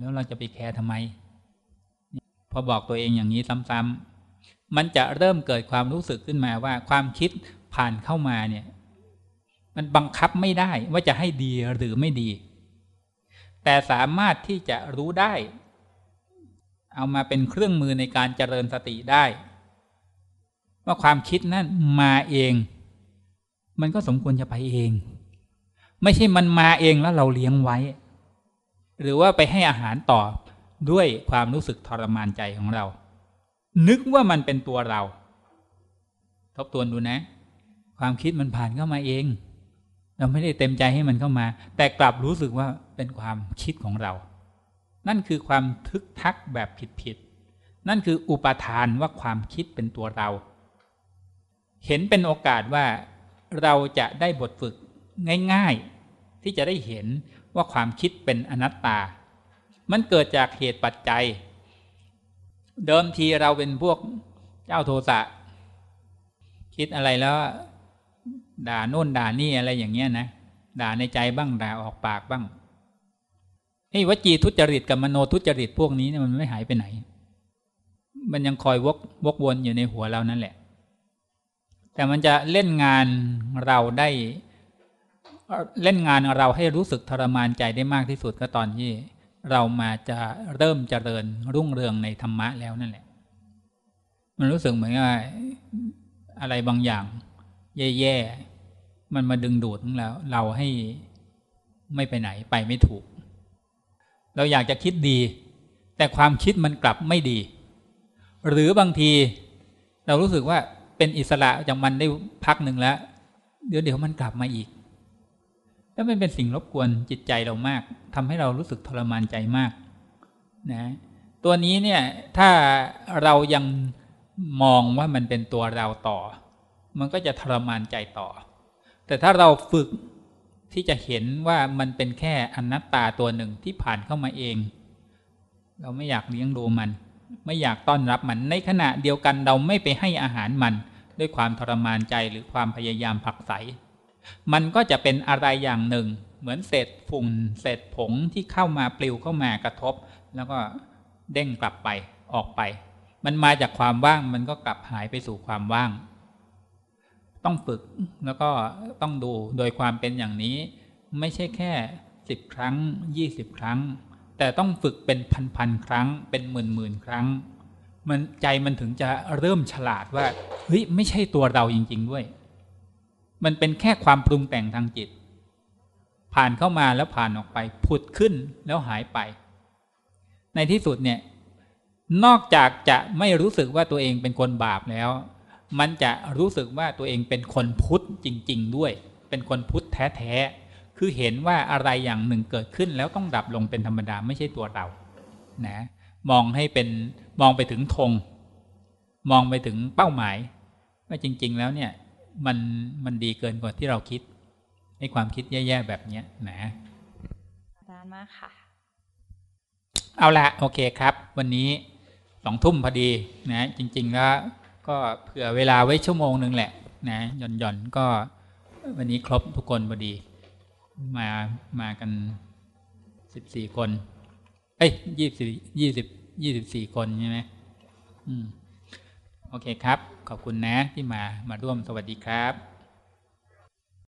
[SPEAKER 1] แล้วเราจะไปแคร์ทำไม พอบอกตัวเองอย่างนี้ซ้ำๆมันจะเริ่มเกิดความรู้สึกขึ้นมาว่าความคิดผ่านเข้ามาเนี่ย มันบังคับไม่ได้ว่าจะให้ดีหรือไม่ดี แต่สามารถที่จะรู้ได้ เอามาเป็นเครื่องมือในการเจริญสติได้ ว่าความคิดนั้นมาเอง มันก็สมควรจะไปเอง ไม่ใช่มันมาเองแล้วเราเลี้ยงไว้ หรือว่าไปให้อาหารต่อด้วยความรู้สึกทรมานใจของเรา นึกว่ามันเป็นตัวเรา ทบทวนดูนะ ความคิดมันผ่านเข้ามาเอง เราไม่ได้เต็มใจให้มันเข้ามา แต่กลับรู้สึกว่าเป็นความคิดของเรา นั่นคือความทึกทักแบบผิดๆนั่นคืออุปทานว่าความคิดเป็นตัวเรา เห็นเป็นโอกาสว่าเราจะได้บทฝึกง่าย ๆ ที่จะได้เห็น ว่าความคิดเป็นอนัตตา มันเกิดจากเหตุปัจจัย เดิมทีเราเป็นพวกเจ้าโทสะคิดอะไรแล้ว ด่าโน่นด่านี่อะไรอย่างเงี้ยนะ ด่าในใจบ้างด่าออกปากบ้างไอ้วจีทุจริตกับมโนทุจริตพวกนี้เนี่ยมันไม่หายไปไหน มันยังคอยวกวกวนอยู่ในหัวเรานั่นแหละ แต่มันจะเล่นงานเราได้ เล่นงานเราให้รู้สึกทรมานใจได้มากที่สุดก็ตอนที่เรามาจะเริ่มเจริญรุ่งเรืองในธรรมะแล้วนั่นแหละ มันรู้สึกเหมือนว่าอะไรบางอย่าง แย่ๆ มันมาดึงดูดของเราเราให้ไม่ไปไหนไปไม่ถูก เราอยากจะคิดดี แต่ความคิดมันกลับไม่ดี หรือบางที เรารู้สึกว่าเป็นอิสระจากมันได้พักหนึ่งแล้ว เดี๋ยวเดี๋ยวมันกลับมาอีก แล้วมันเป็นสิ่งรบกวนจิตใจเรามากทำให้เรารู้สึกทรมานใจมากนะตัวนี้เนี่ยถ้าเรายังมองว่ามันเป็นตัวเราต่อ มันก็จะทรมานใจต่อ แต่ถ้าเราฝึกที่จะเห็นว่ามันเป็นแค่อนัตตาตัวหนึ่งที่ผ่านเข้ามาเอง เราไม่อยากเลี้ยงดูมัน ไม่อยากต้อนรับมันในขณะเดียวกันเราไม่ไปให้อาหารมัน ด้วยความทรมานใจหรือความพยายามผักใส มันก็จะเป็นอะไรอย่างหนึ่ง เหมือนเศษฝุ่นเศษผงที่เข้ามาปลิวเข้ามากระทบ แล้วก็เด้งกลับไปออกไป มันมาจากความว่างมันก็กลับหายไปสู่ความว่าง ต้องฝึกแล้วก็ต้องดูโดยความเป็นอย่างนี้ ไม่ใช่แค่สิบครั้งยี่สิบครั้ง แต่ต้องฝึกเป็นพันๆครั้ง เป็นหมื่นๆครั้ง มันใจมันถึงจะเริ่มฉลาดว่าเฮ้ยไม่ใช่ตัวเราจริง ๆ ด้วย มันเป็นแค่ความปรุงแต่งทางจิต ผ่านเข้ามาแล้วผ่านออกไป ผุดขึ้นแล้วหายไป ในที่สุดเนี่ย นอกจากจะไม่รู้สึกว่าตัวเองเป็นคนบาปแล้ว มันจะรู้สึกว่าตัวเองเป็นคนพุทธจริง ๆ ด้วย เป็นคนพุทธแท้ๆคือเห็นว่าอะไรอย่างหนึ่งเกิดขึ้นแล้วต้องดับลงเป็นธรรมดาไม่ใช่ตัวเรา นะ มองให้เป็นมองไปถึงธงมองไปถึงเป้าหมาย ว่าจริง ๆ แล้วเนี่ย มันมันดีเกินกว่าที่เราคิดในความคิดแย่ๆแบบเนี้ยนะ
[SPEAKER 24] อาจารย์มากค่ะ
[SPEAKER 1] เอาละโอเคครับ วันนี้สองทุ่มพอดีนะ จริง ๆ แล้วก็เผื่อเวลาไว้ชั่วโมงหนึ่งแหละนะหย่อนหย่อนก็วันนี้ครบทุกคนพอดี มามากันสิบสี่คน เอ้ยยี่สิบยี่สิบยี่สิบสี่คนใช่ไหมอืม โอเคครับ ขอบคุณนะที่มามาร่วมสวัสดีครับ